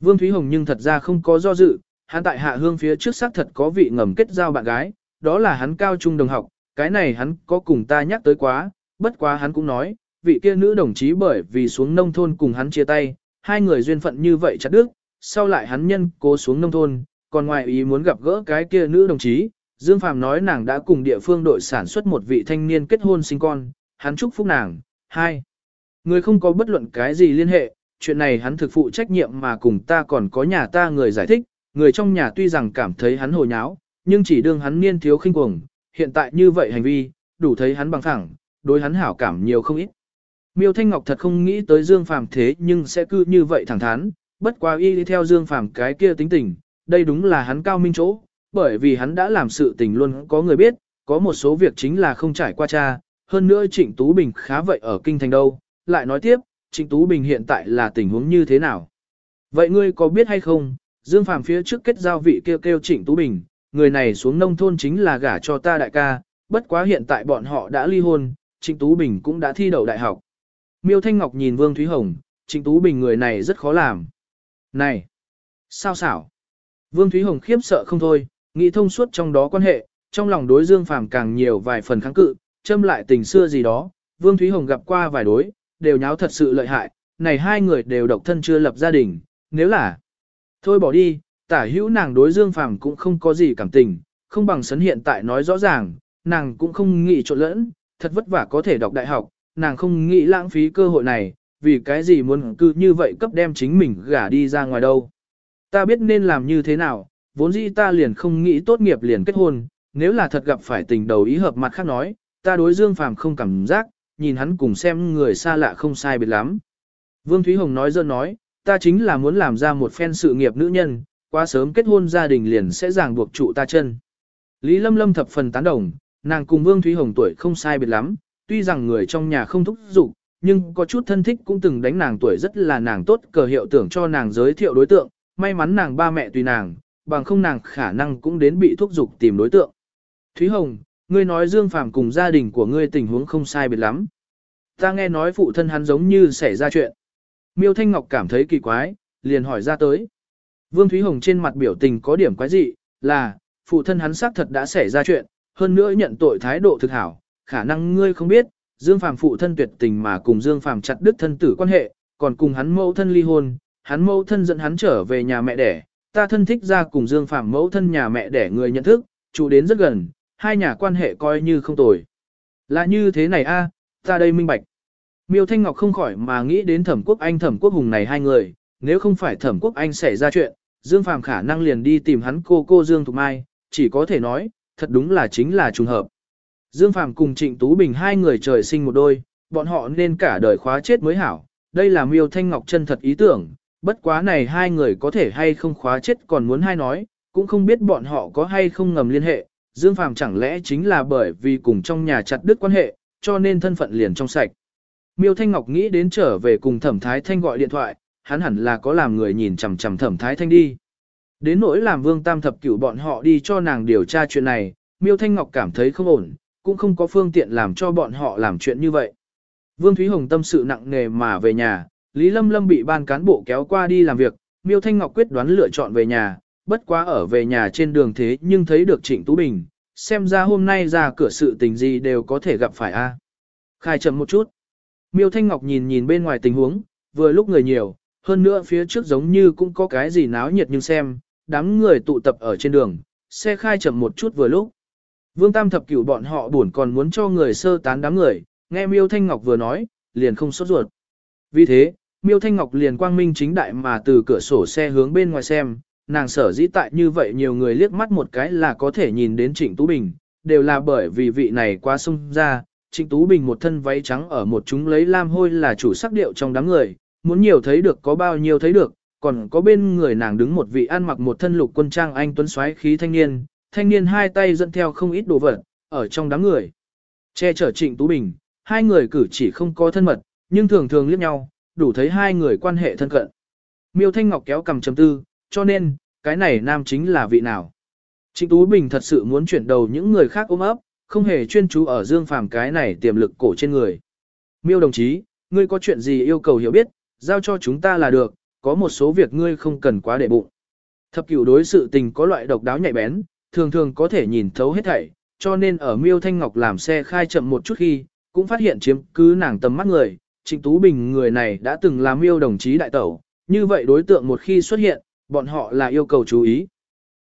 Vương Thúy Hồng nhưng thật ra không có do dự, hắn tại hạ hương phía trước xác thật có vị ngầm kết giao bạn gái, đó là hắn cao trung đồng học, cái này hắn có cùng ta nhắc tới quá, bất quá hắn cũng nói, vị kia nữ đồng chí bởi vì xuống nông thôn cùng hắn chia tay, hai người duyên phận như vậy chặt đứt, sau lại hắn nhân cố xuống nông thôn, còn ngoài ý muốn gặp gỡ cái kia nữ đồng chí, Dương Phàm nói nàng đã cùng địa phương đội sản xuất một vị thanh niên kết hôn sinh con, hắn chúc phúc nàng, hai. Người không có bất luận cái gì liên hệ, chuyện này hắn thực phụ trách nhiệm mà cùng ta còn có nhà ta người giải thích, người trong nhà tuy rằng cảm thấy hắn hồ nháo, nhưng chỉ đương hắn niên thiếu khinh cuồng, hiện tại như vậy hành vi, đủ thấy hắn bằng thẳng, đối hắn hảo cảm nhiều không ít. Miêu Thanh Ngọc thật không nghĩ tới Dương Phàm thế nhưng sẽ cứ như vậy thẳng thắn, bất quá y đi theo Dương Phàm cái kia tính tình, đây đúng là hắn cao minh chỗ, bởi vì hắn đã làm sự tình luôn có người biết, có một số việc chính là không trải qua cha, hơn nữa Trịnh Tú Bình khá vậy ở kinh thành đâu, lại nói tiếp, Trịnh Tú Bình hiện tại là tình huống như thế nào? Vậy ngươi có biết hay không, Dương Phàm phía trước kết giao vị kêu kêu Trịnh Tú Bình, người này xuống nông thôn chính là gả cho ta đại ca, bất quá hiện tại bọn họ đã ly hôn, Trịnh Tú Bình cũng đã thi đậu đại học. Miêu Thanh Ngọc nhìn Vương Thúy Hồng, Trịnh Tú Bình người này rất khó làm. Này! Sao xảo? Vương Thúy Hồng khiếp sợ không thôi, nghĩ thông suốt trong đó quan hệ, trong lòng đối Dương Phàm càng nhiều vài phần kháng cự, châm lại tình xưa gì đó, Vương Thúy Hồng gặp qua vài đối, đều nháo thật sự lợi hại, này hai người đều độc thân chưa lập gia đình, nếu là thôi bỏ đi, tả hữu nàng đối Dương Phàm cũng không có gì cảm tình, không bằng sấn hiện tại nói rõ ràng, nàng cũng không nghĩ trộn lẫn, thật vất vả có thể đọc đại học, nàng không nghĩ lãng phí cơ hội này, vì cái gì muốn cứ như vậy cấp đem chính mình gả đi ra ngoài đâu. Ta biết nên làm như thế nào, vốn dĩ ta liền không nghĩ tốt nghiệp liền kết hôn, nếu là thật gặp phải tình đầu ý hợp mặt khác nói, ta đối Dương Phàm không cảm giác, nhìn hắn cùng xem người xa lạ không sai biệt lắm. Vương Thúy Hồng nói dơ nói, ta chính là muốn làm ra một phen sự nghiệp nữ nhân, quá sớm kết hôn gia đình liền sẽ ràng buộc trụ ta chân. Lý Lâm Lâm thập phần tán đồng, nàng cùng Vương Thúy Hồng tuổi không sai biệt lắm, tuy rằng người trong nhà không thúc giục, nhưng có chút thân thích cũng từng đánh nàng tuổi rất là nàng tốt cờ hiệu tưởng cho nàng giới thiệu đối tượng, may mắn nàng ba mẹ tùy nàng, bằng không nàng khả năng cũng đến bị thúc giục tìm đối tượng. Thúy Hồng, ngươi nói Dương Phàm cùng gia đình của ngươi tình huống không sai biệt lắm. Ta nghe nói phụ thân hắn giống như xảy ra chuyện. Miêu Thanh Ngọc cảm thấy kỳ quái, liền hỏi ra tới. Vương Thúy Hồng trên mặt biểu tình có điểm quái dị, là, phụ thân hắn xác thật đã xảy ra chuyện, hơn nữa nhận tội thái độ thực hảo, khả năng ngươi không biết, Dương Phàm phụ thân tuyệt tình mà cùng Dương Phàm chặt đứt thân tử quan hệ, còn cùng hắn mẫu thân ly hôn, hắn mẫu thân dẫn hắn trở về nhà mẹ đẻ, ta thân thích ra cùng Dương Phàm mẫu thân nhà mẹ đẻ người nhận thức, chủ đến rất gần, hai nhà quan hệ coi như không tồi. Là như thế này a, ta đây minh bạch. Miêu Thanh Ngọc không khỏi mà nghĩ đến Thẩm Quốc Anh Thẩm Quốc Hùng này hai người, nếu không phải Thẩm Quốc Anh xảy ra chuyện, Dương Phàm khả năng liền đi tìm hắn cô cô Dương Thục Mai, chỉ có thể nói, thật đúng là chính là trùng hợp. Dương Phàm cùng Trịnh Tú Bình hai người trời sinh một đôi, bọn họ nên cả đời khóa chết mới hảo. Đây là Miêu Thanh Ngọc chân thật ý tưởng, bất quá này hai người có thể hay không khóa chết còn muốn hai nói, cũng không biết bọn họ có hay không ngầm liên hệ. Dương Phàm chẳng lẽ chính là bởi vì cùng trong nhà chặt đứt quan hệ, cho nên thân phận liền trong sạch. Miêu Thanh Ngọc nghĩ đến trở về cùng Thẩm Thái Thanh gọi điện thoại, hắn hẳn là có làm người nhìn chằm chằm Thẩm Thái Thanh đi. Đến nỗi làm Vương Tam thập cửu bọn họ đi cho nàng điều tra chuyện này, Miêu Thanh Ngọc cảm thấy không ổn, cũng không có phương tiện làm cho bọn họ làm chuyện như vậy. Vương Thúy Hồng tâm sự nặng nề mà về nhà, Lý Lâm Lâm bị ban cán bộ kéo qua đi làm việc, Miêu Thanh Ngọc quyết đoán lựa chọn về nhà, bất quá ở về nhà trên đường thế nhưng thấy được Trịnh Tú Bình, xem ra hôm nay ra cửa sự tình gì đều có thể gặp phải a. Khai chậm một chút. Miêu Thanh Ngọc nhìn nhìn bên ngoài tình huống, vừa lúc người nhiều, hơn nữa phía trước giống như cũng có cái gì náo nhiệt nhưng xem, đám người tụ tập ở trên đường, xe khai chậm một chút vừa lúc. Vương Tam thập cửu bọn họ buồn còn muốn cho người sơ tán đám người, nghe Miêu Thanh Ngọc vừa nói, liền không sốt ruột. Vì thế, Miêu Thanh Ngọc liền quang minh chính đại mà từ cửa sổ xe hướng bên ngoài xem, nàng sở dĩ tại như vậy nhiều người liếc mắt một cái là có thể nhìn đến Trịnh Tú Bình, đều là bởi vì vị này quá sông ra, Trịnh Tú Bình một thân váy trắng ở một chúng lấy lam hôi là chủ sắc điệu trong đám người, muốn nhiều thấy được có bao nhiêu thấy được, còn có bên người nàng đứng một vị ăn mặc một thân lục quân trang anh tuấn xoáy khí thanh niên, thanh niên hai tay dẫn theo không ít đồ vật, ở trong đám người. Che chở Trịnh Tú Bình, hai người cử chỉ không có thân mật, nhưng thường thường liếc nhau, đủ thấy hai người quan hệ thân cận. Miêu Thanh Ngọc kéo cầm chấm tư, cho nên, cái này nam chính là vị nào. Trịnh Tú Bình thật sự muốn chuyển đầu những người khác ôm ấp, không hề chuyên chú ở Dương Phàm cái này tiềm lực cổ trên người. Miêu đồng chí, ngươi có chuyện gì yêu cầu hiểu biết, giao cho chúng ta là được, có một số việc ngươi không cần quá để bụng. Thập cửu đối sự tình có loại độc đáo nhạy bén, thường thường có thể nhìn thấu hết thảy, cho nên ở Miêu Thanh Ngọc làm xe khai chậm một chút khi, cũng phát hiện chiếm cứ nàng tầm mắt người, Trịnh Tú Bình người này đã từng là Miêu đồng chí đại tẩu, như vậy đối tượng một khi xuất hiện, bọn họ là yêu cầu chú ý.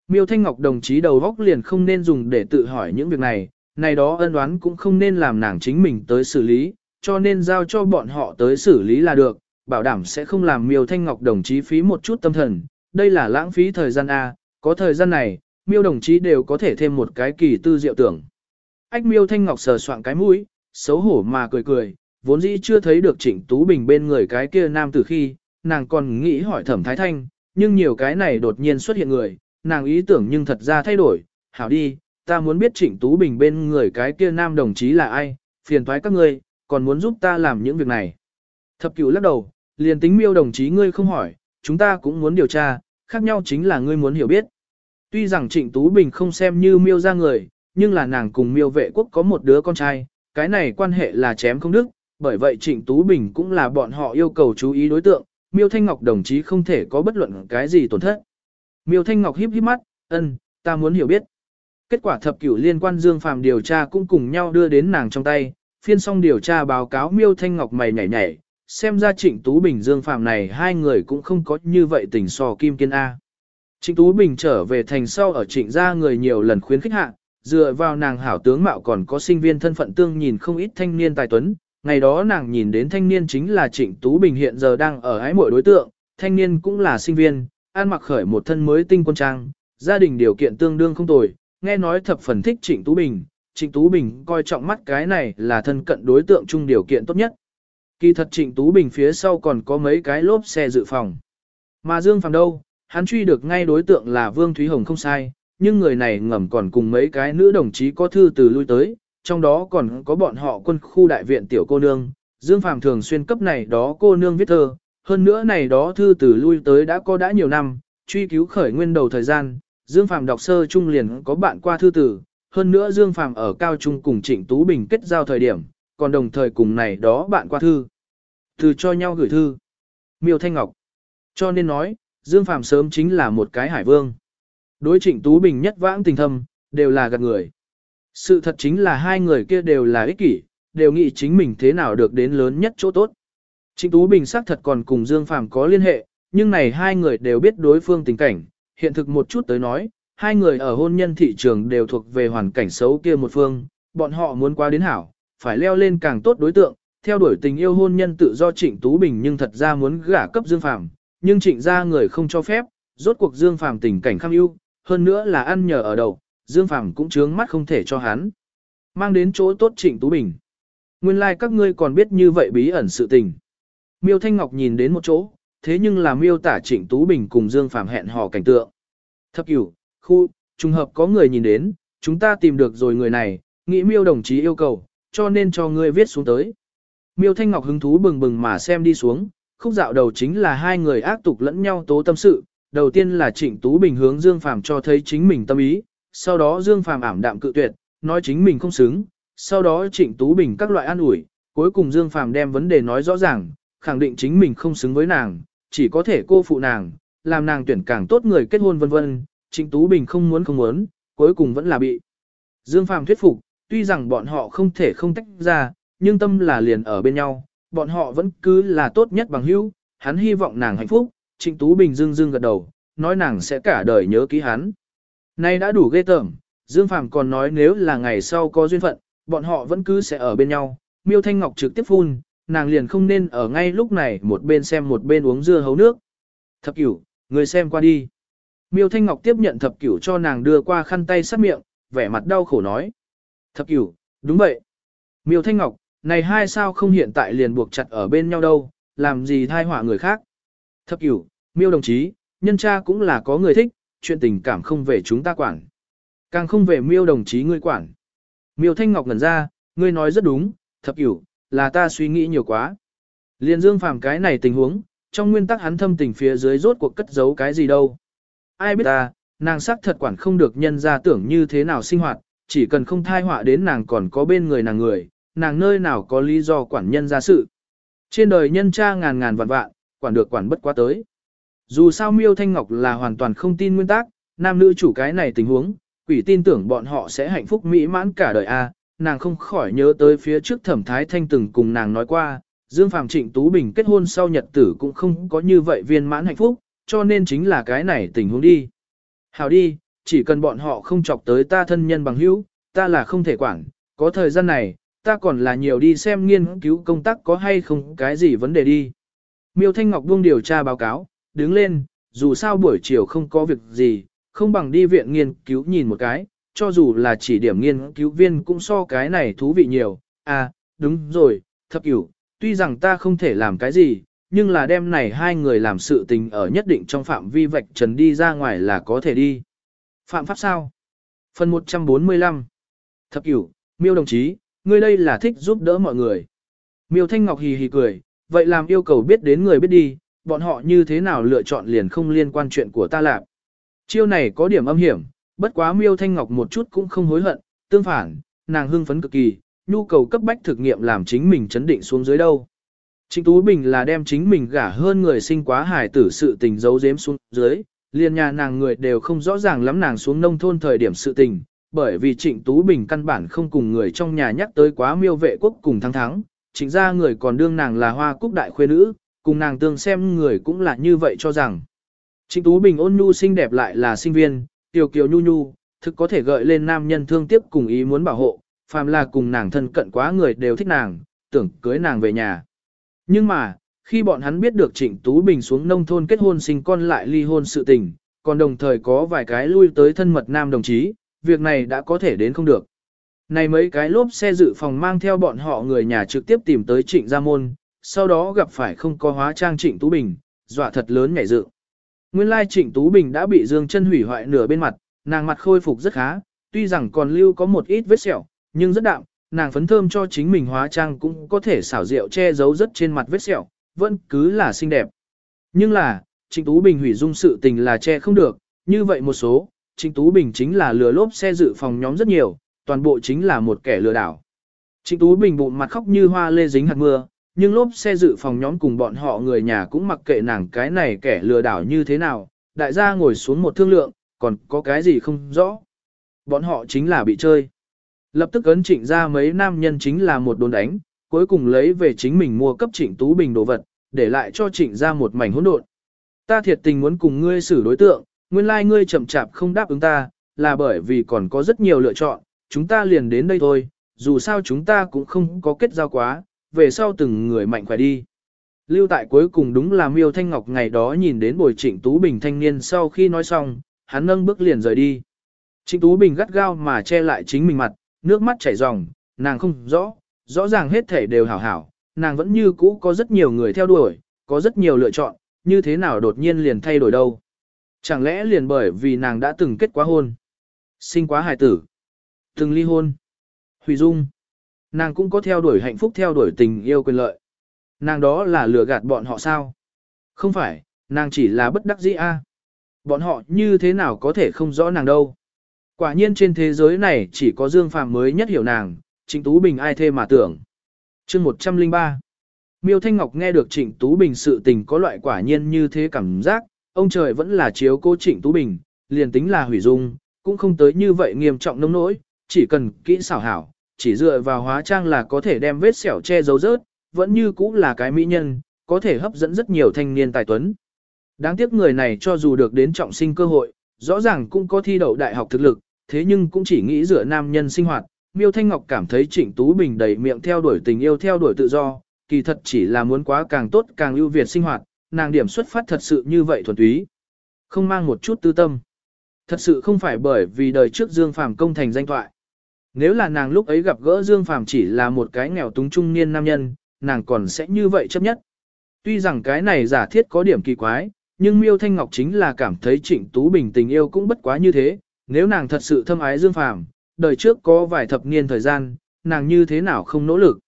Miêu Thanh Ngọc đồng chí đầu góc liền không nên dùng để tự hỏi những việc này, này đó ân oán cũng không nên làm nàng chính mình tới xử lý, cho nên giao cho bọn họ tới xử lý là được, bảo đảm sẽ không làm Miêu Thanh Ngọc đồng chí phí một chút tâm thần, đây là lãng phí thời gian A, có thời gian này, Miêu đồng chí đều có thể thêm một cái kỳ tư diệu tưởng. Ách Miêu Thanh Ngọc sờ soạn cái mũi, xấu hổ mà cười cười, vốn dĩ chưa thấy được Trịnh Tú Bình bên người cái kia nam từ khi, nàng còn nghĩ hỏi Thẩm Thái Thanh, nhưng nhiều cái này đột nhiên xuất hiện người, nàng ý tưởng nhưng thật ra thay đổi, hảo đi, ta muốn biết Trịnh Tú Bình bên người cái kia nam đồng chí là ai, phiền toái các ngươi, còn muốn giúp ta làm những việc này. Thập cửu lắc đầu, liền tính miêu đồng chí ngươi không hỏi, chúng ta cũng muốn điều tra, khác nhau chính là ngươi muốn hiểu biết. Tuy rằng Trịnh Tú Bình không xem như miêu ra người, nhưng là nàng cùng miêu vệ quốc có một đứa con trai, cái này quan hệ là chém không đức, bởi vậy Trịnh Tú Bình cũng là bọn họ yêu cầu chú ý đối tượng, Miêu Thanh Ngọc đồng chí không thể có bất luận cái gì tổn thất. Miêu Thanh Ngọc híp híp mắt, ân, ta muốn hiểu biết. Kết quả thập cửu liên quan Dương Phàm điều tra cũng cùng nhau đưa đến nàng trong tay, phiên xong điều tra báo cáo Miêu Thanh Ngọc mày nhảy nhảy, xem ra Trịnh Tú Bình Dương Phàm này hai người cũng không có như vậy tình sò kim kiên A. Trịnh Tú Bình trở về thành sau ở trịnh gia người nhiều lần khuyến khích hạ, dựa vào nàng hảo tướng mạo còn có sinh viên thân phận tương nhìn không ít thanh niên tài tuấn. Ngày đó nàng nhìn đến thanh niên chính là Trịnh Tú Bình hiện giờ đang ở ái mỗi đối tượng, thanh niên cũng là sinh viên, an mặc khởi một thân mới tinh quân trang, gia đình điều kiện tương đương không tồi, nghe nói thập phần thích Trịnh Tú Bình, Trịnh Tú Bình coi trọng mắt cái này là thân cận đối tượng chung điều kiện tốt nhất. Kỳ thật Trịnh Tú Bình phía sau còn có mấy cái lốp xe dự phòng. Mà Dương Phàm đâu, hắn truy được ngay đối tượng là Vương Thúy Hồng không sai, nhưng người này ngầm còn cùng mấy cái nữ đồng chí có thư từ lui tới, trong đó còn có bọn họ quân khu đại viện tiểu cô nương, Dương Phàm thường xuyên cấp này đó cô nương viết thơ, hơn nữa này đó thư từ lui tới đã có đã nhiều năm, truy cứu khởi nguyên đầu thời gian, Dương Phàm đọc sơ trung liền có bạn qua thư từ, hơn nữa Dương Phàm ở cao trung cùng Trịnh Tú Bình kết giao thời điểm, còn đồng thời cùng này đó bạn qua thư. Từ cho nhau gửi thư. Miêu Thanh Ngọc. Cho nên nói, Dương Phàm sớm chính là một cái hải vương. Đối Trịnh Tú Bình nhất vãng tình thâm, đều là gạt người. Sự thật chính là hai người kia đều là ích kỷ, đều nghĩ chính mình thế nào được đến lớn nhất chỗ tốt. Trịnh Tú Bình xác thật còn cùng Dương Phàm có liên hệ, nhưng này hai người đều biết đối phương tình cảnh, hiện thực một chút tới nói, hai người ở hôn nhân thị trường đều thuộc về hoàn cảnh xấu kia một phương, bọn họ muốn qua đến hảo, phải leo lên càng tốt đối tượng, theo đuổi tình yêu hôn nhân tự do Trịnh Tú Bình nhưng thật ra muốn gả cấp Dương Phàm, nhưng Trịnh gia người không cho phép, rốt cuộc Dương Phàm tình cảnh kham ưu, hơn nữa là ăn nhờ ở đầu, Dương Phàm cũng chướng mắt không thể cho hắn. Mang đến chỗ tốt Trịnh Tú Bình. Nguyên lai like các ngươi còn biết như vậy bí ẩn sự tình. Miêu Thanh Ngọc nhìn đến một chỗ, thế nhưng là miêu tả Trịnh Tú Bình cùng Dương Phàm hẹn hò cảnh tượng. Thập cửu, khu, trùng hợp có người nhìn đến, chúng ta tìm được rồi người này, nghĩ miêu đồng chí yêu cầu, cho nên cho ngươi viết xuống tới. Miêu Thanh Ngọc hứng thú bừng bừng mà xem đi xuống, khúc dạo đầu chính là hai người ác tục lẫn nhau tố tâm sự, đầu tiên là Trịnh Tú Bình hướng Dương Phàm cho thấy chính mình tâm ý, sau đó Dương Phàm ảm đạm cự tuyệt, nói chính mình không xứng, sau đó Trịnh Tú Bình các loại an ủi, cuối cùng Dương Phàm đem vấn đề nói rõ ràng, khẳng định chính mình không xứng với nàng, chỉ có thể cô phụ nàng, làm nàng tuyển càng tốt người kết hôn vân vân. Trịnh Tú Bình không muốn không muốn, cuối cùng vẫn là bị Dương Phàm thuyết phục, tuy rằng bọn họ không thể không tách ra, nhưng tâm là liền ở bên nhau, bọn họ vẫn cứ là tốt nhất bằng hữu, hắn hy vọng nàng hạnh phúc, Trịnh Tú Bình Dương Dương gật đầu, nói nàng sẽ cả đời nhớ ký hắn. Nay đã đủ ghê tởm, Dương Phàm còn nói nếu là ngày sau có duyên phận, bọn họ vẫn cứ sẽ ở bên nhau. Miêu Thanh Ngọc trực tiếp phun, nàng liền không nên ở ngay lúc này một bên xem một bên uống dưa hấu nước. Thập cửu, người xem qua đi. Miêu Thanh Ngọc tiếp nhận thập cửu cho nàng đưa qua khăn tay sát miệng, vẻ mặt đau khổ nói. Thập cửu, đúng vậy. Miêu Thanh Ngọc, này hai sao không hiện tại liền buộc chặt ở bên nhau đâu, làm gì thai họa người khác. Thập cửu, miêu đồng chí, nhân cha cũng là có người thích, chuyện tình cảm không về chúng ta quản. Càng không về miêu đồng chí ngươi quản. Miêu Thanh Ngọc ngẩn ra, ngươi nói rất đúng, thập cửu, là ta suy nghĩ nhiều quá. Liên dương phàm cái này tình huống, trong nguyên tắc hắn thâm tình phía dưới rốt cuộc cất giấu cái gì đâu. Ai biết ta, nàng sắc thật quản không được nhân ra tưởng như thế nào sinh hoạt, chỉ cần không thai họa đến nàng còn có bên người nàng người, nàng nơi nào có lý do quản nhân ra sự. Trên đời nhân cha ngàn ngàn vạn vạn, quản được quản bất quá tới. Dù sao miêu thanh ngọc là hoàn toàn không tin nguyên tắc, nam nữ chủ cái này tình huống, quỷ tin tưởng bọn họ sẽ hạnh phúc mỹ mãn cả đời a nàng không khỏi nhớ tới phía trước thẩm thái thanh từng cùng nàng nói qua, Dương Phạm Trịnh Tú Bình kết hôn sau nhật tử cũng không có như vậy viên mãn hạnh phúc, cho nên chính là cái này tình huống đi. Hào đi, chỉ cần bọn họ không chọc tới ta thân nhân bằng hữu, ta là không thể quản, có thời gian này, ta còn là nhiều đi xem nghiên cứu công tác có hay không cái gì vấn đề đi. Miêu Thanh Ngọc buông điều tra báo cáo, đứng lên, dù sao buổi chiều không có việc gì, không bằng đi viện nghiên cứu nhìn một cái, cho dù là chỉ điểm nghiên cứu viên cũng so cái này thú vị nhiều. À, đúng rồi, thập cửu, tuy rằng ta không thể làm cái gì, nhưng là đêm này hai người làm sự tình ở nhất định trong phạm vi vạch trần đi ra ngoài là có thể đi. Phạm pháp sao? Phần 145 Thập cửu, miêu đồng chí, ngươi đây là thích giúp đỡ mọi người. Miêu Thanh Ngọc hì hì cười, vậy làm yêu cầu biết đến người biết đi, bọn họ như thế nào lựa chọn liền không liên quan chuyện của ta làm. Chiêu này có điểm âm hiểm, bất quá miêu thanh ngọc một chút cũng không hối hận, tương phản, nàng hưng phấn cực kỳ, nhu cầu cấp bách thực nghiệm làm chính mình chấn định xuống dưới đâu. Trịnh Tú Bình là đem chính mình gả hơn người sinh quá hài tử sự tình giấu giếm xuống dưới, liền nhà nàng người đều không rõ ràng lắm nàng xuống nông thôn thời điểm sự tình, bởi vì Trịnh Tú Bình căn bản không cùng người trong nhà nhắc tới quá miêu vệ quốc cùng thắng thắng, chính ra người còn đương nàng là hoa cúc đại khuê nữ, cùng nàng tương xem người cũng là như vậy cho rằng. Trịnh Tú Bình ôn nhu xinh đẹp lại là sinh viên, tiểu kiều nhu nhu, thực có thể gợi lên nam nhân thương tiếc cùng ý muốn bảo hộ, phàm là cùng nàng thân cận quá người đều thích nàng, tưởng cưới nàng về nhà. Nhưng mà, khi bọn hắn biết được Trịnh Tú Bình xuống nông thôn kết hôn sinh con lại ly hôn sự tình, còn đồng thời có vài cái lui tới thân mật nam đồng chí, việc này đã có thể đến không được. Này mấy cái lốp xe dự phòng mang theo bọn họ người nhà trực tiếp tìm tới Trịnh Gia Môn, sau đó gặp phải không có hóa trang Trịnh Tú Bình, dọa thật lớn nhảy dự. Nguyên lai Trịnh Tú Bình đã bị Dương chân hủy hoại nửa bên mặt, nàng mặt khôi phục rất khá, tuy rằng còn lưu có một ít vết sẹo, nhưng rất đạm, nàng phấn thơm cho chính mình hóa trang cũng có thể xảo diệu che giấu rất trên mặt vết sẹo, vẫn cứ là xinh đẹp. Nhưng là, Trịnh Tú Bình hủy dung sự tình là che không được, như vậy một số, Trịnh Tú Bình chính là lừa lốp xe dự phòng nhóm rất nhiều, toàn bộ chính là một kẻ lừa đảo. Trịnh Tú Bình bụng mặt khóc như hoa lê dính hạt mưa, nhưng lốp xe dự phòng nhóm cùng bọn họ người nhà cũng mặc kệ nàng cái này kẻ lừa đảo như thế nào, đại gia ngồi xuống một thương lượng, còn có cái gì không rõ. Bọn họ chính là bị chơi. Lập tức ấn trịnh ra mấy nam nhân chính là một đồn đánh, cuối cùng lấy về chính mình mua cấp trịnh Tú Bình đồ vật, để lại cho trịnh ra một mảnh hỗn độn. Ta thiệt tình muốn cùng ngươi xử đối tượng, nguyên lai like ngươi chậm chạp không đáp ứng ta, là bởi vì còn có rất nhiều lựa chọn, chúng ta liền đến đây thôi, dù sao chúng ta cũng không có kết giao quá, về sau từng người mạnh khỏe đi. Lưu tại cuối cùng đúng là miêu thanh ngọc ngày đó nhìn đến bồi trịnh Tú Bình thanh niên sau khi nói xong, hắn nâng bước liền rời đi. Trịnh Tú Bình gắt gao mà che lại chính mình mặt, nước mắt chảy ròng, nàng không rõ, rõ ràng hết thể đều hảo hảo, nàng vẫn như cũ có rất nhiều người theo đuổi, có rất nhiều lựa chọn, như thế nào đột nhiên liền thay đổi đâu. Chẳng lẽ liền bởi vì nàng đã từng kết quá hôn, sinh quá hài tử, từng ly hôn, hủy dung. Nàng cũng có theo đuổi hạnh phúc theo đuổi tình yêu quyền lợi. Nàng đó là lừa gạt bọn họ sao? Không phải, nàng chỉ là bất đắc dĩ a. Bọn họ như thế nào có thể không rõ nàng đâu. Quả nhiên trên thế giới này chỉ có Dương Phàm mới nhất hiểu nàng, Trịnh Tú Bình ai thê mà tưởng. chương 103 Miêu Thanh Ngọc nghe được Trịnh Tú Bình sự tình có loại quả nhiên như thế cảm giác, ông trời vẫn là chiếu cô Trịnh Tú Bình, liền tính là hủy dung, cũng không tới như vậy nghiêm trọng nông nỗi, chỉ cần kỹ xảo hảo, chỉ dựa vào hóa trang là có thể đem vết sẹo che giấu rớt, vẫn như cũ là cái mỹ nhân, có thể hấp dẫn rất nhiều thanh niên tài tuấn. Đáng tiếc người này cho dù được đến trọng sinh cơ hội, rõ ràng cũng có thi đậu đại học thực lực, thế nhưng cũng chỉ nghĩ dựa nam nhân sinh hoạt. Miêu Thanh Ngọc cảm thấy Trịnh Tú Bình đầy miệng theo đuổi tình yêu theo đuổi tự do, kỳ thật chỉ là muốn quá càng tốt càng ưu việt sinh hoạt, nàng điểm xuất phát thật sự như vậy thuần túy. Không mang một chút tư tâm. Thật sự không phải bởi vì đời trước Dương Phàm công thành danh thoại. Nếu là nàng lúc ấy gặp gỡ Dương Phàm chỉ là một cái nghèo túng trung niên nam nhân, nàng còn sẽ như vậy chấp nhất. Tuy rằng cái này giả thiết có điểm kỳ quái, nhưng Miêu Thanh Ngọc chính là cảm thấy Trịnh Tú Bình tình yêu cũng bất quá như thế, nếu nàng thật sự thâm ái Dương Phàm, đời trước có vài thập niên thời gian, nàng như thế nào không nỗ lực.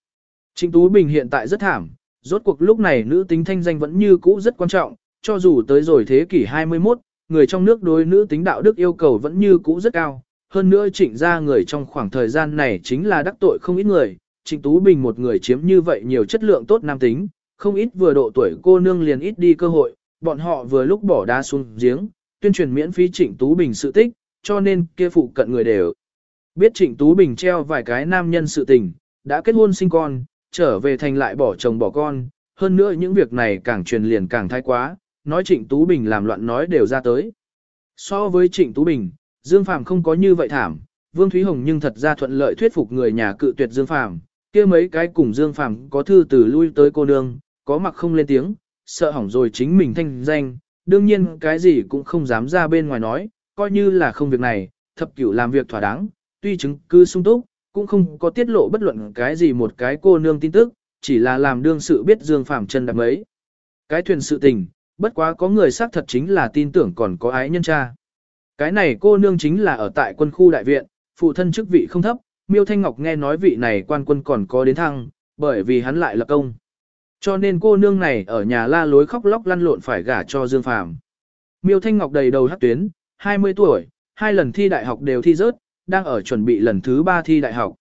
Trịnh Tú Bình hiện tại rất thảm, rốt cuộc lúc này nữ tính thanh danh vẫn như cũ rất quan trọng, cho dù tới rồi thế kỷ 21, người trong nước đối nữ tính đạo đức yêu cầu vẫn như cũ rất cao. Hơn nữa trịnh ra người trong khoảng thời gian này chính là đắc tội không ít người, trịnh Tú Bình một người chiếm như vậy nhiều chất lượng tốt nam tính, không ít vừa độ tuổi cô nương liền ít đi cơ hội, bọn họ vừa lúc bỏ đá xuống giếng, tuyên truyền miễn phí trịnh Tú Bình sự tích, cho nên kia phụ cận người đều biết trịnh Tú Bình treo vài cái nam nhân sự tình, đã kết hôn sinh con, trở về thành lại bỏ chồng bỏ con, hơn nữa những việc này càng truyền liền càng thái quá, nói Trịnh Tú Bình làm loạn nói đều ra tới. So với Trịnh Tú Bình, Dương Phàm không có như vậy thảm, Vương Thúy Hồng nhưng thật ra thuận lợi thuyết phục người nhà cự tuyệt Dương Phàm, kia mấy cái cùng Dương Phàm có thư từ lui tới cô nương, có mặc không lên tiếng, sợ hỏng rồi chính mình thanh danh, đương nhiên cái gì cũng không dám ra bên ngoài nói, coi như là không việc này, thập cửu làm việc thỏa đáng, tuy chứng cứ sung túc, cũng không có tiết lộ bất luận cái gì một cái cô nương tin tức, chỉ là làm đương sự biết Dương Phàm chân đạp mấy. Cái thuyền sự tình, bất quá có người xác thật chính là tin tưởng còn có ái nhân cha. Cái này cô nương chính là ở tại quân khu đại viện, phụ thân chức vị không thấp, Miêu Thanh Ngọc nghe nói vị này quan quân còn có đến thăng, bởi vì hắn lại là công. Cho nên cô nương này ở nhà la lối khóc lóc lăn lộn phải gả cho Dương Phàm. Miêu Thanh Ngọc đầy đầu hát tuyến, 20 tuổi, hai lần thi đại học đều thi rớt, đang ở chuẩn bị lần thứ ba thi đại học.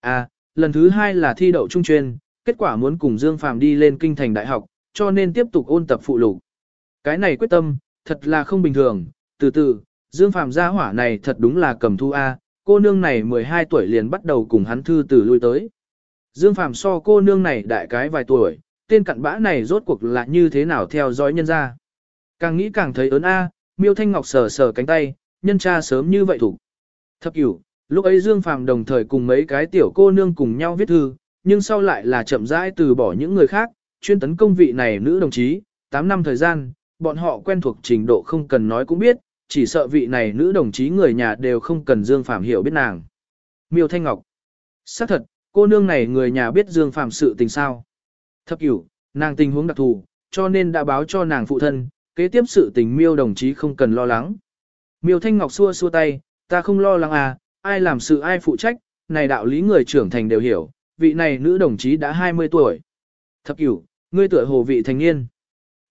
À, lần thứ hai là thi đậu trung chuyên, kết quả muốn cùng Dương Phàm đi lên kinh thành đại học, cho nên tiếp tục ôn tập phụ lục. Cái này quyết tâm, thật là không bình thường, từ từ, Dương Phạm gia hỏa này thật đúng là cầm thu A, cô nương này 12 tuổi liền bắt đầu cùng hắn thư từ lui tới. Dương Phạm so cô nương này đại cái vài tuổi, tên cặn bã này rốt cuộc là như thế nào theo dõi nhân ra. Càng nghĩ càng thấy ớn A, miêu thanh ngọc sờ sờ cánh tay, nhân cha sớm như vậy thủ. Thập cửu, lúc ấy Dương Phạm đồng thời cùng mấy cái tiểu cô nương cùng nhau viết thư, nhưng sau lại là chậm rãi từ bỏ những người khác, chuyên tấn công vị này nữ đồng chí, 8 năm thời gian, bọn họ quen thuộc trình độ không cần nói cũng biết, chỉ sợ vị này nữ đồng chí người nhà đều không cần Dương phạm hiểu biết nàng. Miêu Thanh Ngọc. Xác thật, cô nương này người nhà biết Dương phạm sự tình sao. Thập cửu, nàng tình huống đặc thù, cho nên đã báo cho nàng phụ thân, kế tiếp sự tình miêu đồng chí không cần lo lắng. Miêu Thanh Ngọc xua xua tay, ta không lo lắng à, ai làm sự ai phụ trách, này đạo lý người trưởng thành đều hiểu, vị này nữ đồng chí đã 20 tuổi. Thập cửu, ngươi tuổi hồ vị thành niên.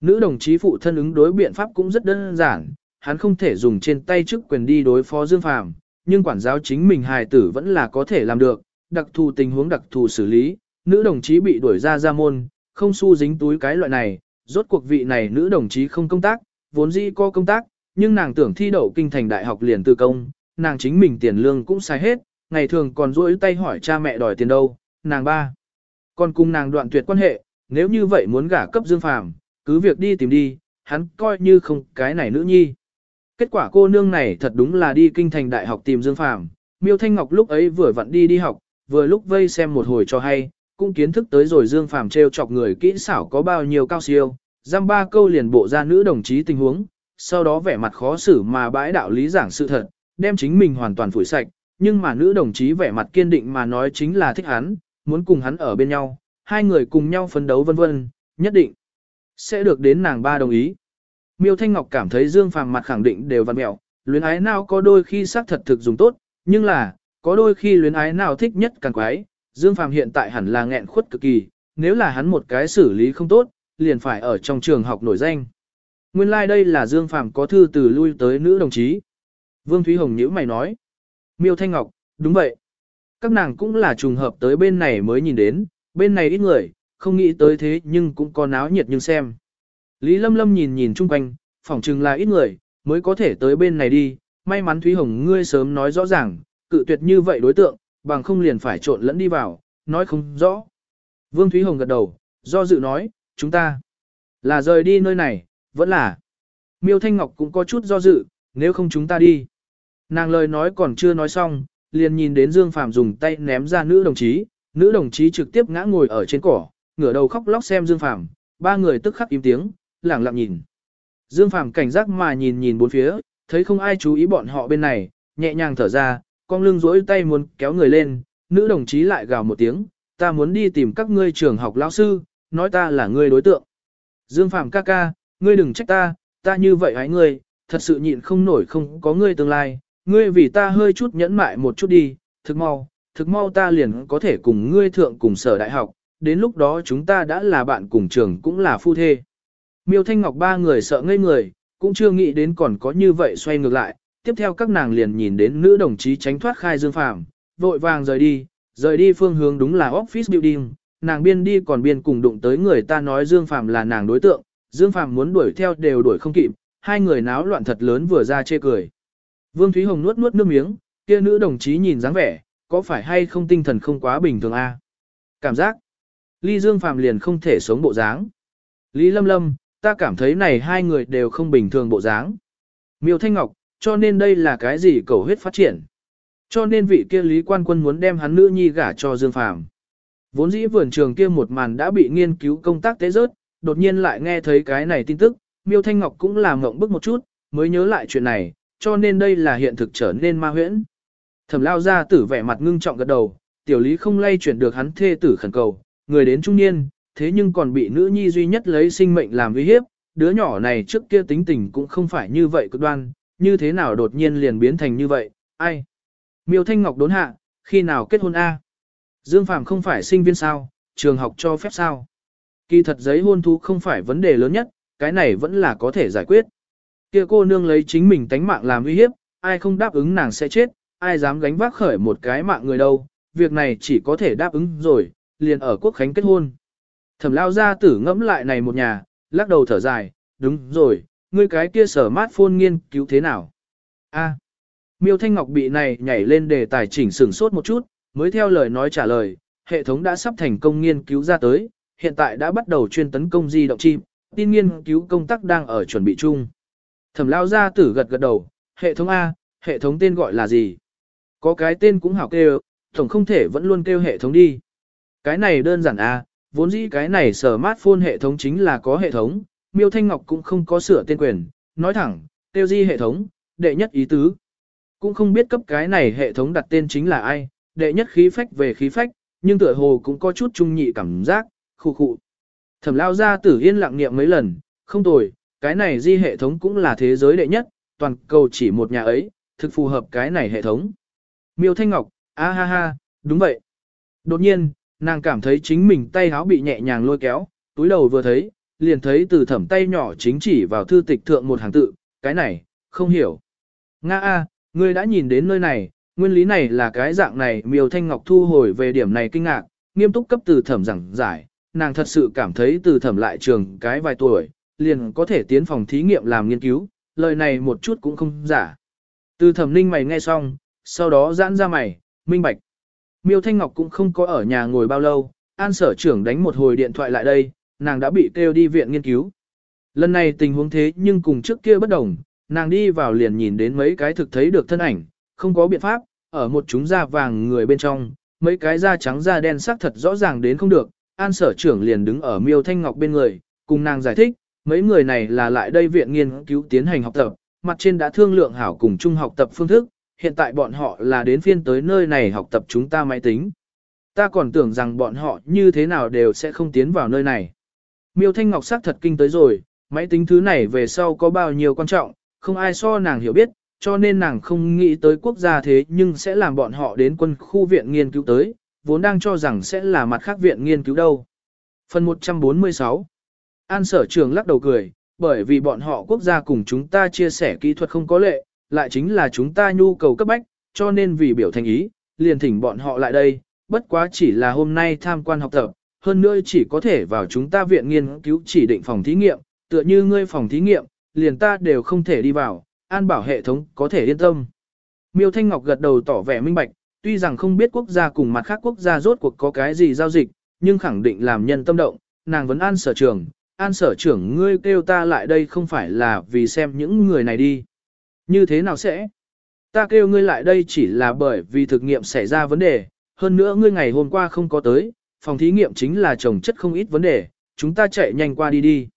Nữ đồng chí phụ thân ứng đối biện pháp cũng rất đơn giản, hắn không thể dùng trên tay chức quyền đi đối phó Dương Phàm, nhưng quản giáo chính mình hài tử vẫn là có thể làm được, đặc thù tình huống đặc thù xử lý, nữ đồng chí bị đuổi ra ra môn, không xu dính túi cái loại này, rốt cuộc vị này nữ đồng chí không công tác, vốn dĩ có công tác, nhưng nàng tưởng thi đậu kinh thành đại học liền từ công, nàng chính mình tiền lương cũng sai hết, ngày thường còn rỗi tay hỏi cha mẹ đòi tiền đâu, nàng ba. Còn cùng nàng đoạn tuyệt quan hệ, nếu như vậy muốn gả cấp Dương Phàm, cứ việc đi tìm đi, hắn coi như không cái này nữ nhi. Kết quả cô nương này thật đúng là đi kinh thành đại học tìm Dương Phàm, Miêu Thanh Ngọc lúc ấy vừa vặn đi đi học, vừa lúc vây xem một hồi cho hay, cũng kiến thức tới rồi Dương Phàm trêu chọc người kỹ xảo có bao nhiêu cao siêu, giam ba câu liền bộ ra nữ đồng chí tình huống, sau đó vẻ mặt khó xử mà bãi đạo lý giảng sự thật, đem chính mình hoàn toàn phủi sạch, nhưng mà nữ đồng chí vẻ mặt kiên định mà nói chính là thích hắn, muốn cùng hắn ở bên nhau, hai người cùng nhau phấn đấu vân vân, nhất định sẽ được đến nàng ba đồng ý. Miêu Thanh Ngọc cảm thấy Dương Phàm mặt khẳng định đều văn mẹo, luyến ái nào có đôi khi xác thật thực dùng tốt, nhưng là, có đôi khi luyến ái nào thích nhất càng quái, Dương Phàm hiện tại hẳn là nghẹn khuất cực kỳ, nếu là hắn một cái xử lý không tốt, liền phải ở trong trường học nổi danh. Nguyên lai like đây là Dương Phàm có thư từ lui tới nữ đồng chí. Vương Thúy Hồng nhữ mày nói. Miêu Thanh Ngọc, đúng vậy. Các nàng cũng là trùng hợp tới bên này mới nhìn đến, bên này ít người, không nghĩ tới thế nhưng cũng có náo nhiệt nhưng xem. Lý Lâm Lâm nhìn nhìn chung quanh, phỏng chừng là ít người, mới có thể tới bên này đi, may mắn Thúy Hồng ngươi sớm nói rõ ràng, cự tuyệt như vậy đối tượng, bằng không liền phải trộn lẫn đi vào, nói không rõ. Vương Thúy Hồng gật đầu, do dự nói, chúng ta là rời đi nơi này, vẫn là. Miêu Thanh Ngọc cũng có chút do dự, nếu không chúng ta đi. Nàng lời nói còn chưa nói xong, liền nhìn đến Dương Phàm dùng tay ném ra nữ đồng chí, nữ đồng chí trực tiếp ngã ngồi ở trên cỏ, ngửa đầu khóc lóc xem Dương Phàm, ba người tức khắc im tiếng, lẳng lặng nhìn. Dương Phàm cảnh giác mà nhìn nhìn bốn phía, thấy không ai chú ý bọn họ bên này, nhẹ nhàng thở ra, con lưng duỗi tay muốn kéo người lên, nữ đồng chí lại gào một tiếng, ta muốn đi tìm các ngươi trường học lão sư, nói ta là ngươi đối tượng. Dương Phàm ca ca, ngươi đừng trách ta, ta như vậy hãy ngươi, thật sự nhịn không nổi không có ngươi tương lai, ngươi vì ta hơi chút nhẫn mại một chút đi, thực mau, thực mau ta liền có thể cùng ngươi thượng cùng sở đại học, đến lúc đó chúng ta đã là bạn cùng trường cũng là phu thê. Miêu Thanh Ngọc ba người sợ ngây người, cũng chưa nghĩ đến còn có như vậy xoay ngược lại, tiếp theo các nàng liền nhìn đến nữ đồng chí tránh thoát khai Dương Phàm, vội vàng rời đi, rời đi phương hướng đúng là office building, nàng biên đi còn biên cùng đụng tới người ta nói Dương Phàm là nàng đối tượng, Dương Phàm muốn đuổi theo đều đuổi không kịp, hai người náo loạn thật lớn vừa ra chê cười. Vương Thúy Hồng nuốt nuốt nước miếng, kia nữ đồng chí nhìn dáng vẻ, có phải hay không tinh thần không quá bình thường a? Cảm giác, Ly Dương Phàm liền không thể sống bộ dáng. Lý Lâm Lâm, ta cảm thấy này hai người đều không bình thường bộ dáng. Miêu Thanh Ngọc, cho nên đây là cái gì cầu huyết phát triển. Cho nên vị kia Lý Quan Quân muốn đem hắn nữ nhi gả cho Dương Phàm. Vốn dĩ vườn trường kia một màn đã bị nghiên cứu công tác tế rớt, đột nhiên lại nghe thấy cái này tin tức, Miêu Thanh Ngọc cũng làm ngộng bức một chút, mới nhớ lại chuyện này, cho nên đây là hiện thực trở nên ma huyễn. Thẩm lao ra tử vẻ mặt ngưng trọng gật đầu, tiểu lý không lay chuyển được hắn thê tử khẩn cầu, người đến trung niên, thế nhưng còn bị nữ nhi duy nhất lấy sinh mệnh làm uy hiếp, đứa nhỏ này trước kia tính tình cũng không phải như vậy cực đoan, như thế nào đột nhiên liền biến thành như vậy, ai? Miêu Thanh Ngọc đốn hạ, khi nào kết hôn A? Dương Phạm không phải sinh viên sao, trường học cho phép sao? Kỳ thật giấy hôn thú không phải vấn đề lớn nhất, cái này vẫn là có thể giải quyết. Kia cô nương lấy chính mình tánh mạng làm uy hiếp, ai không đáp ứng nàng sẽ chết, ai dám gánh vác khởi một cái mạng người đâu, việc này chỉ có thể đáp ứng rồi, liền ở quốc khánh kết hôn. Thẩm lao gia tử ngẫm lại này một nhà, lắc đầu thở dài, đúng rồi, ngươi cái kia sở mát phôn nghiên cứu thế nào? A. Miêu Thanh Ngọc bị này nhảy lên đề tài chỉnh sửng sốt một chút, mới theo lời nói trả lời, hệ thống đã sắp thành công nghiên cứu ra tới, hiện tại đã bắt đầu chuyên tấn công di động chim, tin nghiên cứu công tác đang ở chuẩn bị chung. Thẩm lao gia tử gật gật đầu, hệ thống A, hệ thống tên gọi là gì? Có cái tên cũng hảo kêu, tổng không thể vẫn luôn kêu hệ thống đi. Cái này đơn giản A, vốn dĩ cái này sở mát phone hệ thống chính là có hệ thống, miêu thanh ngọc cũng không có sửa tên quyền, nói thẳng, tiêu di hệ thống, đệ nhất ý tứ. Cũng không biết cấp cái này hệ thống đặt tên chính là ai, đệ nhất khí phách về khí phách, nhưng tựa hồ cũng có chút trung nhị cảm giác, khu khụ. Thẩm lao ra tử yên lặng niệm mấy lần, không tồi, cái này di hệ thống cũng là thế giới đệ nhất, toàn cầu chỉ một nhà ấy, thực phù hợp cái này hệ thống. Miêu Thanh Ngọc, a ha ha, đúng vậy. Đột nhiên, nàng cảm thấy chính mình tay háo bị nhẹ nhàng lôi kéo, túi đầu vừa thấy, liền thấy từ thẩm tay nhỏ chính chỉ vào thư tịch thượng một hàng tự, cái này, không hiểu. Nga a, ngươi đã nhìn đến nơi này, nguyên lý này là cái dạng này miêu thanh ngọc thu hồi về điểm này kinh ngạc, nghiêm túc cấp từ thẩm giảng giải, nàng thật sự cảm thấy từ thẩm lại trường cái vài tuổi, liền có thể tiến phòng thí nghiệm làm nghiên cứu, lời này một chút cũng không giả. Từ thẩm ninh mày nghe xong, sau đó giãn ra mày, minh bạch. Miêu Thanh Ngọc cũng không có ở nhà ngồi bao lâu, an sở trưởng đánh một hồi điện thoại lại đây, nàng đã bị kêu đi viện nghiên cứu. Lần này tình huống thế nhưng cùng trước kia bất đồng, nàng đi vào liền nhìn đến mấy cái thực thấy được thân ảnh, không có biện pháp, ở một chúng da vàng người bên trong, mấy cái da trắng da đen sắc thật rõ ràng đến không được, an sở trưởng liền đứng ở miêu thanh ngọc bên người, cùng nàng giải thích, mấy người này là lại đây viện nghiên cứu tiến hành học tập, mặt trên đã thương lượng hảo cùng chung học tập phương thức, hiện tại bọn họ là đến phiên tới nơi này học tập chúng ta máy tính. Ta còn tưởng rằng bọn họ như thế nào đều sẽ không tiến vào nơi này. Miêu Thanh Ngọc sắc thật kinh tới rồi, máy tính thứ này về sau có bao nhiêu quan trọng, không ai so nàng hiểu biết, cho nên nàng không nghĩ tới quốc gia thế nhưng sẽ làm bọn họ đến quân khu viện nghiên cứu tới, vốn đang cho rằng sẽ là mặt khác viện nghiên cứu đâu. Phần 146 An sở trường lắc đầu cười, bởi vì bọn họ quốc gia cùng chúng ta chia sẻ kỹ thuật không có lệ, lại chính là chúng ta nhu cầu cấp bách, cho nên vì biểu thành ý, liền thỉnh bọn họ lại đây, bất quá chỉ là hôm nay tham quan học tập, hơn nữa chỉ có thể vào chúng ta viện nghiên cứu chỉ định phòng thí nghiệm, tựa như ngươi phòng thí nghiệm, liền ta đều không thể đi vào, an bảo hệ thống có thể yên tâm. Miêu Thanh Ngọc gật đầu tỏ vẻ minh bạch, tuy rằng không biết quốc gia cùng mặt khác quốc gia rốt cuộc có cái gì giao dịch, nhưng khẳng định làm nhân tâm động, nàng vẫn an sở trường, an sở trưởng ngươi kêu ta lại đây không phải là vì xem những người này đi. Như thế nào sẽ? Ta kêu ngươi lại đây chỉ là bởi vì thực nghiệm xảy ra vấn đề, hơn nữa ngươi ngày hôm qua không có tới, phòng thí nghiệm chính là trồng chất không ít vấn đề, chúng ta chạy nhanh qua đi đi.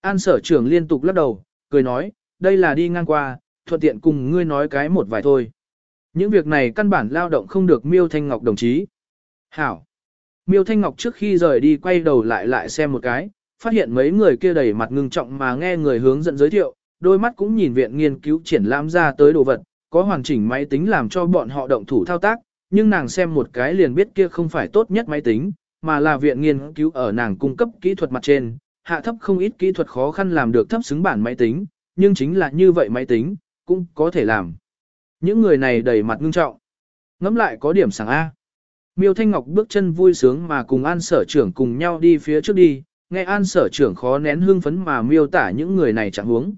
An sở trưởng liên tục lắc đầu, cười nói, đây là đi ngang qua, thuận tiện cùng ngươi nói cái một vài thôi. Những việc này căn bản lao động không được Miêu Thanh Ngọc đồng chí. Hảo. Miêu Thanh Ngọc trước khi rời đi quay đầu lại lại xem một cái, phát hiện mấy người kia đầy mặt ngưng trọng mà nghe người hướng dẫn giới thiệu, đôi mắt cũng nhìn viện nghiên cứu triển lãm ra tới đồ vật, có hoàn chỉnh máy tính làm cho bọn họ động thủ thao tác, nhưng nàng xem một cái liền biết kia không phải tốt nhất máy tính, mà là viện nghiên cứu ở nàng cung cấp kỹ thuật mặt trên, hạ thấp không ít kỹ thuật khó khăn làm được thấp xứng bản máy tính, nhưng chính là như vậy máy tính, cũng có thể làm. Những người này đầy mặt ngưng trọng. Ngắm lại có điểm sáng A. Miêu Thanh Ngọc bước chân vui sướng mà cùng An sở trưởng cùng nhau đi phía trước đi, nghe An sở trưởng khó nén hương phấn mà miêu tả những người này chẳng huống.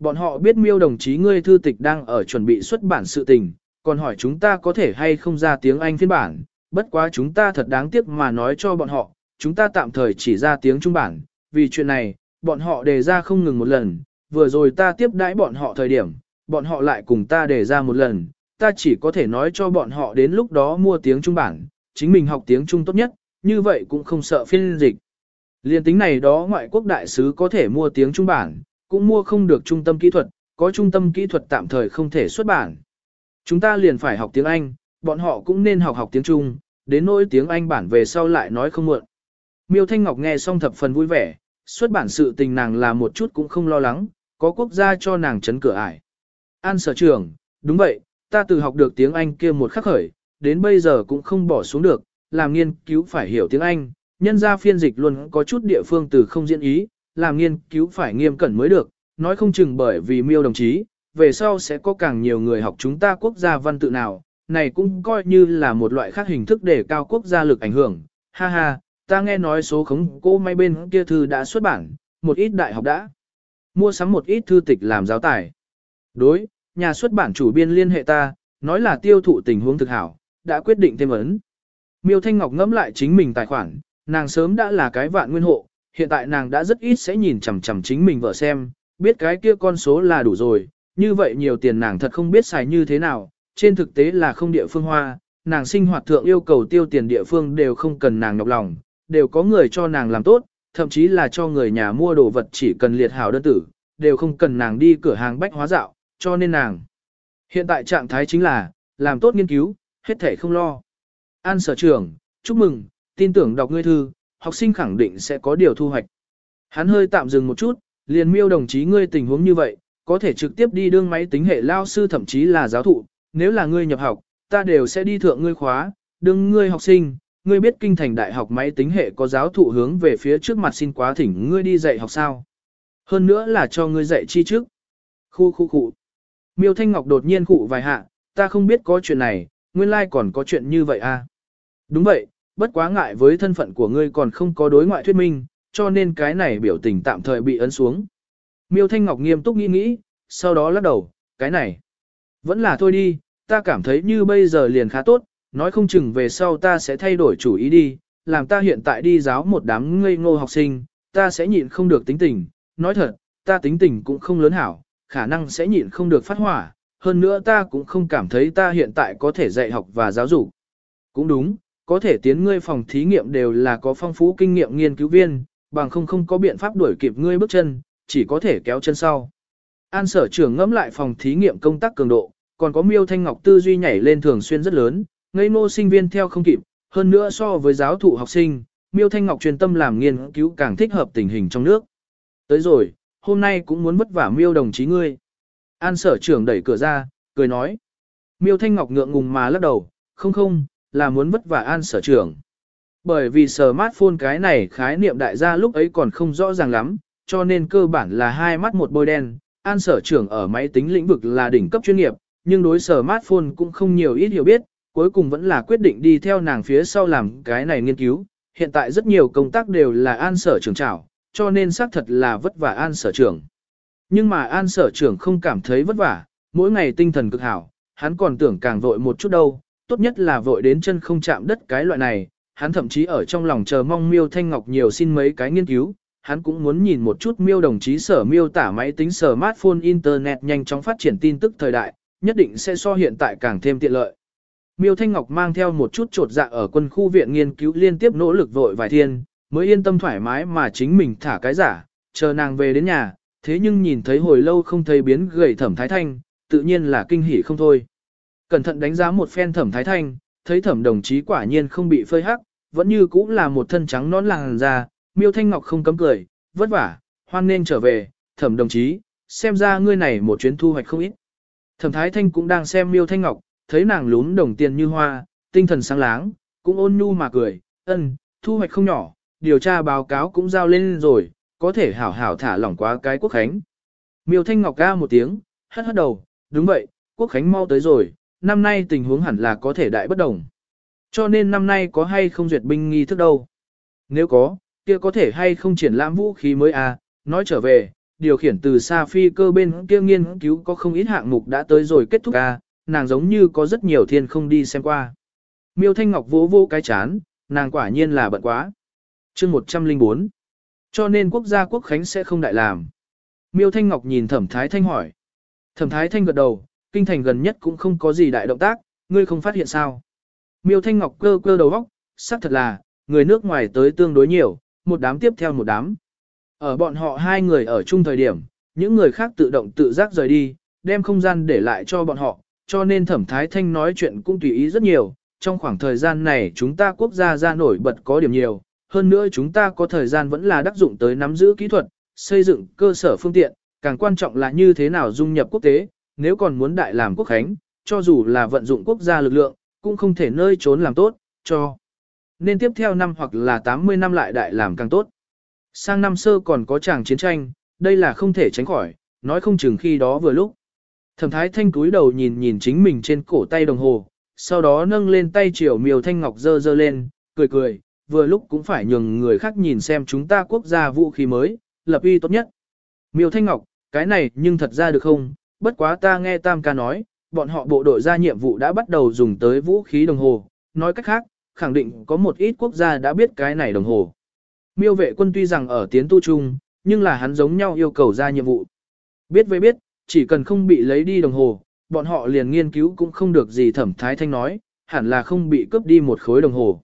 Bọn họ biết miêu đồng chí ngươi thư tịch đang ở chuẩn bị xuất bản sự tình, còn hỏi chúng ta có thể hay không ra tiếng Anh phiên bản, bất quá chúng ta thật đáng tiếc mà nói cho bọn họ, chúng ta tạm thời chỉ ra tiếng Trung bản, vì chuyện này, bọn họ đề ra không ngừng một lần, vừa rồi ta tiếp đãi bọn họ thời điểm, bọn họ lại cùng ta đề ra một lần, ta chỉ có thể nói cho bọn họ đến lúc đó mua tiếng Trung bản, chính mình học tiếng Trung tốt nhất, như vậy cũng không sợ phiên dịch. Liên tính này đó ngoại quốc đại sứ có thể mua tiếng Trung bản, cũng mua không được trung tâm kỹ thuật, có trung tâm kỹ thuật tạm thời không thể xuất bản. Chúng ta liền phải học tiếng Anh, bọn họ cũng nên học học tiếng Trung, đến nỗi tiếng Anh bản về sau lại nói không muộn. Miêu Thanh Ngọc nghe xong thập phần vui vẻ, xuất bản sự tình nàng là một chút cũng không lo lắng, có quốc gia cho nàng chấn cửa ải. An sở trưởng, đúng vậy, ta từ học được tiếng Anh kia một khắc khởi, đến bây giờ cũng không bỏ xuống được, làm nghiên cứu phải hiểu tiếng Anh, nhân ra phiên dịch luôn có chút địa phương từ không diễn ý, làm nghiên cứu phải nghiêm cẩn mới được, nói không chừng bởi vì miêu đồng chí, về sau sẽ có càng nhiều người học chúng ta quốc gia văn tự nào, này cũng coi như là một loại khác hình thức để cao quốc gia lực ảnh hưởng. Ha ha, ta nghe nói số khống cô may bên kia thư đã xuất bản, một ít đại học đã mua sắm một ít thư tịch làm giáo tài. Đối, nhà xuất bản chủ biên liên hệ ta, nói là tiêu thụ tình huống thực hảo, đã quyết định thêm ấn. Miêu Thanh Ngọc ngẫm lại chính mình tài khoản, nàng sớm đã là cái vạn nguyên hộ, hiện tại nàng đã rất ít sẽ nhìn chằm chằm chính mình vợ xem, biết cái kia con số là đủ rồi, như vậy nhiều tiền nàng thật không biết xài như thế nào, trên thực tế là không địa phương hoa, nàng sinh hoạt thượng yêu cầu tiêu tiền địa phương đều không cần nàng nhọc lòng, đều có người cho nàng làm tốt, thậm chí là cho người nhà mua đồ vật chỉ cần liệt hảo đơn tử, đều không cần nàng đi cửa hàng bách hóa dạo, cho nên nàng. Hiện tại trạng thái chính là, làm tốt nghiên cứu, hết thể không lo. An sở trưởng, chúc mừng, tin tưởng đọc ngươi thư, học sinh khẳng định sẽ có điều thu hoạch. Hắn hơi tạm dừng một chút, liền miêu đồng chí ngươi tình huống như vậy, có thể trực tiếp đi đương máy tính hệ lao sư thậm chí là giáo thụ, nếu là ngươi nhập học, ta đều sẽ đi thượng ngươi khóa, đương ngươi học sinh, ngươi biết kinh thành đại học máy tính hệ có giáo thụ hướng về phía trước mặt xin quá thỉnh ngươi đi dạy học sao. Hơn nữa là cho ngươi dạy chi trước. Khu khu khu. Miêu Thanh Ngọc đột nhiên cụ vài hạ, ta không biết có chuyện này, nguyên lai còn có chuyện như vậy à. Đúng vậy, bất quá ngại với thân phận của ngươi còn không có đối ngoại thuyết minh, cho nên cái này biểu tình tạm thời bị ấn xuống. Miêu Thanh Ngọc nghiêm túc nghĩ nghĩ, sau đó lắc đầu, cái này. Vẫn là thôi đi, ta cảm thấy như bây giờ liền khá tốt, nói không chừng về sau ta sẽ thay đổi chủ ý đi, làm ta hiện tại đi giáo một đám ngây ngô học sinh, ta sẽ nhịn không được tính tình, nói thật, ta tính tình cũng không lớn hảo, khả năng sẽ nhịn không được phát hỏa, hơn nữa ta cũng không cảm thấy ta hiện tại có thể dạy học và giáo dục. Cũng đúng, có thể tiến ngươi phòng thí nghiệm đều là có phong phú kinh nghiệm nghiên cứu viên, bằng không không có biện pháp đuổi kịp ngươi bước chân, chỉ có thể kéo chân sau. An sở trưởng ngẫm lại phòng thí nghiệm công tác cường độ, còn có miêu thanh ngọc tư duy nhảy lên thường xuyên rất lớn, ngây ngô sinh viên theo không kịp, hơn nữa so với giáo thụ học sinh, miêu thanh ngọc truyền tâm làm nghiên cứu càng thích hợp tình hình trong nước. Tới rồi, hôm nay cũng muốn vất vả miêu đồng chí ngươi. An sở trưởng đẩy cửa ra, cười nói. Miêu thanh ngọc ngượng ngùng mà lắc đầu, không không, là muốn vất vả an sở trưởng. Bởi vì smartphone cái này khái niệm đại gia lúc ấy còn không rõ ràng lắm, cho nên cơ bản là hai mắt một bôi đen. An sở trưởng ở máy tính lĩnh vực là đỉnh cấp chuyên nghiệp, nhưng đối smartphone cũng không nhiều ít hiểu biết, cuối cùng vẫn là quyết định đi theo nàng phía sau làm cái này nghiên cứu. Hiện tại rất nhiều công tác đều là an sở trưởng trảo, cho nên xác thật là vất vả an sở trưởng. Nhưng mà an sở trưởng không cảm thấy vất vả, mỗi ngày tinh thần cực hảo, hắn còn tưởng càng vội một chút đâu, tốt nhất là vội đến chân không chạm đất cái loại này, hắn thậm chí ở trong lòng chờ mong miêu thanh ngọc nhiều xin mấy cái nghiên cứu, hắn cũng muốn nhìn một chút miêu đồng chí sở miêu tả máy tính sở smartphone internet nhanh chóng phát triển tin tức thời đại, nhất định sẽ so hiện tại càng thêm tiện lợi. Miêu Thanh Ngọc mang theo một chút trột dạ ở quân khu viện nghiên cứu liên tiếp nỗ lực vội vài thiên, mới yên tâm thoải mái mà chính mình thả cái giả, chờ nàng về đến nhà, thế nhưng nhìn thấy hồi lâu không thấy biến gầy thẩm thái thanh, tự nhiên là kinh hỉ không thôi. Cẩn thận đánh giá một phen thẩm thái thanh, thấy thẩm đồng chí quả nhiên không bị phơi hắc, vẫn như cũng là một thân trắng nón làng da, miêu thanh ngọc không cấm cười, vất vả, hoan nên trở về, thẩm đồng chí, xem ra ngươi này một chuyến thu hoạch không ít. Thẩm thái thanh cũng đang xem miêu thanh ngọc, thấy nàng lún đồng tiền như hoa, tinh thần sáng láng, cũng ôn nhu mà cười, ân, thu hoạch không nhỏ, điều tra báo cáo cũng giao lên rồi, có thể hảo hảo thả lỏng quá cái quốc khánh. Miêu Thanh Ngọc ca một tiếng, hất hất đầu, đúng vậy, quốc khánh mau tới rồi, năm nay tình huống hẳn là có thể đại bất đồng. Cho nên năm nay có hay không duyệt binh nghi thức đâu. Nếu có, kia có thể hay không triển lãm vũ khí mới à, nói trở về, điều khiển từ xa phi cơ bên kia nghiên cứu có không ít hạng mục đã tới rồi kết thúc à, nàng giống như có rất nhiều thiên không đi xem qua. Miêu Thanh Ngọc vỗ vỗ cái chán, nàng quả nhiên là bận quá. chương 104 cho nên quốc gia quốc khánh sẽ không đại làm. Miêu Thanh Ngọc nhìn Thẩm Thái Thanh hỏi. Thẩm Thái Thanh gật đầu, kinh thành gần nhất cũng không có gì đại động tác, ngươi không phát hiện sao. Miêu Thanh Ngọc cơ cơ đầu óc, xác thật là, người nước ngoài tới tương đối nhiều, một đám tiếp theo một đám. Ở bọn họ hai người ở chung thời điểm, những người khác tự động tự giác rời đi, đem không gian để lại cho bọn họ, cho nên Thẩm Thái Thanh nói chuyện cũng tùy ý rất nhiều. Trong khoảng thời gian này chúng ta quốc gia ra nổi bật có điểm nhiều, hơn nữa chúng ta có thời gian vẫn là đắc dụng tới nắm giữ kỹ thuật, xây dựng cơ sở phương tiện, càng quan trọng là như thế nào dung nhập quốc tế, nếu còn muốn đại làm quốc khánh, cho dù là vận dụng quốc gia lực lượng, cũng không thể nơi trốn làm tốt, cho. Nên tiếp theo năm hoặc là 80 năm lại đại làm càng tốt. Sang năm sơ còn có chàng chiến tranh, đây là không thể tránh khỏi, nói không chừng khi đó vừa lúc. Thẩm thái thanh cúi đầu nhìn nhìn chính mình trên cổ tay đồng hồ, sau đó nâng lên tay triều miêu thanh ngọc dơ dơ lên, cười cười, vừa lúc cũng phải nhường người khác nhìn xem chúng ta quốc gia vũ khí mới, lập uy tốt nhất. Miêu thanh ngọc, cái này nhưng thật ra được không, bất quá ta nghe Tam ca nói, bọn họ bộ đội ra nhiệm vụ đã bắt đầu dùng tới vũ khí đồng hồ, nói cách khác, khẳng định có một ít quốc gia đã biết cái này đồng hồ. Miêu vệ quân tuy rằng ở tiến tu chung, nhưng là hắn giống nhau yêu cầu ra nhiệm vụ. Biết với biết, chỉ cần không bị lấy đi đồng hồ, bọn họ liền nghiên cứu cũng không được gì thẩm thái thanh nói, hẳn là không bị cướp đi một khối đồng hồ.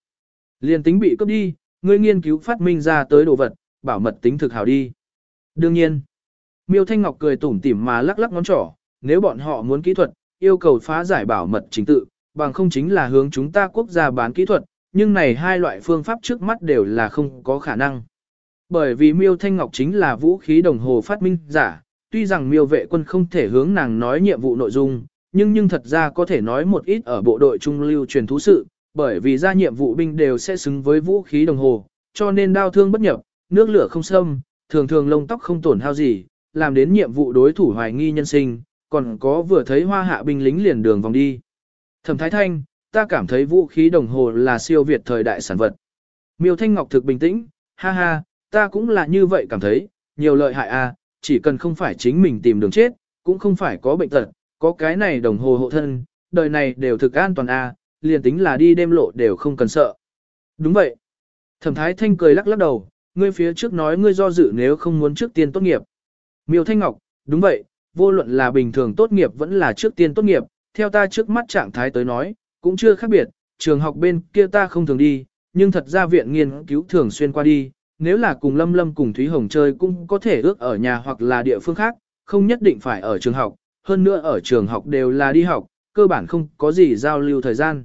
Liền tính bị cướp đi, ngươi nghiên cứu phát minh ra tới đồ vật, bảo mật tính thực hào đi. Đương nhiên, Miêu Thanh Ngọc cười tủm tỉm mà lắc lắc ngón trỏ, nếu bọn họ muốn kỹ thuật, yêu cầu phá giải bảo mật chính tự, bằng không chính là hướng chúng ta quốc gia bán kỹ thuật, nhưng này hai loại phương pháp trước mắt đều là không có khả năng. Bởi vì Miêu Thanh Ngọc chính là vũ khí đồng hồ phát minh giả, tuy rằng Miêu vệ quân không thể hướng nàng nói nhiệm vụ nội dung, nhưng nhưng thật ra có thể nói một ít ở bộ đội trung lưu truyền thú sự, bởi vì ra nhiệm vụ binh đều sẽ xứng với vũ khí đồng hồ, cho nên đau thương bất nhập, nước lửa không xâm, thường thường lông tóc không tổn hao gì, làm đến nhiệm vụ đối thủ hoài nghi nhân sinh, còn có vừa thấy hoa hạ binh lính liền đường vòng đi. Thẩm Thái Thanh, ta cảm thấy vũ khí đồng hồ là siêu việt thời đại sản vật. Miêu Thanh Ngọc thực bình tĩnh, ha ha, ta cũng là như vậy cảm thấy, nhiều lợi hại à, chỉ cần không phải chính mình tìm đường chết, cũng không phải có bệnh tật, có cái này đồng hồ hộ thân, đời này đều thực an toàn à, liền tính là đi đêm lộ đều không cần sợ. Đúng vậy. Thẩm Thái Thanh cười lắc lắc đầu, ngươi phía trước nói ngươi do dự nếu không muốn trước tiên tốt nghiệp. Miêu Thanh Ngọc, đúng vậy, vô luận là bình thường tốt nghiệp vẫn là trước tiên tốt nghiệp, theo ta trước mắt trạng thái tới nói, cũng chưa khác biệt, trường học bên kia ta không thường đi, nhưng thật ra viện nghiên cứu thường xuyên qua đi, nếu là cùng Lâm Lâm cùng Thúy Hồng chơi cũng có thể ước ở nhà hoặc là địa phương khác, không nhất định phải ở trường học, hơn nữa ở trường học đều là đi học, cơ bản không có gì giao lưu thời gian.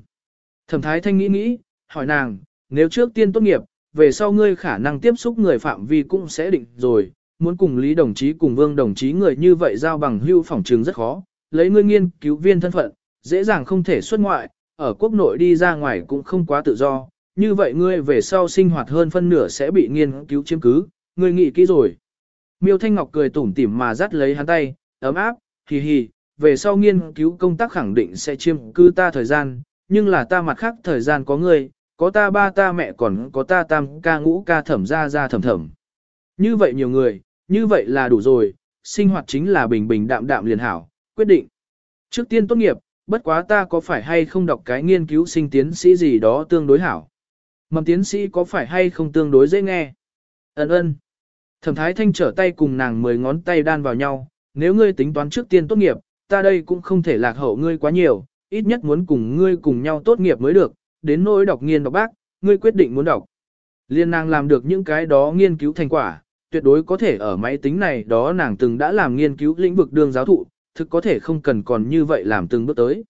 Thẩm Thái Thanh nghĩ nghĩ, hỏi nàng, nếu trước tiên tốt nghiệp, về sau ngươi khả năng tiếp xúc người phạm vi cũng sẽ định rồi, muốn cùng Lý đồng chí cùng Vương đồng chí người như vậy giao bằng hưu phỏng trường rất khó, lấy ngươi nghiên cứu viên thân phận, dễ dàng không thể xuất ngoại, ở quốc nội đi ra ngoài cũng không quá tự do, như vậy ngươi về sau sinh hoạt hơn phân nửa sẽ bị nghiên cứu chiếm cứ, ngươi nghĩ kỹ rồi. Miêu Thanh Ngọc cười tủm tỉm mà dắt lấy hắn tay, ấm áp, hì hì, về sau nghiên cứu công tác khẳng định sẽ chiếm cứ ta thời gian, nhưng là ta mặt khác thời gian có ngươi, có ta ba ta mẹ còn có ta tam ca ngũ ca thẩm ra ra thẩm thẩm. Như vậy nhiều người, như vậy là đủ rồi, sinh hoạt chính là bình bình đạm đạm liền hảo, quyết định. Trước tiên tốt nghiệp, bất quá ta có phải hay không đọc cái nghiên cứu sinh tiến sĩ gì đó tương đối hảo. Mầm tiến sĩ có phải hay không tương đối dễ nghe? Ấn ơn. Thẩm thái thanh trở tay cùng nàng mười ngón tay đan vào nhau, nếu ngươi tính toán trước tiên tốt nghiệp, ta đây cũng không thể lạc hậu ngươi quá nhiều, ít nhất muốn cùng ngươi cùng nhau tốt nghiệp mới được, đến nỗi đọc nghiên đọc bác, ngươi quyết định muốn đọc. Liên nàng làm được những cái đó nghiên cứu thành quả, tuyệt đối có thể ở máy tính này đó nàng từng đã làm nghiên cứu lĩnh vực đương giáo thụ, thực có thể không cần còn như vậy làm từng bước tới.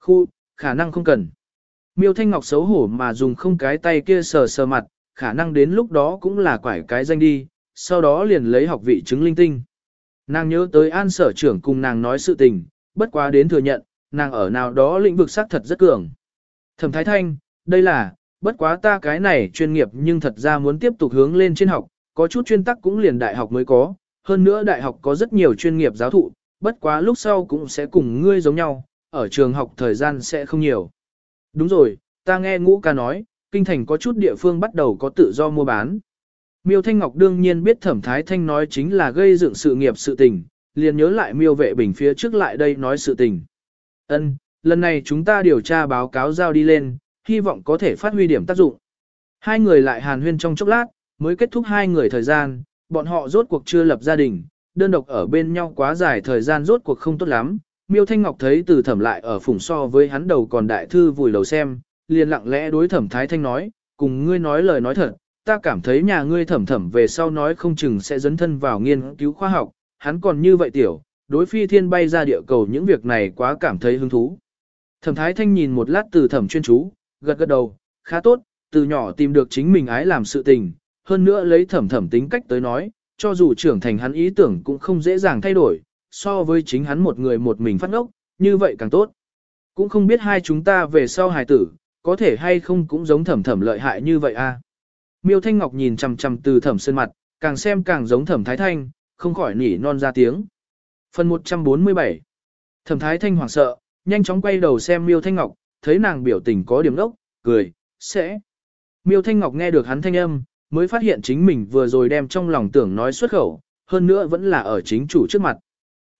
Khu, khả năng không cần. Miêu Thanh Ngọc xấu hổ mà dùng không cái tay kia sờ sờ mặt, khả năng đến lúc đó cũng là quải cái danh đi, sau đó liền lấy học vị chứng linh tinh. Nàng nhớ tới an sở trưởng cùng nàng nói sự tình, bất quá đến thừa nhận, nàng ở nào đó lĩnh vực xác thật rất cường. Thẩm Thái Thanh, đây là, bất quá ta cái này chuyên nghiệp nhưng thật ra muốn tiếp tục hướng lên trên học, có chút chuyên tắc cũng liền đại học mới có, hơn nữa đại học có rất nhiều chuyên nghiệp giáo thụ, bất quá lúc sau cũng sẽ cùng ngươi giống nhau, ở trường học thời gian sẽ không nhiều. Đúng rồi, ta nghe ngũ ca nói, kinh thành có chút địa phương bắt đầu có tự do mua bán. Miêu Thanh Ngọc đương nhiên biết Thẩm Thái Thanh nói chính là gây dựng sự nghiệp sự tình, liền nhớ lại Miêu Vệ Bình phía trước lại đây nói sự tình. Ân, lần này chúng ta điều tra báo cáo giao đi lên, hy vọng có thể phát huy điểm tác dụng. Hai người lại hàn huyên trong chốc lát, mới kết thúc hai người thời gian, bọn họ rốt cuộc chưa lập gia đình, đơn độc ở bên nhau quá dài thời gian rốt cuộc không tốt lắm. Miêu Thanh Ngọc thấy từ thẩm lại ở phủng so với hắn đầu còn đại thư vùi đầu xem, liền lặng lẽ đối thẩm Thái Thanh nói, cùng ngươi nói lời nói thật, ta cảm thấy nhà ngươi thẩm thẩm về sau nói không chừng sẽ dấn thân vào nghiên cứu khoa học, hắn còn như vậy tiểu, đối phi thiên bay ra địa cầu những việc này quá cảm thấy hứng thú. Thẩm Thái Thanh nhìn một lát từ thẩm chuyên chú, gật gật đầu, khá tốt, từ nhỏ tìm được chính mình ái làm sự tình, hơn nữa lấy thẩm thẩm tính cách tới nói, cho dù trưởng thành hắn ý tưởng cũng không dễ dàng thay đổi, so với chính hắn một người một mình phát ngốc, như vậy càng tốt. Cũng không biết hai chúng ta về sau hài tử, có thể hay không cũng giống thẩm thẩm lợi hại như vậy a. À? Miêu Thanh Ngọc nhìn chằm chằm từ thẩm sơn mặt, càng xem càng giống thẩm Thái Thanh, không khỏi nỉ non ra tiếng. Phần 147 Thẩm Thái Thanh hoảng sợ, nhanh chóng quay đầu xem Miêu Thanh Ngọc, thấy nàng biểu tình có điểm đốc, cười, sẽ. Miêu Thanh Ngọc nghe được hắn thanh âm, mới phát hiện chính mình vừa rồi đem trong lòng tưởng nói xuất khẩu, hơn nữa vẫn là ở chính chủ trước mặt.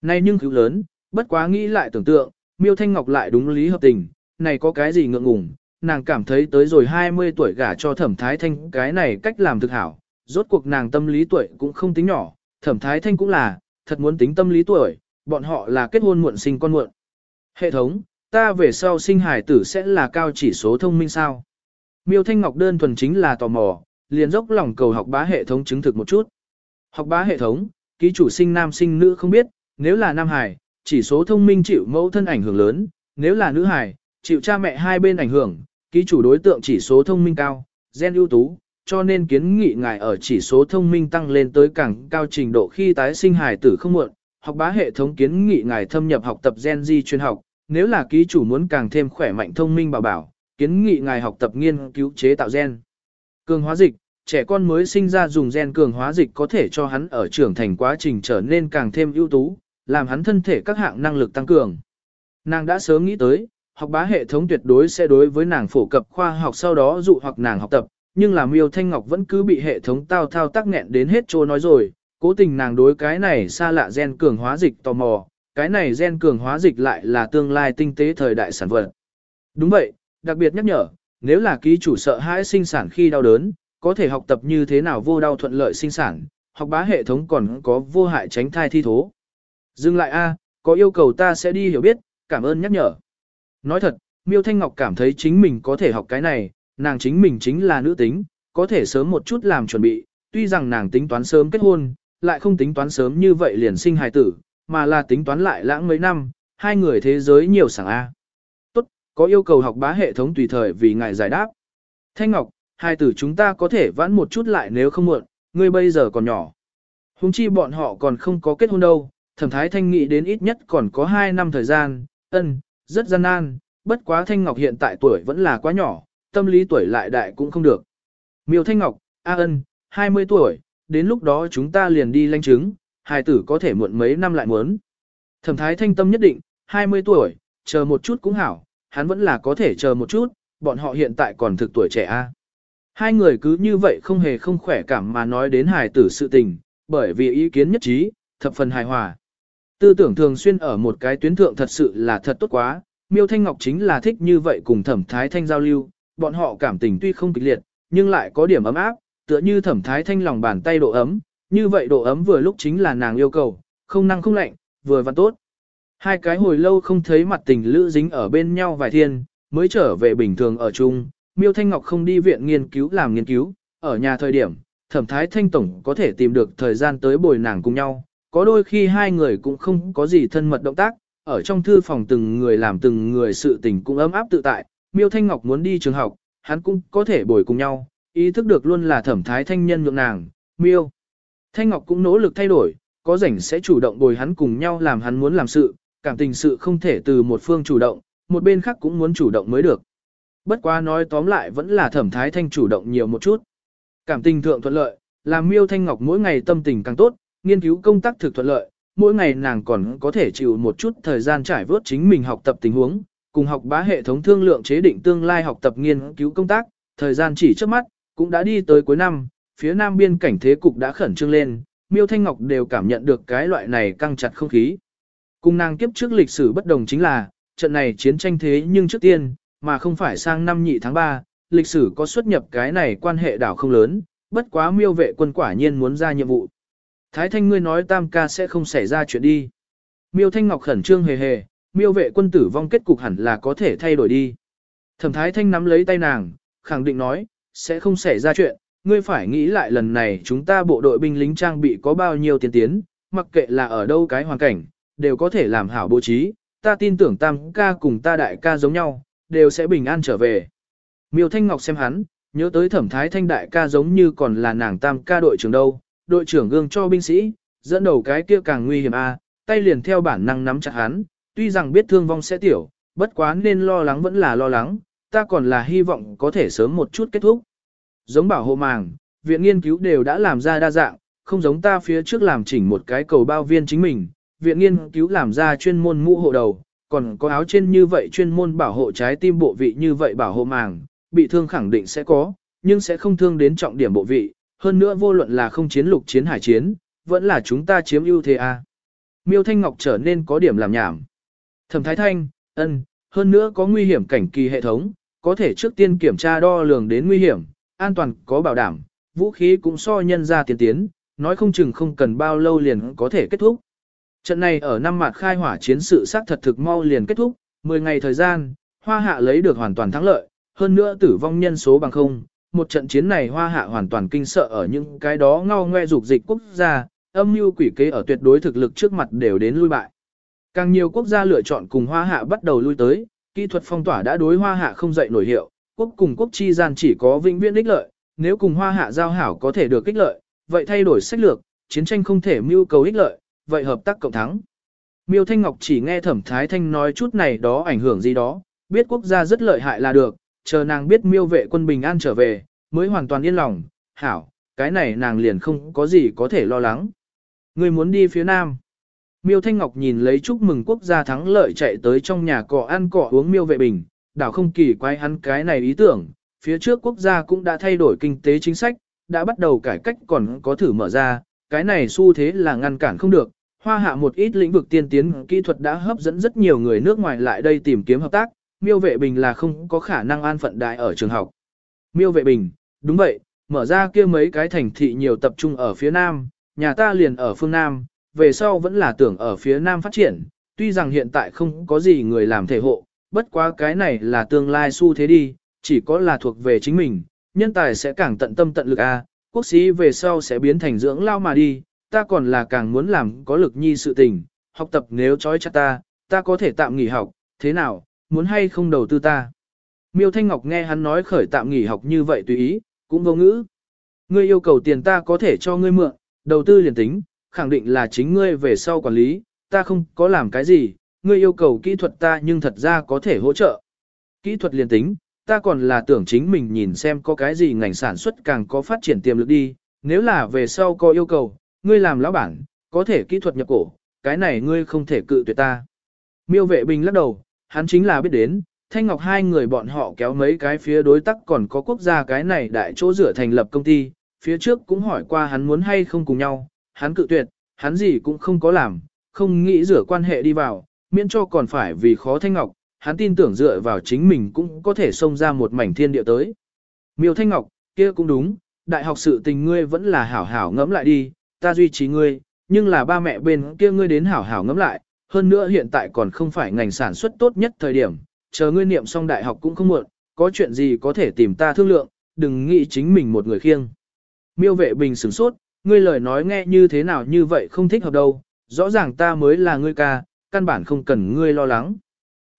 Nay nhưng cứu lớn, bất quá nghĩ lại tưởng tượng, Miêu Thanh Ngọc lại đúng lý hợp tình, này có cái gì ngượng ngùng, nàng cảm thấy tới rồi 20 tuổi gả cho thẩm thái thanh cái này cách làm thực hảo, rốt cuộc nàng tâm lý tuổi cũng không tính nhỏ, thẩm thái thanh cũng là, thật muốn tính tâm lý tuổi, bọn họ là kết hôn muộn sinh con muộn. Hệ thống, ta về sau sinh hải tử sẽ là cao chỉ số thông minh sao? Miêu Thanh Ngọc đơn thuần chính là tò mò, liền dốc lòng cầu học bá hệ thống chứng thực một chút. Học bá hệ thống, ký chủ sinh nam sinh nữ không biết, nếu là nam hải, chỉ số thông minh chịu mẫu thân ảnh hưởng lớn, nếu là nữ hải, chịu cha mẹ hai bên ảnh hưởng, ký chủ đối tượng chỉ số thông minh cao, gen ưu tú, cho nên kiến nghị ngài ở chỉ số thông minh tăng lên tới càng cao trình độ khi tái sinh hài tử không muộn, học bá hệ thống kiến nghị ngài thâm nhập học tập gen di chuyên học, nếu là ký chủ muốn càng thêm khỏe mạnh thông minh bảo bảo, kiến nghị ngài học tập nghiên cứu chế tạo gen. Cường hóa dịch, trẻ con mới sinh ra dùng gen cường hóa dịch có thể cho hắn ở trưởng thành quá trình trở nên càng thêm ưu tú, làm hắn thân thể các hạng năng lực tăng cường. Nàng đã sớm nghĩ tới, học bá hệ thống tuyệt đối sẽ đối với nàng phổ cập khoa học sau đó dụ hoặc nàng học tập, nhưng là miêu thanh ngọc vẫn cứ bị hệ thống tao thao tác nghẹn đến hết trô nói rồi, cố tình nàng đối cái này xa lạ gen cường hóa dịch tò mò, cái này gen cường hóa dịch lại là tương lai tinh tế thời đại sản vật. Đúng vậy, đặc biệt nhắc nhở, nếu là ký chủ sợ hãi sinh sản khi đau đớn, có thể học tập như thế nào vô đau thuận lợi sinh sản, học bá hệ thống còn có vô hại tránh thai thi thố. Dừng lại a, có yêu cầu ta sẽ đi hiểu biết, cảm ơn nhắc nhở. Nói thật, Miêu Thanh Ngọc cảm thấy chính mình có thể học cái này, nàng chính mình chính là nữ tính, có thể sớm một chút làm chuẩn bị, tuy rằng nàng tính toán sớm kết hôn, lại không tính toán sớm như vậy liền sinh hài tử, mà là tính toán lại lãng mấy năm, hai người thế giới nhiều sảng A. Tốt, có yêu cầu học bá hệ thống tùy thời vì ngài giải đáp. Thanh Ngọc, hai tử chúng ta có thể vãn một chút lại nếu không muộn, ngươi bây giờ còn nhỏ. Hùng chi bọn họ còn không có kết hôn đâu, thẩm thái thanh nghĩ đến ít nhất còn có 2 năm thời gian, ân, rất gian nan, bất quá Thanh Ngọc hiện tại tuổi vẫn là quá nhỏ, tâm lý tuổi lại đại cũng không được. Miêu Thanh Ngọc, A ân, 20 tuổi, đến lúc đó chúng ta liền đi lanh chứng, hài tử có thể muộn mấy năm lại muốn. Thẩm thái thanh tâm nhất định, 20 tuổi, chờ một chút cũng hảo, hắn vẫn là có thể chờ một chút, bọn họ hiện tại còn thực tuổi trẻ a. Hai người cứ như vậy không hề không khỏe cảm mà nói đến hài tử sự tình, bởi vì ý kiến nhất trí, thập phần hài hòa. Tư tưởng thường xuyên ở một cái tuyến thượng thật sự là thật tốt quá, Miêu Thanh Ngọc chính là thích như vậy cùng Thẩm Thái Thanh giao lưu, bọn họ cảm tình tuy không kịch liệt, nhưng lại có điểm ấm áp, tựa như Thẩm Thái Thanh lòng bàn tay độ ấm, như vậy độ ấm vừa lúc chính là nàng yêu cầu, không năng không lạnh, vừa và tốt. Hai cái hồi lâu không thấy mặt tình lữ dính ở bên nhau vài thiên, mới trở về bình thường ở chung, Miêu Thanh Ngọc không đi viện nghiên cứu làm nghiên cứu, ở nhà thời điểm, Thẩm Thái Thanh Tổng có thể tìm được thời gian tới bồi nàng cùng nhau, có đôi khi hai người cũng không có gì thân mật động tác, ở trong thư phòng từng người làm từng người sự tình cũng ấm áp tự tại, Miêu Thanh Ngọc muốn đi trường học, hắn cũng có thể bồi cùng nhau, ý thức được luôn là thẩm thái thanh nhân nhượng nàng, Miêu. Thanh Ngọc cũng nỗ lực thay đổi, có rảnh sẽ chủ động bồi hắn cùng nhau làm hắn muốn làm sự, cảm tình sự không thể từ một phương chủ động, một bên khác cũng muốn chủ động mới được. Bất quá nói tóm lại vẫn là thẩm thái thanh chủ động nhiều một chút. Cảm tình thượng thuận lợi, làm miêu thanh ngọc mỗi ngày tâm tình càng tốt, nghiên cứu công tác thực thuận lợi, mỗi ngày nàng còn có thể chịu một chút thời gian trải vớt chính mình học tập tình huống, cùng học bá hệ thống thương lượng chế định tương lai học tập nghiên cứu công tác, thời gian chỉ trước mắt, cũng đã đi tới cuối năm, phía nam biên cảnh thế cục đã khẩn trương lên, Miêu Thanh Ngọc đều cảm nhận được cái loại này căng chặt không khí. Cùng nàng kiếp trước lịch sử bất đồng chính là, trận này chiến tranh thế nhưng trước tiên, mà không phải sang năm nhị tháng 3, lịch sử có xuất nhập cái này quan hệ đảo không lớn, bất quá miêu vệ quân quả nhiên muốn ra nhiệm vụ. Thái Thanh ngươi nói tam ca sẽ không xảy ra chuyện đi. Miêu Thanh Ngọc khẩn trương hề hề, miêu vệ quân tử vong kết cục hẳn là có thể thay đổi đi. Thẩm Thái Thanh nắm lấy tay nàng, khẳng định nói, sẽ không xảy ra chuyện, ngươi phải nghĩ lại lần này chúng ta bộ đội binh lính trang bị có bao nhiêu tiến tiến, mặc kệ là ở đâu cái hoàn cảnh, đều có thể làm hảo bố trí, ta tin tưởng tam ca cùng ta đại ca giống nhau, đều sẽ bình an trở về. Miêu Thanh Ngọc xem hắn, nhớ tới thẩm thái thanh đại ca giống như còn là nàng tam ca đội trưởng đâu, đội trưởng gương cho binh sĩ, dẫn đầu cái kia càng nguy hiểm a, à, tay liền theo bản năng nắm chặt hắn, tuy rằng biết thương vong sẽ tiểu, bất quá nên lo lắng vẫn là lo lắng, ta còn là hy vọng có thể sớm một chút kết thúc. Giống bảo hộ màng, viện nghiên cứu đều đã làm ra đa dạng, không giống ta phía trước làm chỉnh một cái cầu bao viên chính mình, viện nghiên cứu làm ra chuyên môn mũ hộ đầu, còn có áo trên như vậy chuyên môn bảo hộ trái tim bộ vị như vậy bảo hộ màng, bị thương khẳng định sẽ có, nhưng sẽ không thương đến trọng điểm bộ vị, hơn nữa vô luận là không chiến lục chiến hải chiến, vẫn là chúng ta chiếm ưu thế a. À. Miêu Thanh Ngọc trở nên có điểm làm nhảm. Thẩm Thái Thanh, ân, hơn nữa có nguy hiểm cảnh kỳ hệ thống, có thể trước tiên kiểm tra đo lường đến nguy hiểm, an toàn có bảo đảm, vũ khí cũng so nhân ra tiến tiến, nói không chừng không cần bao lâu liền có thể kết thúc. Trận này ở năm mặt khai hỏa chiến sự xác thật thực mau liền kết thúc, 10 ngày thời gian, Hoa Hạ lấy được hoàn toàn thắng lợi, hơn nữa tử vong nhân số bằng không. Một trận chiến này Hoa Hạ hoàn toàn kinh sợ ở những cái đó ngao ngoe dục dịch quốc gia, âm mưu quỷ kế ở tuyệt đối thực lực trước mặt đều đến lui bại. Càng nhiều quốc gia lựa chọn cùng Hoa Hạ bắt đầu lui tới, kỹ thuật phong tỏa đã đối Hoa Hạ không dậy nổi hiệu, quốc cùng quốc chi gian chỉ có vĩnh viễn ích lợi, nếu cùng Hoa Hạ giao hảo có thể được ích lợi, vậy thay đổi sách lược, chiến tranh không thể mưu cầu ích lợi, vậy hợp tác cộng thắng. Miêu Thanh Ngọc chỉ nghe Thẩm Thái Thanh nói chút này đó ảnh hưởng gì đó, biết quốc gia rất lợi hại là được, chờ nàng biết miêu vệ quân bình an trở về, mới hoàn toàn yên lòng, hảo, cái này nàng liền không có gì có thể lo lắng. Người muốn đi phía nam. Miêu Thanh Ngọc nhìn lấy chúc mừng quốc gia thắng lợi chạy tới trong nhà cỏ ăn cỏ uống miêu vệ bình, đảo không kỳ quái hắn cái này ý tưởng, phía trước quốc gia cũng đã thay đổi kinh tế chính sách, đã bắt đầu cải cách còn có thử mở ra, cái này xu thế là ngăn cản không được. Hoa hạ một ít lĩnh vực tiên tiến kỹ thuật đã hấp dẫn rất nhiều người nước ngoài lại đây tìm kiếm hợp tác, miêu vệ bình là không có khả năng an phận đại ở trường học. Miêu vệ bình, đúng vậy, mở ra kia mấy cái thành thị nhiều tập trung ở phía nam, nhà ta liền ở phương nam, về sau vẫn là tưởng ở phía nam phát triển, tuy rằng hiện tại không có gì người làm thể hộ, bất quá cái này là tương lai xu thế đi, chỉ có là thuộc về chính mình, nhân tài sẽ càng tận tâm tận lực a, quốc sĩ về sau sẽ biến thành dưỡng lao mà đi, ta còn là càng muốn làm có lực nhi sự tình, học tập nếu trói chặt ta, ta có thể tạm nghỉ học, thế nào, muốn hay không đầu tư ta. Miêu Thanh Ngọc nghe hắn nói khởi tạm nghỉ học như vậy tùy ý, cũng vô ngữ. Ngươi yêu cầu tiền ta có thể cho ngươi mượn, đầu tư liền tính, khẳng định là chính ngươi về sau quản lý, ta không có làm cái gì, ngươi yêu cầu kỹ thuật ta nhưng thật ra có thể hỗ trợ. Kỹ thuật liền tính, ta còn là tưởng chính mình nhìn xem có cái gì ngành sản xuất càng có phát triển tiềm lực đi, nếu là về sau có yêu cầu, ngươi làm lão bản, có thể kỹ thuật nhập cổ, cái này ngươi không thể cự tuyệt ta. Miêu vệ bình lắc đầu, hắn chính là biết đến, Thanh Ngọc hai người bọn họ kéo mấy cái phía đối tác còn có quốc gia cái này đại chỗ rửa thành lập công ty, phía trước cũng hỏi qua hắn muốn hay không cùng nhau, hắn cự tuyệt, hắn gì cũng không có làm, không nghĩ rửa quan hệ đi vào, miễn cho còn phải vì khó Thanh Ngọc, hắn tin tưởng dựa vào chính mình cũng có thể xông ra một mảnh thiên địa tới. Miêu Thanh Ngọc, kia cũng đúng, đại học sự tình ngươi vẫn là hảo hảo ngẫm lại đi, ta duy trì ngươi, nhưng là ba mẹ bên kia ngươi đến hảo hảo ngẫm lại, hơn nữa hiện tại còn không phải ngành sản xuất tốt nhất thời điểm, chờ ngươi niệm xong đại học cũng không muộn, có chuyện gì có thể tìm ta thương lượng, đừng nghĩ chính mình một người khiêng. Miêu vệ bình sửng sốt, ngươi lời nói nghe như thế nào như vậy không thích hợp đâu, rõ ràng ta mới là ngươi ca, căn bản không cần ngươi lo lắng.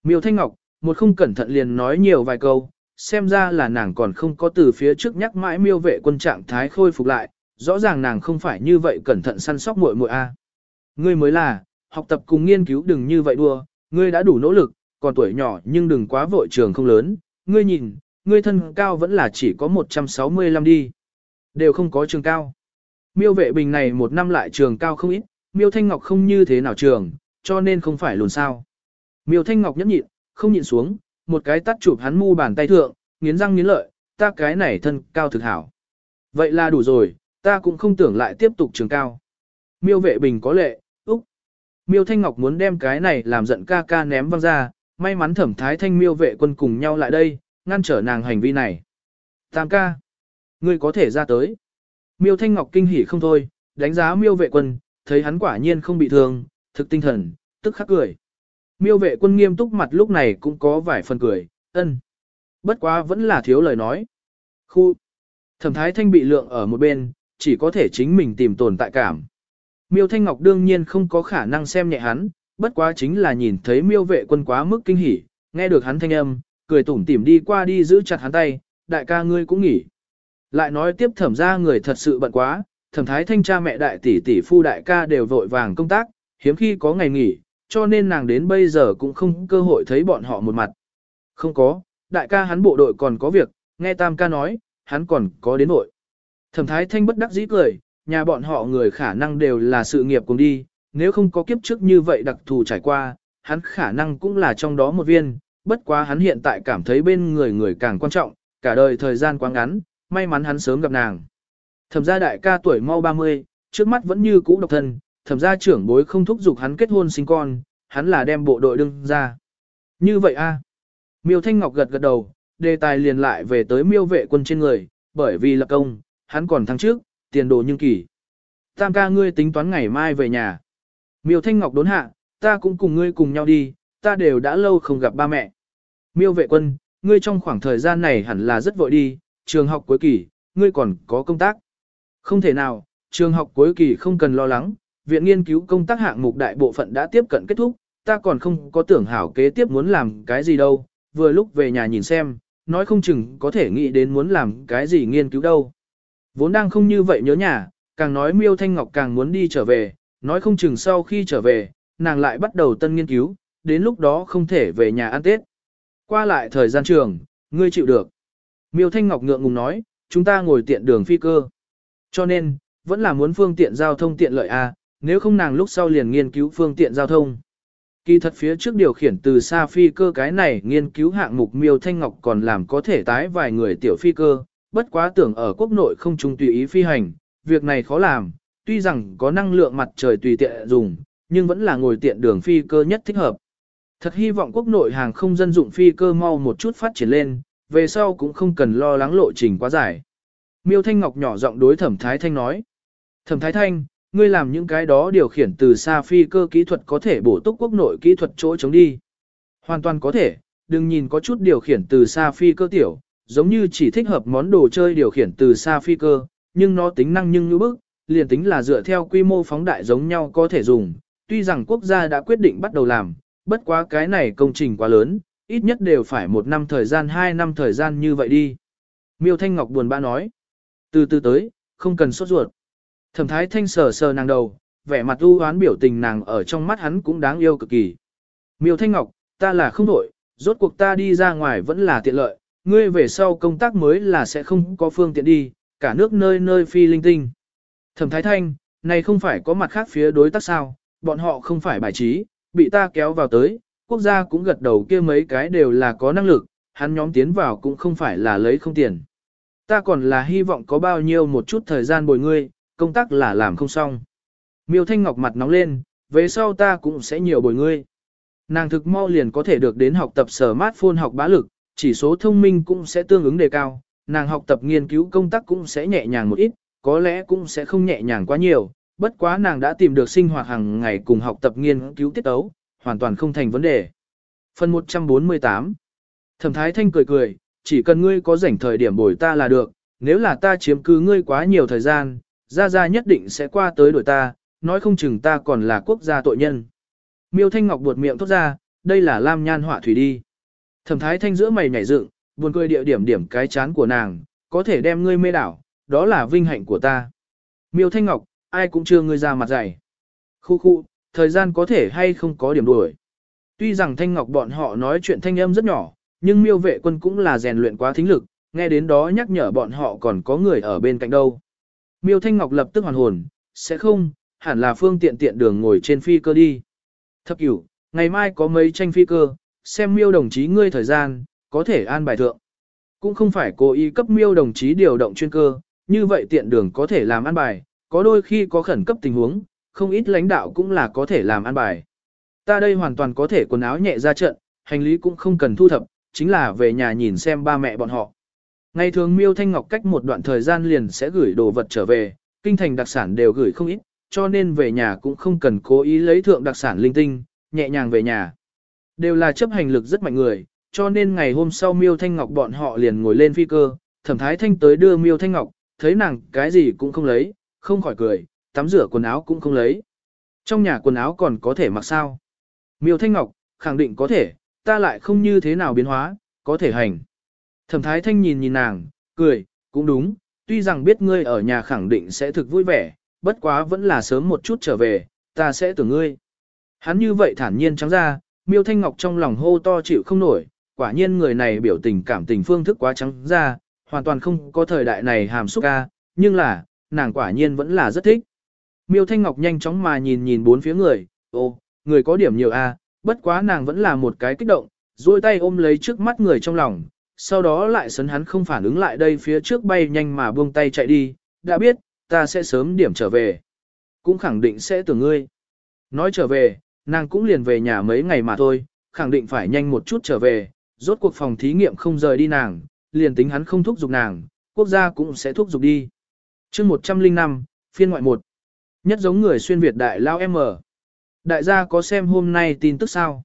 Miêu Thanh Ngọc, một không cẩn thận liền nói nhiều vài câu, xem ra là nàng còn không có từ phía trước nhắc mãi miêu vệ quân trạng thái khôi phục lại, rõ ràng nàng không phải như vậy cẩn thận săn sóc muội muội a. Ngươi mới là, học tập cùng nghiên cứu đừng như vậy đua, ngươi đã đủ nỗ lực, còn tuổi nhỏ nhưng đừng quá vội trường không lớn, ngươi nhìn, ngươi thân cao vẫn là chỉ có 165 đi. Đều không có trường cao. Miêu vệ bình này một năm lại trường cao không ít, miêu thanh ngọc không như thế nào trường, cho nên không phải lùn sao. Miêu Thanh Ngọc nhẫn nhịn, không nhịn xuống, một cái tắt chụp hắn mu bàn tay thượng, nghiến răng nghiến lợi, ta cái này thân cao thực hảo. Vậy là đủ rồi, ta cũng không tưởng lại tiếp tục trường cao. Miêu vệ bình có lệ, úc. Miêu Thanh Ngọc muốn đem cái này làm giận ca ca ném văng ra, may mắn thẩm thái thanh miêu vệ quân cùng nhau lại đây, ngăn trở nàng hành vi này. Tam ca, ngươi có thể ra tới. Miêu Thanh Ngọc kinh hỉ không thôi, đánh giá miêu vệ quân, thấy hắn quả nhiên không bị thương, thực tinh thần, tức khắc cười. Miêu vệ quân nghiêm túc mặt lúc này cũng có vài phần cười, ân. Bất quá vẫn là thiếu lời nói. Khu. Thẩm thái thanh bị lượng ở một bên, chỉ có thể chính mình tìm tồn tại cảm. Miêu Thanh Ngọc đương nhiên không có khả năng xem nhẹ hắn, bất quá chính là nhìn thấy miêu vệ quân quá mức kinh hỉ, nghe được hắn thanh âm, cười tủm tỉm đi qua đi giữ chặt hắn tay, đại ca ngươi cũng nghỉ. Lại nói tiếp thẩm ra người thật sự bận quá, thẩm thái thanh cha mẹ đại tỷ tỷ phu đại ca đều vội vàng công tác, hiếm khi có ngày nghỉ, cho nên nàng đến bây giờ cũng không cơ hội thấy bọn họ một mặt. Không có, đại ca hắn bộ đội còn có việc, nghe tam ca nói, hắn còn có đến nội. Thẩm thái thanh bất đắc dĩ cười, nhà bọn họ người khả năng đều là sự nghiệp cùng đi, nếu không có kiếp trước như vậy đặc thù trải qua, hắn khả năng cũng là trong đó một viên, bất quá hắn hiện tại cảm thấy bên người người càng quan trọng, cả đời thời gian quá ngắn, may mắn hắn sớm gặp nàng. Thẩm gia đại ca tuổi mau 30, trước mắt vẫn như cũ độc thân, thẩm gia trưởng bối không thúc giục hắn kết hôn sinh con, hắn là đem bộ đội đương ra. Như vậy a Miêu Thanh Ngọc gật gật đầu, đề tài liền lại về tới miêu vệ quân trên người, bởi vì lập công, hắn còn thắng trước, tiền đồ nhưng kỳ. Tam ca ngươi tính toán ngày mai về nhà. Miêu Thanh Ngọc đốn hạ, ta cũng cùng ngươi cùng nhau đi, ta đều đã lâu không gặp ba mẹ. Miêu vệ quân, ngươi trong khoảng thời gian này hẳn là rất vội đi, trường học cuối kỳ, ngươi còn có công tác. Không thể nào, trường học cuối kỳ không cần lo lắng, viện nghiên cứu công tác hạng mục đại bộ phận đã tiếp cận kết thúc, ta còn không có tưởng hảo kế tiếp muốn làm cái gì đâu, vừa lúc về nhà nhìn xem, nói không chừng có thể nghĩ đến muốn làm cái gì nghiên cứu đâu. Vốn đang không như vậy nhớ nhà, càng nói miêu thanh ngọc càng muốn đi trở về, nói không chừng sau khi trở về, nàng lại bắt đầu tân nghiên cứu, đến lúc đó không thể về nhà ăn Tết. Qua lại thời gian trường, ngươi chịu được. Miêu Thanh Ngọc ngượng ngùng nói, chúng ta ngồi tiện đường phi cơ. Cho nên, vẫn là muốn phương tiện giao thông tiện lợi a, à, nếu không nàng lúc sau liền nghiên cứu phương tiện giao thông. Kỳ thật phía trước điều khiển từ xa phi cơ cái này nghiên cứu hạng mục Miêu Thanh Ngọc còn làm có thể tái vài người tiểu phi cơ, bất quá tưởng ở quốc nội không trung tùy ý phi hành, việc này khó làm, tuy rằng có năng lượng mặt trời tùy tiện dùng, nhưng vẫn là ngồi tiện đường phi cơ nhất thích hợp. Thật hy vọng quốc nội hàng không dân dụng phi cơ mau một chút phát triển lên, về sau cũng không cần lo lắng lộ trình quá dài. Miêu Thanh Ngọc nhỏ giọng đối Thẩm Thái Thanh nói. Thẩm Thái Thanh, ngươi làm những cái đó điều khiển từ xa phi cơ kỹ thuật có thể bổ túc quốc nội kỹ thuật chỗ chống đi. Hoàn toàn có thể, đừng nhìn có chút điều khiển từ xa phi cơ tiểu, giống như chỉ thích hợp món đồ chơi điều khiển từ xa phi cơ, nhưng nó tính năng nhưng như bức, liền tính là dựa theo quy mô phóng đại giống nhau có thể dùng. Tuy rằng quốc gia đã quyết định bắt đầu làm, bất quá cái này công trình quá lớn, ít nhất đều phải một năm thời gian hai năm thời gian như vậy đi. Miêu Thanh Ngọc buồn bã nói. Từ từ tới, không cần sốt ruột. Thẩm thái thanh sờ sờ nàng đầu, vẻ mặt u hoán biểu tình nàng ở trong mắt hắn cũng đáng yêu cực kỳ. Miêu Thanh Ngọc, ta là không đổi, rốt cuộc ta đi ra ngoài vẫn là tiện lợi, ngươi về sau công tác mới là sẽ không có phương tiện đi, cả nước nơi nơi phi linh tinh. Thẩm thái thanh, này không phải có mặt khác phía đối tác sao, bọn họ không phải bài trí, bị ta kéo vào tới, quốc gia cũng gật đầu kia mấy cái đều là có năng lực, hắn nhóm tiến vào cũng không phải là lấy không tiền. Ta còn là hy vọng có bao nhiêu một chút thời gian bồi ngươi, công tác là làm không xong. Miêu Thanh Ngọc mặt nóng lên, về sau ta cũng sẽ nhiều bồi ngươi. Nàng thực mau liền có thể được đến học tập sở mát phôn học bá lực, chỉ số thông minh cũng sẽ tương ứng đề cao, nàng học tập nghiên cứu công tác cũng sẽ nhẹ nhàng một ít, có lẽ cũng sẽ không nhẹ nhàng quá nhiều, bất quá nàng đã tìm được sinh hoạt hàng ngày cùng học tập nghiên cứu tiết tấu, hoàn toàn không thành vấn đề. Phần 148 Thẩm Thái Thanh cười cười, chỉ cần ngươi có rảnh thời điểm bồi ta là được, nếu là ta chiếm cứ ngươi quá nhiều thời gian, Gia Gia nhất định sẽ qua tới đổi ta, nói không chừng ta còn là quốc gia tội nhân. Miêu Thanh Ngọc buột miệng thốt ra, đây là Lam Nhan họa thủy đi. Thẩm Thái Thanh giữa mày nhảy dựng, buồn cười địa điểm điểm cái chán của nàng, có thể đem ngươi mê đảo, đó là vinh hạnh của ta. Miêu Thanh Ngọc, ai cũng chưa ngươi ra mặt dày. Khu khu, thời gian có thể hay không có điểm đuổi. Tuy rằng Thanh Ngọc bọn họ nói chuyện thanh âm rất nhỏ, nhưng miêu vệ quân cũng là rèn luyện quá thính lực, nghe đến đó nhắc nhở bọn họ còn có người ở bên cạnh đâu. Miêu Thanh Ngọc lập tức hoàn hồn, sẽ không, hẳn là phương tiện tiện đường ngồi trên phi cơ đi. Thập cửu, ngày mai có mấy tranh phi cơ, xem miêu đồng chí ngươi thời gian, có thể an bài thượng. Cũng không phải cố ý cấp miêu đồng chí điều động chuyên cơ, như vậy tiện đường có thể làm an bài, có đôi khi có khẩn cấp tình huống, không ít lãnh đạo cũng là có thể làm an bài. Ta đây hoàn toàn có thể quần áo nhẹ ra trận, hành lý cũng không cần thu thập, chính là về nhà nhìn xem ba mẹ bọn họ. Ngày thường Miêu Thanh Ngọc cách một đoạn thời gian liền sẽ gửi đồ vật trở về, kinh thành đặc sản đều gửi không ít, cho nên về nhà cũng không cần cố ý lấy thượng đặc sản linh tinh, nhẹ nhàng về nhà. Đều là chấp hành lực rất mạnh người, cho nên ngày hôm sau Miêu Thanh Ngọc bọn họ liền ngồi lên phi cơ, thẩm thái thanh tới đưa Miêu Thanh Ngọc, thấy nàng cái gì cũng không lấy, không khỏi cười, tắm rửa quần áo cũng không lấy. Trong nhà quần áo còn có thể mặc sao? Miêu Thanh Ngọc, khẳng định có thể, ta lại không như thế nào biến hóa, có thể hành. Thẩm Thái Thanh nhìn nhìn nàng, cười, cũng đúng, tuy rằng biết ngươi ở nhà khẳng định sẽ thực vui vẻ, bất quá vẫn là sớm một chút trở về, ta sẽ tưởng ngươi. Hắn như vậy thản nhiên trắng ra, Miêu Thanh Ngọc trong lòng hô to chịu không nổi, quả nhiên người này biểu tình cảm tình phương thức quá trắng ra, hoàn toàn không có thời đại này hàm xúc ca, nhưng là, nàng quả nhiên vẫn là rất thích. Miêu Thanh Ngọc nhanh chóng mà nhìn nhìn bốn phía người, ô, người có điểm nhiều a, Bất quá nàng vẫn là một cái kích động, duỗi tay ôm lấy trước mắt người trong lòng, sau đó lại sấn hắn không phản ứng lại đây phía trước bay nhanh mà buông tay chạy đi, đã biết, ta sẽ sớm điểm trở về. Cũng khẳng định sẽ tưởng ngươi. Nói trở về, nàng cũng liền về nhà mấy ngày mà thôi, khẳng định phải nhanh một chút trở về, rốt cuộc phòng thí nghiệm không rời đi nàng, liền tính hắn không thúc giục nàng, quốc gia cũng sẽ thúc giục đi. chương 105, phiên ngoại 1. Nhất giống người xuyên Việt đại lao M. Đại gia có xem hôm nay tin tức sao?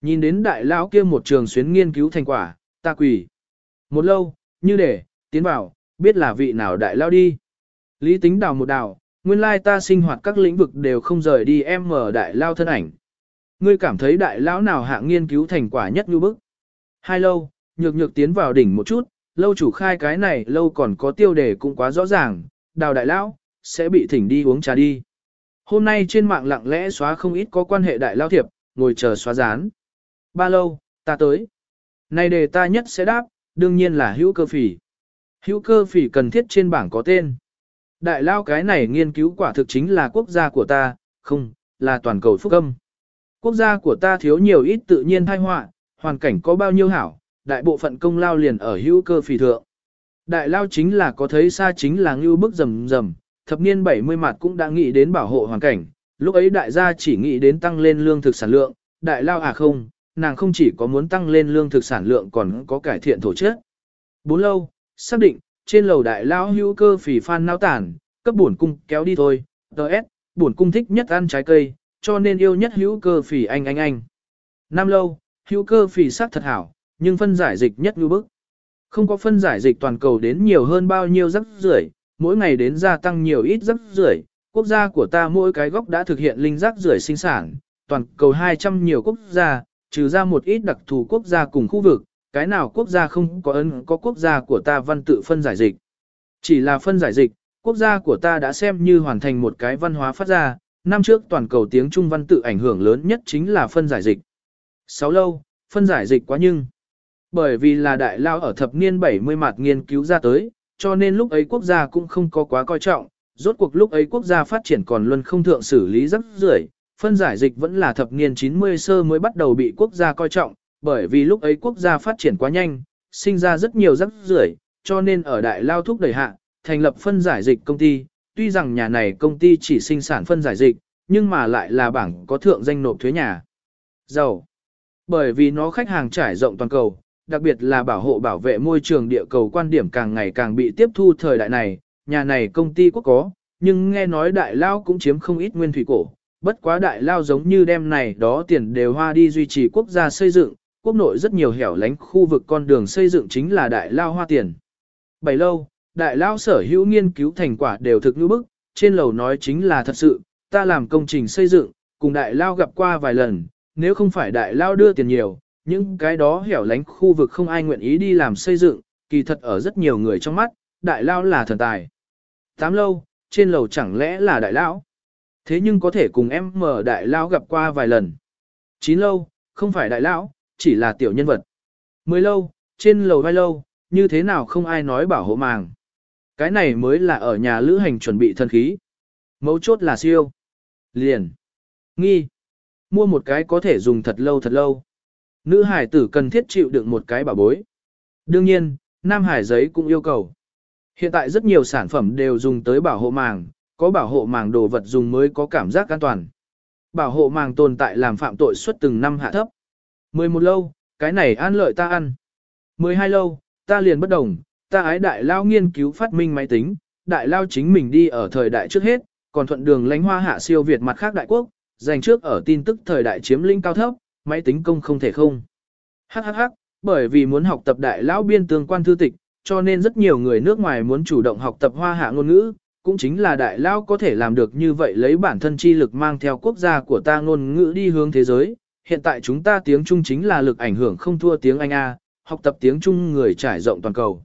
Nhìn đến đại lão kia một trường xuyến nghiên cứu thành quả, ta quỳ. Một lâu, như để, tiến vào, biết là vị nào đại lao đi. Lý tính đào một đào, nguyên lai ta sinh hoạt các lĩnh vực đều không rời đi em mở đại lao thân ảnh. Ngươi cảm thấy đại lão nào hạng nghiên cứu thành quả nhất như bức. Hai lâu, nhược nhược tiến vào đỉnh một chút, lâu chủ khai cái này lâu còn có tiêu đề cũng quá rõ ràng, đào đại lão, sẽ bị thỉnh đi uống trà đi. Hôm nay trên mạng lặng lẽ xóa không ít có quan hệ đại lao thiệp, ngồi chờ xóa dán. Ba lâu, ta tới. Này đề ta nhất sẽ đáp, đương nhiên là hữu cơ phỉ. Hữu cơ phỉ cần thiết trên bảng có tên. Đại lao cái này nghiên cứu quả thực chính là quốc gia của ta, không, là toàn cầu phúc âm. Quốc gia của ta thiếu nhiều ít tự nhiên thai họa, hoàn cảnh có bao nhiêu hảo, đại bộ phận công lao liền ở hữu cơ phỉ thượng. Đại lao chính là có thấy xa chính là ngưu bức rầm rầm, thập niên 70 mặt cũng đã nghĩ đến bảo hộ hoàn cảnh, lúc ấy đại gia chỉ nghĩ đến tăng lên lương thực sản lượng, đại lao à không, nàng không chỉ có muốn tăng lên lương thực sản lượng còn có cải thiện thổ chất. Bốn lâu, xác định, trên lầu đại lão hữu cơ phỉ phan nao tản, cấp bổn cung kéo đi thôi, Đợt, bổn cung thích nhất ăn trái cây, cho nên yêu nhất hữu cơ phỉ anh anh anh. Năm lâu, hữu cơ phỉ sắc thật hảo, nhưng phân giải dịch nhất như bức. Không có phân giải dịch toàn cầu đến nhiều hơn bao nhiêu rắc rưởi, mỗi ngày đến gia tăng nhiều ít rắc rưởi. Quốc gia của ta mỗi cái góc đã thực hiện linh rác rưởi sinh sản, toàn cầu 200 nhiều quốc gia, trừ ra một ít đặc thù quốc gia cùng khu vực, cái nào quốc gia không có ấn có quốc gia của ta văn tự phân giải dịch. Chỉ là phân giải dịch, quốc gia của ta đã xem như hoàn thành một cái văn hóa phát ra, năm trước toàn cầu tiếng Trung văn tự ảnh hưởng lớn nhất chính là phân giải dịch. Sáu lâu, phân giải dịch quá nhưng. Bởi vì là đại lao ở thập niên 70 mặt nghiên cứu ra tới, cho nên lúc ấy quốc gia cũng không có quá coi trọng, rốt cuộc lúc ấy quốc gia phát triển còn luôn không thượng xử lý rất rưởi, phân giải dịch vẫn là thập niên 90 sơ mới bắt đầu bị quốc gia coi trọng, bởi vì lúc ấy quốc gia phát triển quá nhanh, sinh ra rất nhiều rắc rưởi, cho nên ở đại lao thúc đẩy hạ, thành lập phân giải dịch công ty, tuy rằng nhà này công ty chỉ sinh sản phân giải dịch, nhưng mà lại là bảng có thượng danh nộp thuế nhà. Giàu. Bởi vì nó khách hàng trải rộng toàn cầu, đặc biệt là bảo hộ bảo vệ môi trường địa cầu quan điểm càng ngày càng bị tiếp thu thời đại này, nhà này công ty quốc có, nhưng nghe nói đại lao cũng chiếm không ít nguyên thủy cổ, bất quá đại lao giống như đem này đó tiền đều hoa đi duy trì quốc gia xây dựng, quốc nội rất nhiều hẻo lánh khu vực con đường xây dựng chính là đại lao hoa tiền. Bảy lâu, đại lao sở hữu nghiên cứu thành quả đều thực như bức, trên lầu nói chính là thật sự, ta làm công trình xây dựng, cùng đại lao gặp qua vài lần, nếu không phải đại lao đưa tiền nhiều, những cái đó hẻo lánh khu vực không ai nguyện ý đi làm xây dựng, kỳ thật ở rất nhiều người trong mắt, đại lao là thần tài. Tám lâu, trên lầu chẳng lẽ là đại lao? Thế nhưng có thể cùng em mở đại lão gặp qua vài lần. Chín lâu, không phải đại lão, chỉ là tiểu nhân vật. Mười lâu, trên lầu vai lâu, như thế nào không ai nói bảo hộ màng. Cái này mới là ở nhà lữ hành chuẩn bị thân khí. Mấu chốt là siêu. Liền. Nghi. Mua một cái có thể dùng thật lâu thật lâu. Nữ hải tử cần thiết chịu đựng một cái bảo bối. Đương nhiên, nam hải giấy cũng yêu cầu. Hiện tại rất nhiều sản phẩm đều dùng tới bảo hộ màng, có bảo hộ màng đồ vật dùng mới có cảm giác an toàn. Bảo hộ màng tồn tại làm phạm tội suốt từng năm hạ thấp. 11 lâu, cái này an lợi ta ăn. 12 lâu, ta liền bất đồng, ta ái đại lao nghiên cứu phát minh máy tính, đại lao chính mình đi ở thời đại trước hết, còn thuận đường lánh hoa hạ siêu Việt mặt khác đại quốc, dành trước ở tin tức thời đại chiếm linh cao thấp, máy tính công không thể không. Hắc hắc hắc, bởi vì muốn học tập đại lão biên tương quan thư tịch, cho nên rất nhiều người nước ngoài muốn chủ động học tập hoa hạ ngôn ngữ, cũng chính là đại lao có thể làm được như vậy lấy bản thân chi lực mang theo quốc gia của ta ngôn ngữ đi hướng thế giới. Hiện tại chúng ta tiếng Trung chính là lực ảnh hưởng không thua tiếng Anh A, học tập tiếng Trung người trải rộng toàn cầu.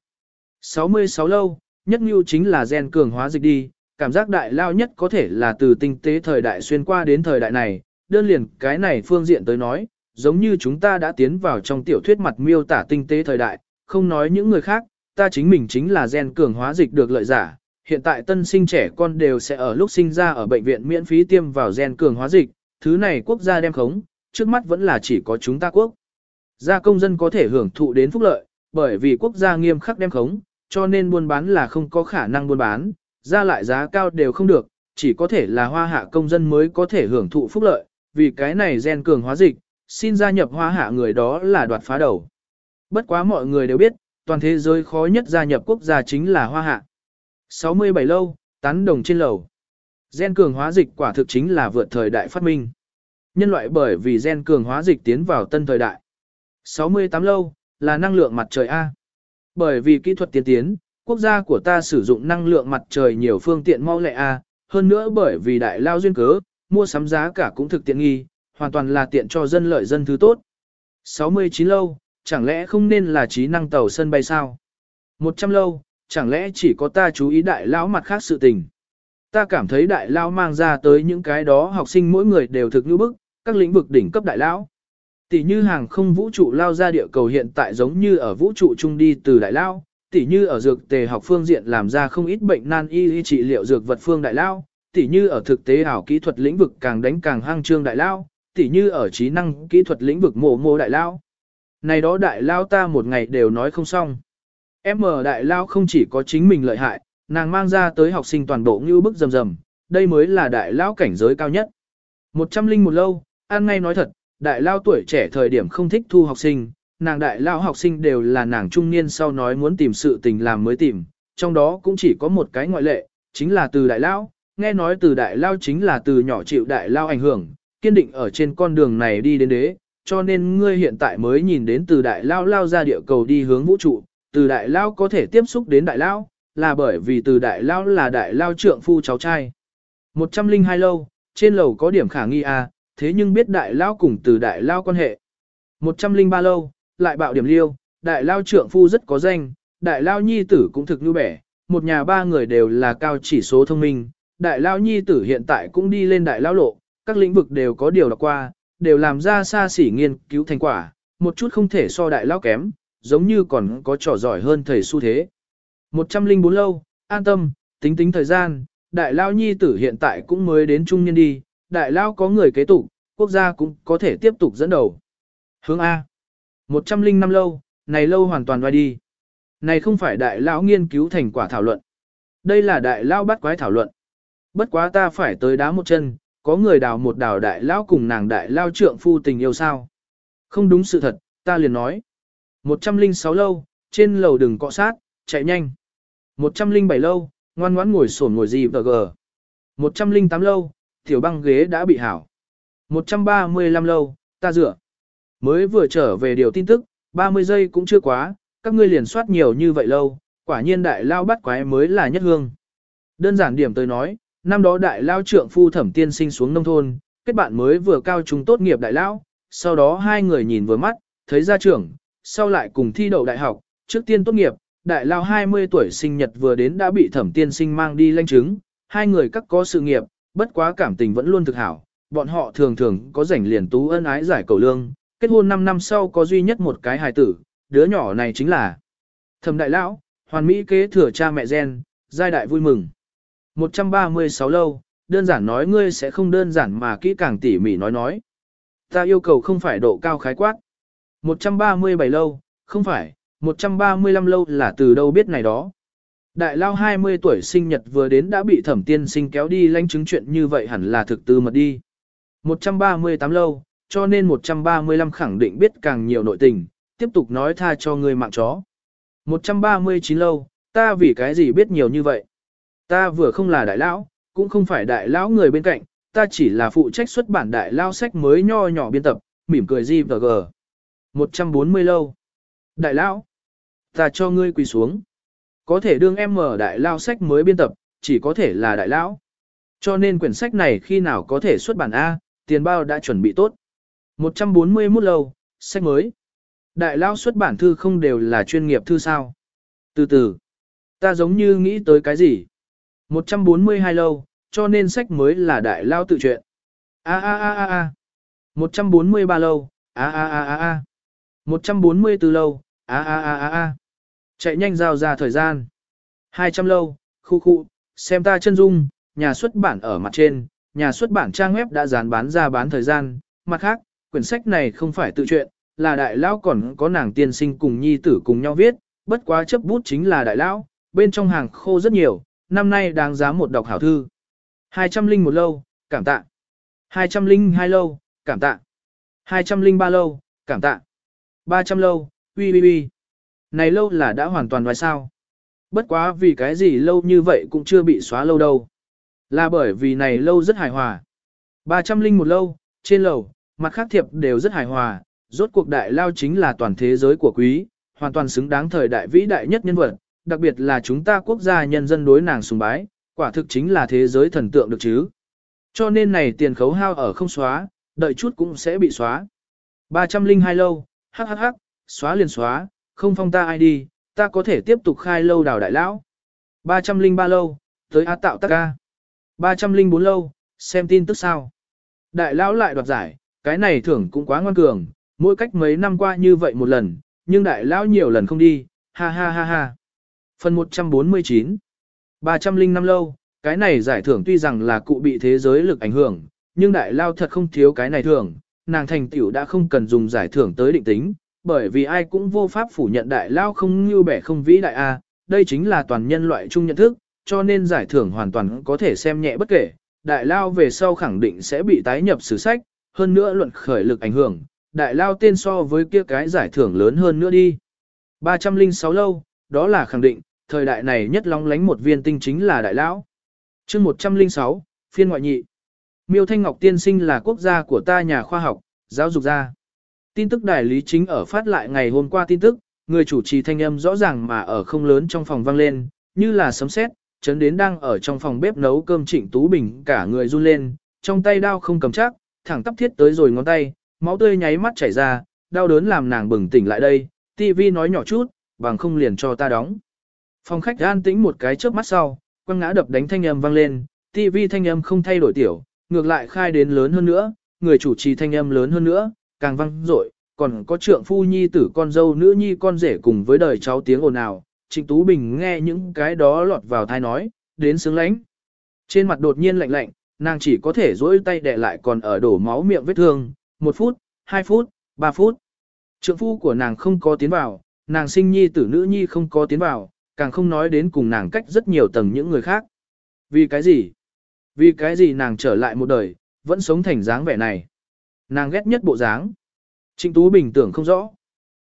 66 lâu, nhất như chính là gen cường hóa dịch đi, cảm giác đại lao nhất có thể là từ tinh tế thời đại xuyên qua đến thời đại này, đơn liền cái này phương diện tới nói, giống như chúng ta đã tiến vào trong tiểu thuyết mặt miêu tả tinh tế thời đại, không nói những người khác, ta chính mình chính là gen cường hóa dịch được lợi giả. Hiện tại tân sinh trẻ con đều sẽ ở lúc sinh ra ở bệnh viện miễn phí tiêm vào gen cường hóa dịch, thứ này quốc gia đem khống, trước mắt vẫn là chỉ có chúng ta quốc. Gia công dân có thể hưởng thụ đến phúc lợi, bởi vì quốc gia nghiêm khắc đem khống, cho nên buôn bán là không có khả năng buôn bán, ra lại giá cao đều không được, chỉ có thể là hoa hạ công dân mới có thể hưởng thụ phúc lợi, vì cái này gen cường hóa dịch, xin gia nhập hoa hạ người đó là đoạt phá đầu. Bất quá mọi người đều biết, toàn thế giới khó nhất gia nhập quốc gia chính là hoa hạ. 67 lâu, tán đồng trên lầu. Gen cường hóa dịch quả thực chính là vượt thời đại phát minh. Nhân loại bởi vì gen cường hóa dịch tiến vào tân thời đại. 68 lâu, là năng lượng mặt trời A. Bởi vì kỹ thuật tiên tiến, quốc gia của ta sử dụng năng lượng mặt trời nhiều phương tiện mau lẹ A, hơn nữa bởi vì đại lao duyên cớ, mua sắm giá cả cũng thực tiện nghi, hoàn toàn là tiện cho dân lợi dân thứ tốt. 69 lâu, chẳng lẽ không nên là trí năng tàu sân bay sao? 100 lâu, chẳng lẽ chỉ có ta chú ý đại lão mặt khác sự tình? Ta cảm thấy đại lão mang ra tới những cái đó học sinh mỗi người đều thực như bức, các lĩnh vực đỉnh cấp đại lão. Tỷ như hàng không vũ trụ lao ra địa cầu hiện tại giống như ở vũ trụ trung đi từ đại lão, tỷ như ở dược tề học phương diện làm ra không ít bệnh nan y y trị liệu dược vật phương đại lão, tỷ như ở thực tế ảo kỹ thuật lĩnh vực càng đánh càng hăng trương đại lão, tỷ như ở trí năng kỹ thuật lĩnh vực mổ mô đại lão. Này đó đại lão ta một ngày đều nói không xong. M đại lao không chỉ có chính mình lợi hại, nàng mang ra tới học sinh toàn bộ như bức rầm rầm, đây mới là đại lao cảnh giới cao nhất. Một trăm linh một lâu, an ngay nói thật, đại lao tuổi trẻ thời điểm không thích thu học sinh, nàng đại lao học sinh đều là nàng trung niên sau nói muốn tìm sự tình làm mới tìm, trong đó cũng chỉ có một cái ngoại lệ, chính là từ đại lao, nghe nói từ đại lao chính là từ nhỏ chịu đại lao ảnh hưởng, kiên định ở trên con đường này đi đến đế, cho nên ngươi hiện tại mới nhìn đến từ đại lao lao ra địa cầu đi hướng vũ trụ, từ đại lao có thể tiếp xúc đến đại lao, là bởi vì từ đại lao là đại lao trượng phu cháu trai. 102 lâu, trên lầu có điểm khả nghi à, thế nhưng biết đại lao cùng từ đại lao quan hệ. 103 lâu, lại bạo điểm liêu, đại lao trượng phu rất có danh, đại lao nhi tử cũng thực như bẻ, một nhà ba người đều là cao chỉ số thông minh, đại lao nhi tử hiện tại cũng đi lên đại lao lộ, các lĩnh vực đều có điều đọc qua, đều làm ra xa xỉ nghiên cứu thành quả, một chút không thể so đại lao kém, giống như còn có trò giỏi hơn thầy su thế. 104 lâu, an tâm, tính tính thời gian, đại lao nhi tử hiện tại cũng mới đến trung niên đi, đại lao có người kế tục, quốc gia cũng có thể tiếp tục dẫn đầu. Hướng A. 105 lâu, này lâu hoàn toàn ngoài đi. Này không phải đại lão nghiên cứu thành quả thảo luận. Đây là đại lao bắt quái thảo luận. Bất quá ta phải tới đá một chân, có người đào một đào đại lao cùng nàng đại lao trượng phu tình yêu sao. Không đúng sự thật, ta liền nói. 106 lâu, trên lầu đừng cọ sát, chạy nhanh. 107 lâu, ngoan ngoãn ngồi sổn ngồi gì vờ gờ. 108 lâu, tiểu băng ghế đã bị hảo. 135 lâu, ta dựa. Mới vừa trở về điều tin tức, 30 giây cũng chưa quá, các ngươi liền soát nhiều như vậy lâu, quả nhiên đại lao bắt quái mới là nhất hương. Đơn giản điểm tôi nói, năm đó đại lao trượng phu thẩm tiên sinh xuống nông thôn, kết bạn mới vừa cao trung tốt nghiệp đại lao, sau đó hai người nhìn vừa mắt, thấy ra trưởng, sau lại cùng thi đậu đại học, trước tiên tốt nghiệp, đại lao 20 tuổi sinh nhật vừa đến đã bị thẩm tiên sinh mang đi lanh chứng, hai người các có sự nghiệp, bất quá cảm tình vẫn luôn thực hảo, bọn họ thường thường có rảnh liền tú ân ái giải cầu lương, kết hôn 5 năm sau có duy nhất một cái hài tử, đứa nhỏ này chính là thẩm đại lão, hoàn mỹ kế thừa cha mẹ gen, giai đại vui mừng. 136 lâu, đơn giản nói ngươi sẽ không đơn giản mà kỹ càng tỉ mỉ nói nói. Ta yêu cầu không phải độ cao khái quát. 137 lâu, không phải, 135 lâu là từ đâu biết này đó. Đại lao 20 tuổi sinh nhật vừa đến đã bị thẩm tiên sinh kéo đi lãnh chứng chuyện như vậy hẳn là thực tư mật đi. 138 lâu, cho nên 135 khẳng định biết càng nhiều nội tình, tiếp tục nói tha cho người mạng chó. 139 lâu, ta vì cái gì biết nhiều như vậy? Ta vừa không là đại lão, cũng không phải đại lão người bên cạnh, ta chỉ là phụ trách xuất bản đại lao sách mới nho nhỏ biên tập, mỉm cười gì và gờ. 140 lâu. Đại lão, ta cho ngươi quỳ xuống. Có thể đương em mở đại lao sách mới biên tập, chỉ có thể là đại lão. Cho nên quyển sách này khi nào có thể xuất bản A, tiền bao đã chuẩn bị tốt. 141 lâu, sách mới. Đại lao xuất bản thư không đều là chuyên nghiệp thư sao. Từ từ, ta giống như nghĩ tới cái gì. 142 lâu, cho nên sách mới là đại lao tự truyện. A a a a a. 143 lâu, a a a a a. 144 lâu, a a a a a. Chạy nhanh giao ra thời gian. 200 lâu, khu khu, xem ta chân dung, nhà xuất bản ở mặt trên, nhà xuất bản trang web đã dán bán ra bán thời gian, mặt khác, quyển sách này không phải tự truyện, là đại lão còn có nàng tiên sinh cùng nhi tử cùng nhau viết, bất quá chấp bút chính là đại lão, bên trong hàng khô rất nhiều, năm nay đáng giá một đọc hảo thư. 200 linh một lâu, cảm tạ. 200 linh hai lâu, cảm tạ. 200 linh ba lâu, cảm tạ. 300 lâu, uy uy uy. Này lâu là đã hoàn toàn ngoài sao. Bất quá vì cái gì lâu như vậy cũng chưa bị xóa lâu đâu. Là bởi vì này lâu rất hài hòa. 300 linh một lâu, trên lầu, mặt khác thiệp đều rất hài hòa, rốt cuộc đại lao chính là toàn thế giới của quý, hoàn toàn xứng đáng thời đại vĩ đại nhất nhân vật, đặc biệt là chúng ta quốc gia nhân dân đối nàng sùng bái, quả thực chính là thế giới thần tượng được chứ. Cho nên này tiền khấu hao ở không xóa, đợi chút cũng sẽ bị xóa. 302 lâu, hắc hắc hắc, xóa liền xóa, không phong ta ai đi, ta có thể tiếp tục khai lâu đào đại lão. 303 lâu, tới á tạo tắc ca. 304 lâu, xem tin tức sao. Đại lão lại đoạt giải, cái này thưởng cũng quá ngoan cường, mỗi cách mấy năm qua như vậy một lần, nhưng đại lão nhiều lần không đi, ha ha ha ha. Phần 149 305 lâu, cái này giải thưởng tuy rằng là cụ bị thế giới lực ảnh hưởng, nhưng đại lao thật không thiếu cái này thưởng, nàng thành tiểu đã không cần dùng giải thưởng tới định tính, bởi vì ai cũng vô pháp phủ nhận đại lao không như bẻ không vĩ đại A, đây chính là toàn nhân loại chung nhận thức, cho nên giải thưởng hoàn toàn có thể xem nhẹ bất kể, đại lao về sau khẳng định sẽ bị tái nhập sử sách, hơn nữa luận khởi lực ảnh hưởng, đại lao tên so với kia cái giải thưởng lớn hơn nữa đi. 306 lâu, đó là khẳng định, thời đại này nhất long lánh một viên tinh chính là đại lão. chương 106, phiên ngoại nhị. Miêu Thanh Ngọc tiên sinh là quốc gia của ta nhà khoa học, giáo dục gia. Tin tức đại lý chính ở phát lại ngày hôm qua tin tức, người chủ trì thanh âm rõ ràng mà ở không lớn trong phòng vang lên, như là sấm sét, chấn đến đang ở trong phòng bếp nấu cơm Trịnh Tú Bình cả người run lên, trong tay đao không cầm chắc, thẳng tắp thiết tới rồi ngón tay, máu tươi nháy mắt chảy ra, đau đớn làm nàng bừng tỉnh lại đây, TV nói nhỏ chút, bằng không liền cho ta đóng. Phòng khách an tĩnh một cái chớp mắt sau, quăng ngã đập đánh thanh âm vang lên, TV thanh âm không thay đổi tiểu, ngược lại khai đến lớn hơn nữa, người chủ trì thanh âm lớn hơn nữa, càng vang dội, còn có trượng phu nhi tử con dâu nữ nhi con rể cùng với đời cháu tiếng ồn ào. Trịnh Tú Bình nghe những cái đó lọt vào thai nói, đến sướng lánh. Trên mặt đột nhiên lạnh lạnh, nàng chỉ có thể dỗi tay đè lại còn ở đổ máu miệng vết thương, một phút, hai phút, ba phút. Trượng phu của nàng không có tiến vào, nàng sinh nhi tử nữ nhi không có tiến vào, càng không nói đến cùng nàng cách rất nhiều tầng những người khác. Vì cái gì? Vì cái gì nàng trở lại một đời, vẫn sống thành dáng vẻ này? Nàng ghét nhất bộ dáng. Trịnh Tú Bình tưởng không rõ.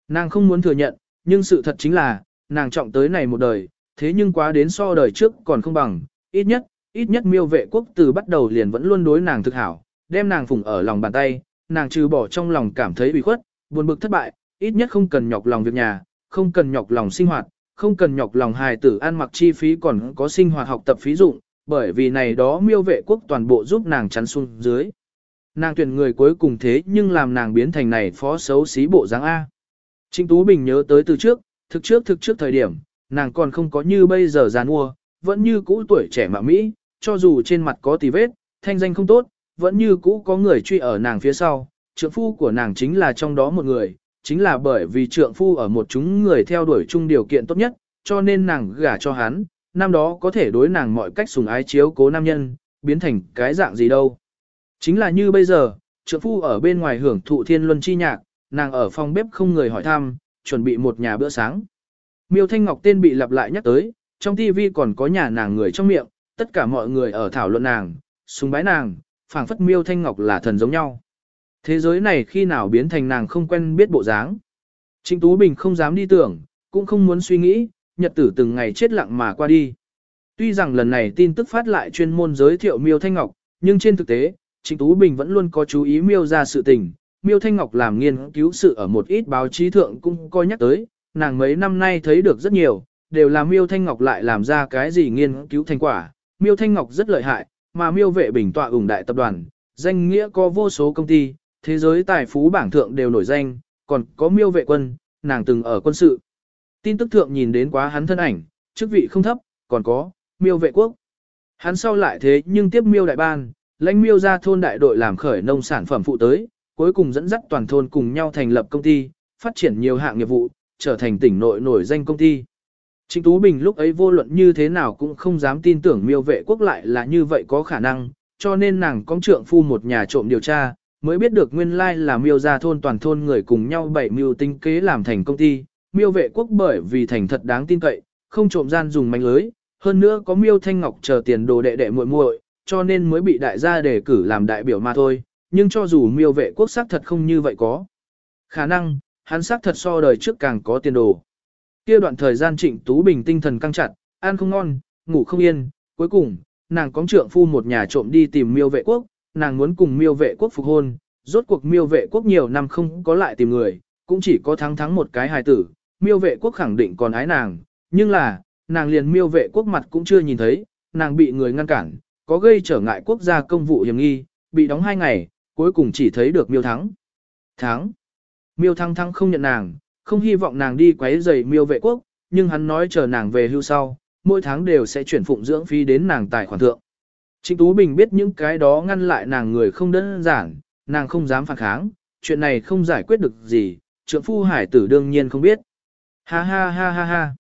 Nàng không muốn thừa nhận, nhưng sự thật chính là, nàng trọng tới này một đời, thế nhưng quá đến so đời trước còn không bằng, ít nhất, ít nhất miêu vệ quốc từ bắt đầu liền vẫn luôn đối nàng thực hảo, đem nàng phụng ở lòng bàn tay, nàng trừ bỏ trong lòng cảm thấy bị khuất, buồn bực thất bại, ít nhất không cần nhọc lòng việc nhà, không cần nhọc lòng sinh hoạt, không cần nhọc lòng hài tử ăn mặc chi phí còn có sinh hoạt học tập phí dụng, bởi vì này đó miêu vệ quốc toàn bộ giúp nàng chắn xuống dưới. Nàng tuyển người cuối cùng thế nhưng làm nàng biến thành này phó xấu xí bộ dáng A. Trịnh Tú Bình nhớ tới từ trước, thực trước thực trước thời điểm, nàng còn không có như bây giờ già nua vẫn như cũ tuổi trẻ mạ Mỹ, cho dù trên mặt có tì vết, thanh danh không tốt, vẫn như cũ có người truy ở nàng phía sau, trượng phu của nàng chính là trong đó một người, chính là bởi vì trượng phu ở một chúng người theo đuổi chung điều kiện tốt nhất, cho nên nàng gả cho hắn, năm đó có thể đối nàng mọi cách sùng ái chiếu cố nam nhân, biến thành cái dạng gì đâu. Chính là như bây giờ, trượng phu ở bên ngoài hưởng thụ thiên luân chi nhạc, nàng ở phòng bếp không người hỏi thăm, chuẩn bị một nhà bữa sáng. Miêu Thanh Ngọc tên bị lặp lại nhắc tới, trong TV còn có nhà nàng người trong miệng, tất cả mọi người ở thảo luận nàng, sùng bái nàng, phảng phất Miêu Thanh Ngọc là thần giống nhau. Thế giới này khi nào biến thành nàng không quen biết bộ dáng. Trịnh Tú Bình không dám đi tưởng, cũng không muốn suy nghĩ, nhật tử từng ngày chết lặng mà qua đi. Tuy rằng lần này tin tức phát lại chuyên môn giới thiệu Miêu Thanh Ngọc, nhưng trên thực tế, Trịnh Tú Bình vẫn luôn có chú ý Miêu ra sự tình. Miêu Thanh Ngọc làm nghiên cứu sự ở một ít báo chí thượng cũng coi nhắc tới, nàng mấy năm nay thấy được rất nhiều, đều là Miêu Thanh Ngọc lại làm ra cái gì nghiên cứu thành quả. Miêu Thanh Ngọc rất lợi hại, mà Miêu vệ bình tọa ủng đại tập đoàn, danh nghĩa có vô số công ty, thế giới tài phú bảng thượng đều nổi danh, còn có Miêu vệ quân, nàng từng ở quân sự. Tin tức thượng nhìn đến quá hắn thân ảnh, chức vị không thấp, còn có, Miêu vệ quốc. Hắn sau lại thế nhưng tiếp Miêu đại ban, lãnh Miêu ra thôn đại đội làm khởi nông sản phẩm phụ tới, cuối cùng dẫn dắt toàn thôn cùng nhau thành lập công ty, phát triển nhiều hạng nghiệp vụ, trở thành tỉnh nội nổi danh công ty. Trịnh Tú Bình lúc ấy vô luận như thế nào cũng không dám tin tưởng miêu vệ quốc lại là như vậy có khả năng, cho nên nàng công trượng phu một nhà trộm điều tra, mới biết được nguyên lai là miêu gia thôn toàn thôn người cùng nhau bảy mưu tinh kế làm thành công ty, miêu vệ quốc bởi vì thành thật đáng tin cậy, không trộm gian dùng manh lưới, hơn nữa có miêu thanh ngọc chờ tiền đồ đệ đệ muội muội, cho nên mới bị đại gia đề cử làm đại biểu mà thôi, nhưng cho dù miêu vệ quốc xác thật không như vậy có. Khả năng, hắn xác thật so đời trước càng có tiền đồ. Kia đoạn thời gian Trịnh Tú Bình tinh thần căng chặt, ăn không ngon, ngủ không yên, cuối cùng, nàng có trượng phu một nhà trộm đi tìm miêu vệ quốc, nàng muốn cùng miêu vệ quốc phục hôn, rốt cuộc miêu vệ quốc nhiều năm không có lại tìm người, cũng chỉ có thắng thắng một cái hài tử, miêu vệ quốc khẳng định còn ái nàng, nhưng là, nàng liền miêu vệ quốc mặt cũng chưa nhìn thấy, nàng bị người ngăn cản, có gây trở ngại quốc gia công vụ hiểm nghi, bị đóng hai ngày, cuối cùng chỉ thấy được miêu thắng. Thắng. Miêu thắng thắng không nhận nàng, không hy vọng nàng đi quấy rầy miêu vệ quốc, nhưng hắn nói chờ nàng về hưu sau, mỗi tháng đều sẽ chuyển phụng dưỡng phí đến nàng tài khoản thượng. Trịnh Tú Bình biết những cái đó ngăn lại nàng người không đơn giản, nàng không dám phản kháng, chuyện này không giải quyết được gì, trượng phu hải tử đương nhiên không biết. Ha ha ha ha ha.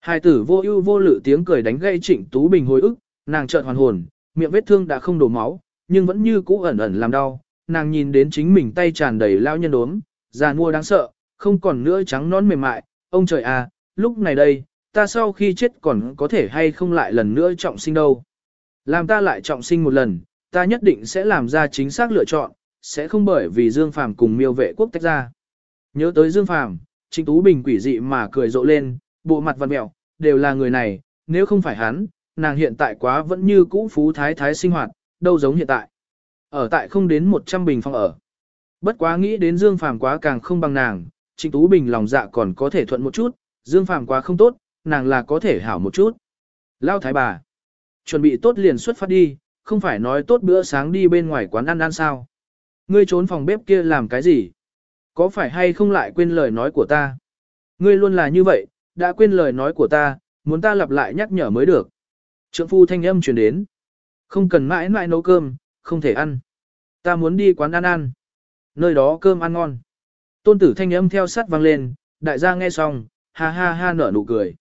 Hai tử vô ưu vô lự tiếng cười đánh gây Trịnh Tú Bình hồi ức, nàng chợt hoàn hồn, miệng vết thương đã không đổ máu, nhưng vẫn như cũ ẩn ẩn làm đau. Nàng nhìn đến chính mình tay tràn đầy lao nhân đốm, già mua đáng sợ, không còn nữa trắng nón mềm mại. Ông trời à, lúc này đây, ta sau khi chết còn có thể hay không lại lần nữa trọng sinh đâu. Làm ta lại trọng sinh một lần, ta nhất định sẽ làm ra chính xác lựa chọn, sẽ không bởi vì Dương Phàm cùng miêu vệ quốc tách ra. Nhớ tới Dương Phàm, Trịnh Tú Bình quỷ dị mà cười rộ lên, bộ mặt văn mẹo, đều là người này, nếu không phải hắn, nàng hiện tại quá vẫn như cũ phú thái thái sinh hoạt, đâu giống hiện tại. Ở tại không đến 100 bình phòng ở. Bất quá nghĩ đến Dương Phàm quá càng không bằng nàng, Trịnh Tú Bình lòng dạ còn có thể thuận một chút, Dương Phàm quá không tốt, nàng là có thể hảo một chút. Lao thái bà. Chuẩn bị tốt liền xuất phát đi, không phải nói tốt bữa sáng đi bên ngoài quán ăn ăn sao. Ngươi trốn phòng bếp kia làm cái gì? Có phải hay không lại quên lời nói của ta? Ngươi luôn là như vậy, đã quên lời nói của ta, muốn ta lặp lại nhắc nhở mới được. Trượng phu thanh âm truyền đến. Không cần mãi mãi nấu cơm, không thể ăn. Ta muốn đi quán ăn ăn. Nơi đó cơm ăn ngon. Tôn tử thanh âm theo sát vang lên, đại gia nghe xong, ha ha ha nở nụ cười.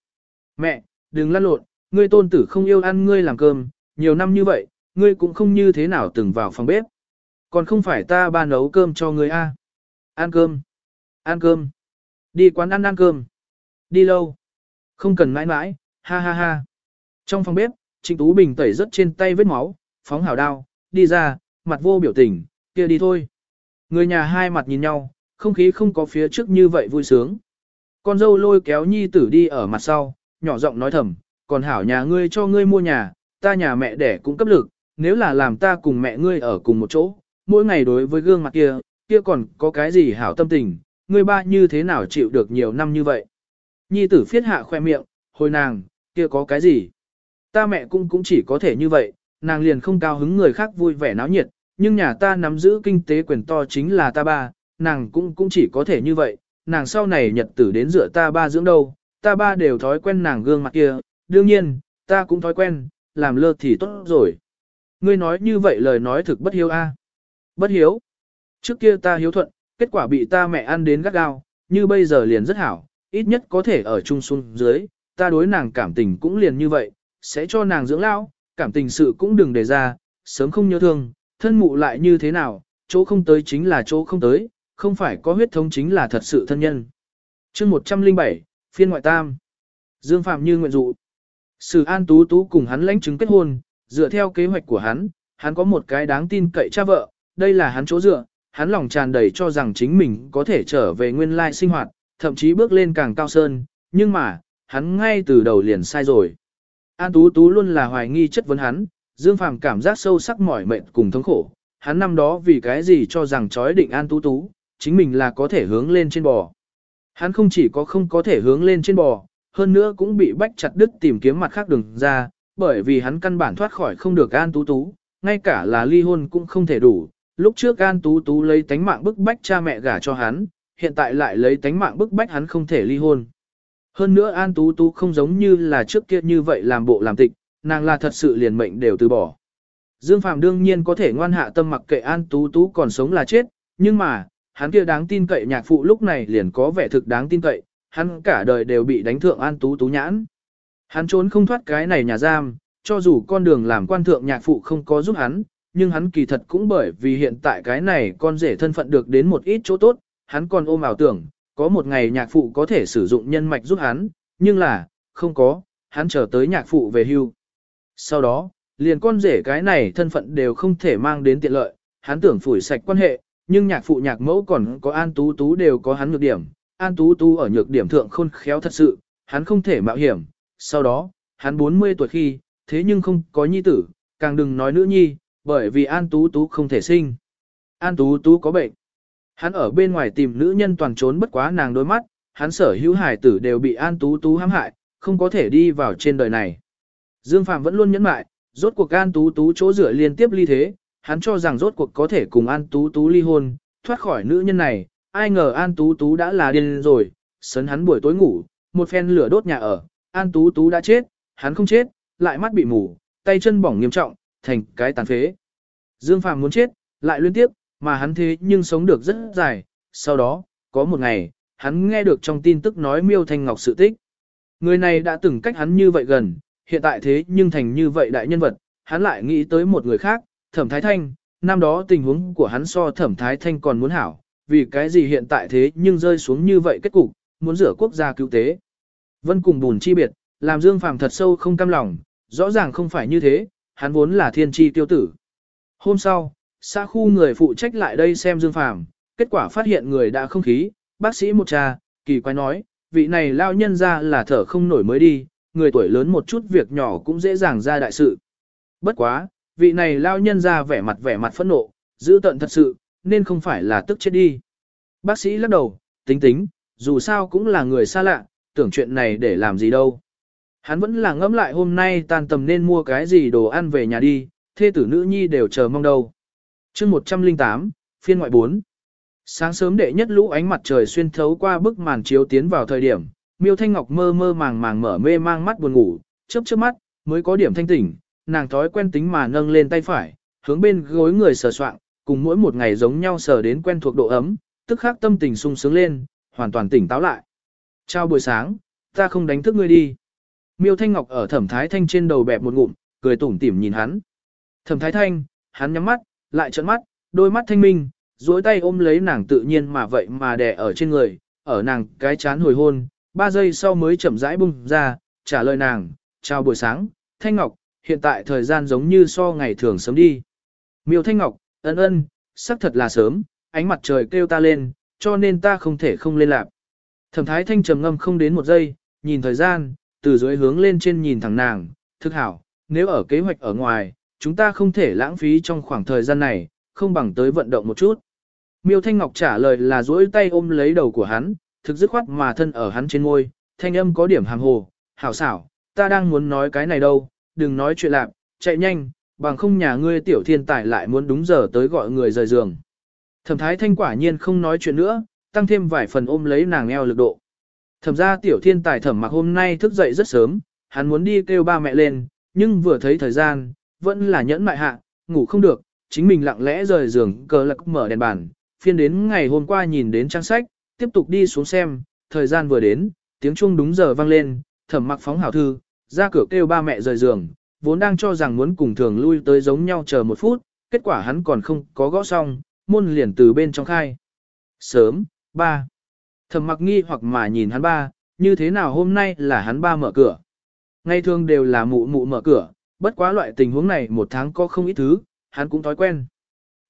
Mẹ, đừng lăn lộn, ngươi tôn tử không yêu ăn ngươi làm cơm, nhiều năm như vậy, ngươi cũng không như thế nào từng vào phòng bếp. Còn không phải ta ba nấu cơm cho ngươi a? À. Ăn cơm. Ăn cơm. Đi quán ăn ăn cơm. Đi lâu. Không cần mãi mãi, ha ha ha. Trong phòng bếp, Trịnh Tú Bình tẩy rất trên tay vết máu, phóng hảo đao, đi ra, mặt vô biểu tình, kia đi thôi. Người nhà hai mặt nhìn nhau, không khí không có phía trước như vậy vui sướng. Con dâu lôi kéo nhi tử đi ở mặt sau, nhỏ giọng nói thầm, còn hảo nhà ngươi cho ngươi mua nhà, ta nhà mẹ đẻ cũng cấp lực, nếu là làm ta cùng mẹ ngươi ở cùng một chỗ, mỗi ngày đối với gương mặt kia, kia còn có cái gì hảo tâm tình, ngươi ba như thế nào chịu được nhiều năm như vậy. Nhi tử phiết hạ khoe miệng, hồi nàng, kia có cái gì. Ta mẹ cũng cũng chỉ có thể như vậy, nàng liền không cao hứng người khác vui vẻ náo nhiệt, nhưng nhà ta nắm giữ kinh tế quyền to chính là ta ba, nàng cũng cũng chỉ có thể như vậy, nàng sau này nhật tử đến dựa ta ba dưỡng đâu, ta ba đều thói quen nàng gương mặt kia, đương nhiên, ta cũng thói quen, làm lơ thì tốt rồi. Ngươi nói như vậy lời nói thực bất hiếu a. Bất hiếu. Trước kia ta hiếu thuận, kết quả bị ta mẹ ăn đến gắt gao, như bây giờ liền rất hảo, ít nhất có thể ở chung xuống dưới, ta đối nàng cảm tình cũng liền như vậy, sẽ cho nàng dưỡng lão, cảm tình sự cũng đừng để ra, sớm không nhớ thương, thân mụ lại như thế nào, chỗ không tới chính là chỗ không tới, không phải có huyết thống chính là thật sự thân nhân. chương 107, phiên ngoại tam. Dương Phạm như nguyện dụ. Sử An Tú Tú cùng hắn lãnh chứng kết hôn, dựa theo kế hoạch của hắn, hắn có một cái đáng tin cậy cha vợ, đây là hắn chỗ dựa, hắn lòng tràn đầy cho rằng chính mình có thể trở về nguyên lai sinh hoạt, thậm chí bước lên càng cao sơn, nhưng mà, hắn ngay từ đầu liền sai rồi. An Tú Tú luôn là hoài nghi chất vấn hắn, Dương Phàm cảm giác sâu sắc mỏi mệt cùng thống khổ, hắn năm đó vì cái gì cho rằng chói định An Tú Tú, chính mình là có thể hướng lên trên bò. Hắn không chỉ có không có thể hướng lên trên bò, hơn nữa cũng bị bách chặt đứt tìm kiếm mặt khác đường ra, bởi vì hắn căn bản thoát khỏi không được An Tú Tú, ngay cả là ly hôn cũng không thể đủ. Lúc trước An Tú Tú lấy tánh mạng bức bách cha mẹ gả cho hắn, hiện tại lại lấy tánh mạng bức bách hắn không thể ly hôn. Hơn nữa An Tú Tú không giống như là trước kia như vậy làm bộ làm tịch, nàng là thật sự liền mệnh đều từ bỏ. Dương Phạm đương nhiên có thể ngoan hạ tâm mặc kệ An Tú Tú còn sống là chết, nhưng mà, hắn kia đáng tin cậy nhạc phụ lúc này liền có vẻ thực đáng tin cậy, hắn cả đời đều bị đánh thượng An Tú Tú nhãn. Hắn trốn không thoát cái này nhà giam, cho dù con đường làm quan thượng nhạc phụ không có giúp hắn, nhưng hắn kỳ thật cũng bởi vì hiện tại cái này con rể thân phận được đến một ít chỗ tốt, hắn còn ôm ảo tưởng, có một ngày nhạc phụ có thể sử dụng nhân mạch giúp hắn, nhưng là, không có, hắn chờ tới nhạc phụ về hưu. Sau đó, liền con rể cái này thân phận đều không thể mang đến tiện lợi, hắn tưởng phủi sạch quan hệ, nhưng nhạc phụ nhạc mẫu còn có An Tú Tú đều có hắn nhược điểm, An Tú Tú ở nhược điểm thượng khôn khéo thật sự, hắn không thể mạo hiểm. Sau đó, hắn 40 tuổi khi, thế nhưng không có nhi tử, càng đừng nói nữ nhi, bởi vì An Tú Tú không thể sinh. An Tú Tú có bệnh. Hắn ở bên ngoài tìm nữ nhân toàn trốn bất quá nàng đôi mắt, hắn sở hữu hải tử đều bị An Tú Tú hãm hại, không có thể đi vào trên đời này. Dương Phạm vẫn luôn nhẫn mại, rốt cuộc An Tú Tú chỗ rửa liên tiếp ly thế, hắn cho rằng rốt cuộc có thể cùng An Tú Tú ly hôn, thoát khỏi nữ nhân này, ai ngờ An Tú Tú đã là điên rồi, sấn hắn buổi tối ngủ, một phen lửa đốt nhà ở, An Tú Tú đã chết, hắn không chết, lại mắt bị mù, tay chân bỏng nghiêm trọng, thành cái tàn phế. Dương Phàm muốn chết, lại liên tiếp, mà hắn thế nhưng sống được rất dài, sau đó, có một ngày, hắn nghe được trong tin tức nói Miêu Thanh Ngọc sự tích. Người này đã từng cách hắn như vậy gần, hiện tại thế nhưng thành như vậy đại nhân vật, hắn lại nghĩ tới một người khác, Thẩm Thái Thanh, năm đó tình huống của hắn so Thẩm Thái Thanh còn muốn hảo, vì cái gì hiện tại thế nhưng rơi xuống như vậy kết cục, muốn rửa quốc gia cứu tế. Vân cùng bùn chi biệt, làm Dương Phàm thật sâu không cam lòng, rõ ràng không phải như thế, hắn vốn là thiên tri tiêu tử. Hôm sau, xã khu người phụ trách lại đây xem Dương Phàm, kết quả phát hiện người đã không khí, bác sĩ một cha, kỳ quái nói, vị này lao nhân ra là thở không nổi mới đi, người tuổi lớn một chút việc nhỏ cũng dễ dàng ra đại sự. Bất quá, vị này lao nhân ra vẻ mặt vẻ mặt phẫn nộ, giữ tận thật sự, nên không phải là tức chết đi. Bác sĩ lắc đầu, tính tính, dù sao cũng là người xa lạ, tưởng chuyện này để làm gì đâu. Hắn vẫn là ngẫm lại hôm nay tan tầm nên mua cái gì đồ ăn về nhà đi, thê tử nữ nhi đều chờ mong đâu. chương 108, phiên ngoại 4. Sáng sớm đệ nhất lũ ánh mặt trời xuyên thấu qua bức màn chiếu tiến vào thời điểm, Miêu Thanh Ngọc mơ mơ màng màng mở mê mang mắt buồn ngủ, chớp chớp mắt, mới có điểm thanh tỉnh, nàng thói quen tính mà nâng lên tay phải, hướng bên gối người sờ soạng, cùng mỗi một ngày giống nhau sờ đến quen thuộc độ ấm, tức khắc tâm tình sung sướng lên, hoàn toàn tỉnh táo lại. Chào buổi sáng, ta không đánh thức ngươi đi. Miêu Thanh Ngọc ở Thẩm Thái Thanh trên đầu bẹp một ngụm, cười tủm tỉm nhìn hắn. Thẩm Thái Thanh, hắn nhắm mắt, lại trợn mắt, đôi mắt thanh minh, duỗi tay ôm lấy nàng tự nhiên mà vậy mà đè ở trên người, ở nàng cái chán hồi hôn, ba giây sau mới chậm rãi bung ra, trả lời nàng, chào buổi sáng, Thanh Ngọc, hiện tại thời gian giống như so ngày thường sớm đi. Miêu Thanh Ngọc, ân ân, sắc thật là sớm, ánh mặt trời kêu ta lên, cho nên ta không thể không lên lạc. Thẩm Thái Thanh trầm ngâm không đến một giây, nhìn thời gian, từ dưới hướng lên trên nhìn thẳng nàng, thức hảo, nếu ở kế hoạch ở ngoài, chúng ta không thể lãng phí trong khoảng thời gian này, không bằng tới vận động một chút. Miêu Thanh Ngọc trả lời là duỗi tay ôm lấy đầu của hắn, thực dứt khoát mà thân ở hắn trên môi, thanh âm có điểm hàm hồ, hảo xảo, ta đang muốn nói cái này đâu, đừng nói chuyện lạc, chạy nhanh, bằng không nhà ngươi tiểu thiên tài lại muốn đúng giờ tới gọi người rời giường. Thẩm thái thanh quả nhiên không nói chuyện nữa, tăng thêm vài phần ôm lấy nàng eo lực độ. Thẩm ra tiểu thiên tài thẩm mặc hôm nay thức dậy rất sớm, hắn muốn đi kêu ba mẹ lên, nhưng vừa thấy thời gian, vẫn là nhẫn mại hạ, ngủ không được, chính mình lặng lẽ rời giường cờ lạc mở đèn bàn, phiên đến ngày hôm qua nhìn đến trang sách, tiếp tục đi xuống xem, thời gian vừa đến, tiếng chuông đúng giờ vang lên, thẩm mặc phóng hảo thư, ra cửa kêu ba mẹ rời giường, vốn đang cho rằng muốn cùng thường lui tới giống nhau chờ một phút, kết quả hắn còn không có gõ xong, môn liền từ bên trong khai. Sớm, ba. Thẩm mặc nghi hoặc mà nhìn hắn ba, như thế nào hôm nay là hắn ba mở cửa. Ngày thường đều là mụ mụ mở cửa, bất quá loại tình huống này một tháng có không ít thứ, hắn cũng thói quen.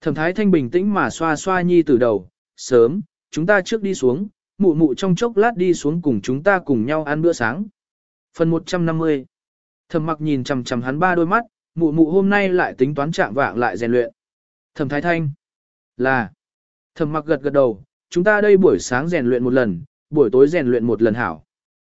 Thẩm thái thanh bình tĩnh mà xoa xoa nhi từ đầu, sớm, chúng ta trước đi xuống, mụ mụ trong chốc lát đi xuống cùng chúng ta cùng nhau ăn bữa sáng. Phần 150 Thẩm mặc nhìn chằm chằm hắn ba đôi mắt, mụ mụ hôm nay lại tính toán trạng vạng lại rèn luyện. Thẩm thái thanh Là Thẩm mặc gật gật đầu, chúng ta đây buổi sáng rèn luyện một lần, buổi tối rèn luyện một lần hảo.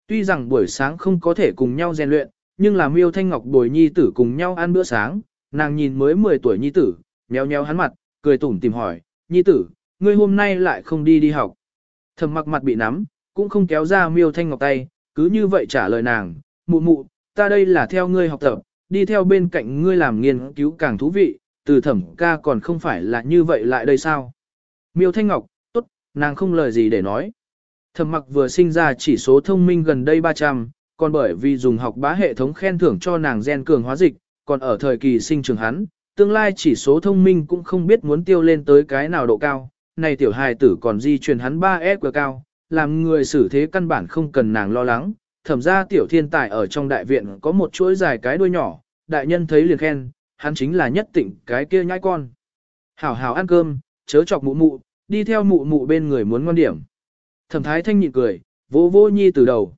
Tuy rằng buổi sáng không có thể cùng nhau rèn luyện, nhưng là miêu thanh ngọc bồi nhi tử cùng nhau ăn bữa sáng, nàng nhìn mới 10 tuổi nhi tử, nheo nheo hắn mặt, cười tủm tìm hỏi, nhi tử, ngươi hôm nay lại không đi đi học. Thầm mặc mặt bị nắm, cũng không kéo ra miêu thanh ngọc tay, cứ như vậy trả lời nàng, mụ mụ, ta đây là theo ngươi học tập, đi theo bên cạnh ngươi làm nghiên cứu càng thú vị, từ thẩm ca còn không phải là như vậy lại đây sao. Miêu thanh ngọc, nàng không lời gì để nói. Thẩm mặc vừa sinh ra chỉ số thông minh gần đây 300, còn bởi vì dùng học bá hệ thống khen thưởng cho nàng gen cường hóa dịch, còn ở thời kỳ sinh trưởng hắn, tương lai chỉ số thông minh cũng không biết muốn tiêu lên tới cái nào độ cao, này tiểu hài tử còn di truyền hắn 3 S cao, làm người xử thế căn bản không cần nàng lo lắng, thẩm ra tiểu thiên tài ở trong đại viện có một chuỗi dài cái đuôi nhỏ, đại nhân thấy liền khen, hắn chính là nhất tịnh cái kia nhãi con. Hảo hảo ăn cơm, chớ chọc mụ mụ, đi theo mụ mụ bên người muốn ngoan điểm. Thẩm thái thanh nhịn cười, vô vô nhi từ đầu.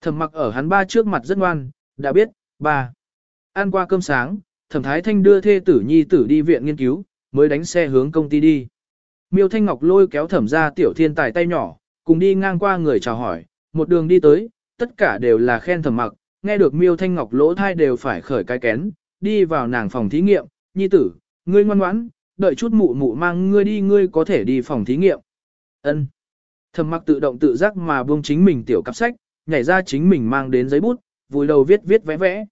Thẩm mặc ở hắn ba trước mặt rất ngoan, đã biết, ba. Ăn qua cơm sáng, thẩm thái thanh đưa thê tử nhi tử đi viện nghiên cứu, mới đánh xe hướng công ty đi. Miêu Thanh Ngọc lôi kéo thẩm ra tiểu thiên tài tay nhỏ, cùng đi ngang qua người chào hỏi, một đường đi tới, tất cả đều là khen thẩm mặc, nghe được Miêu Thanh Ngọc lỗ thai đều phải khởi cái kén, đi vào nàng phòng thí nghiệm, nhi tử, ngươi ngoan ngoãn, đợi chút mụ mụ mang ngươi đi ngươi có thể đi phòng thí nghiệm. Ân. Thẩm mặc tự động tự giác mà buông chính mình tiểu cặp sách, nhảy ra chính mình mang đến giấy bút, vùi đầu viết viết vẽ vẽ.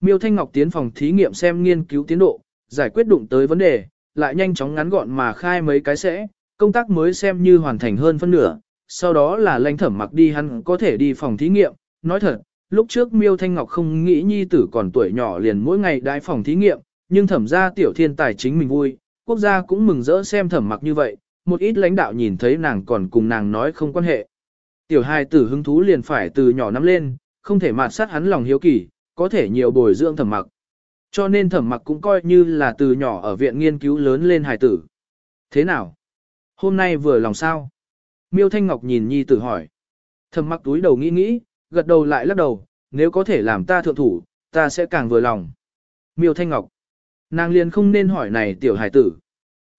Miêu Thanh Ngọc tiến phòng thí nghiệm xem nghiên cứu tiến độ, giải quyết đụng tới vấn đề, lại nhanh chóng ngắn gọn mà khai mấy cái sẽ, công tác mới xem như hoàn thành hơn phân nửa, sau đó là lãnh thẩm mặc đi hắn có thể đi phòng thí nghiệm, nói thật, lúc trước Miêu Thanh Ngọc không nghĩ nhi tử còn tuổi nhỏ liền mỗi ngày đái phòng thí nghiệm, nhưng thẩm ra tiểu thiên tài chính mình vui, quốc gia cũng mừng rỡ xem thẩm mặc như vậy, một ít lãnh đạo nhìn thấy nàng còn cùng nàng nói không quan hệ. Tiểu hài tử hứng thú liền phải từ nhỏ nắm lên, không thể mạt sát hắn lòng hiếu kỳ, có thể nhiều bồi dưỡng thẩm mặc. Cho nên thẩm mặc cũng coi như là từ nhỏ ở viện nghiên cứu lớn lên hài tử. Thế nào? Hôm nay vừa lòng sao? Miêu Thanh Ngọc nhìn nhi tử hỏi. Thẩm mặc túi đầu nghĩ nghĩ, gật đầu lại lắc đầu, nếu có thể làm ta thượng thủ, ta sẽ càng vừa lòng. Miêu Thanh Ngọc. Nàng liền không nên hỏi này tiểu hải tử.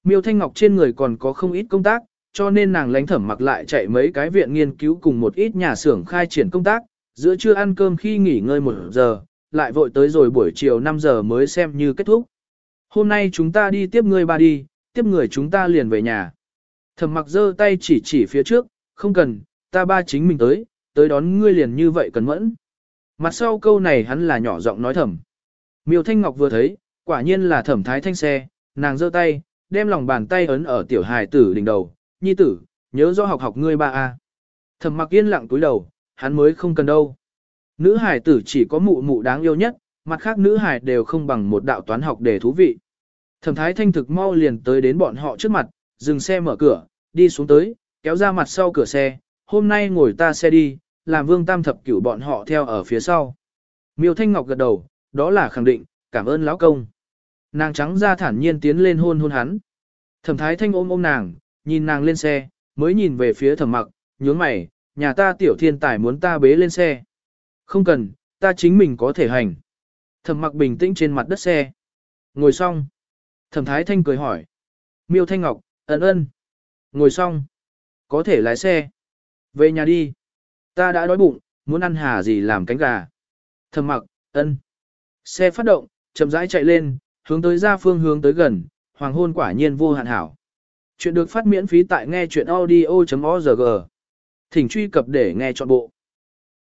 Miêu Thanh Ngọc trên người còn có không ít công tác, cho nên nàng lánh thẩm mặc lại chạy mấy cái viện nghiên cứu cùng một ít nhà xưởng khai triển công tác, giữa trưa ăn cơm khi nghỉ ngơi một giờ, lại vội tới rồi buổi chiều 5 giờ mới xem như kết thúc. Hôm nay chúng ta đi tiếp người ba đi, tiếp người chúng ta liền về nhà. Thẩm mặc giơ tay chỉ chỉ phía trước, không cần, ta ba chính mình tới, tới đón ngươi liền như vậy cần mẫn. Mặt sau câu này hắn là nhỏ giọng nói thầm. Miêu Thanh Ngọc vừa thấy, quả nhiên là thẩm thái thanh xe, nàng giơ tay, đem lòng bàn tay ấn ở tiểu hài tử đỉnh đầu, nhi tử, nhớ do học học ngươi ba a. Thẩm mặc yên lặng túi đầu, hắn mới không cần đâu. Nữ hài tử chỉ có mụ mụ đáng yêu nhất, mặt khác nữ hài đều không bằng một đạo toán học để thú vị. Thẩm thái thanh thực mau liền tới đến bọn họ trước mặt, dừng xe mở cửa, đi xuống tới, kéo ra mặt sau cửa xe, hôm nay ngồi ta xe đi, làm vương tam thập cửu bọn họ theo ở phía sau. Miêu Thanh Ngọc gật đầu, đó là khẳng định, cảm ơn lão công. Nàng trắng ra thản nhiên tiến lên hôn hôn hắn. Thẩm thái thanh ôm ôm nàng, nhìn nàng lên xe, mới nhìn về phía thẩm mặc, nhướng mày, nhà ta tiểu thiên tài muốn ta bế lên xe. Không cần, ta chính mình có thể hành. Thẩm mặc bình tĩnh trên mặt đất xe. Ngồi xong. Thẩm thái thanh cười hỏi. Miêu Thanh Ngọc, ấn ơn. Ngồi xong. Có thể lái xe. Về nhà đi. Ta đã đói bụng, muốn ăn hà gì làm cánh gà. Thầm mặc, ân. Xe phát động, chậm rãi chạy lên, hướng tới ra phương hướng tới gần, hoàng hôn quả nhiên vô hạn hảo. Chuyện được phát miễn phí tại nghe chuyện audio.org. Thỉnh truy cập để nghe trọn bộ.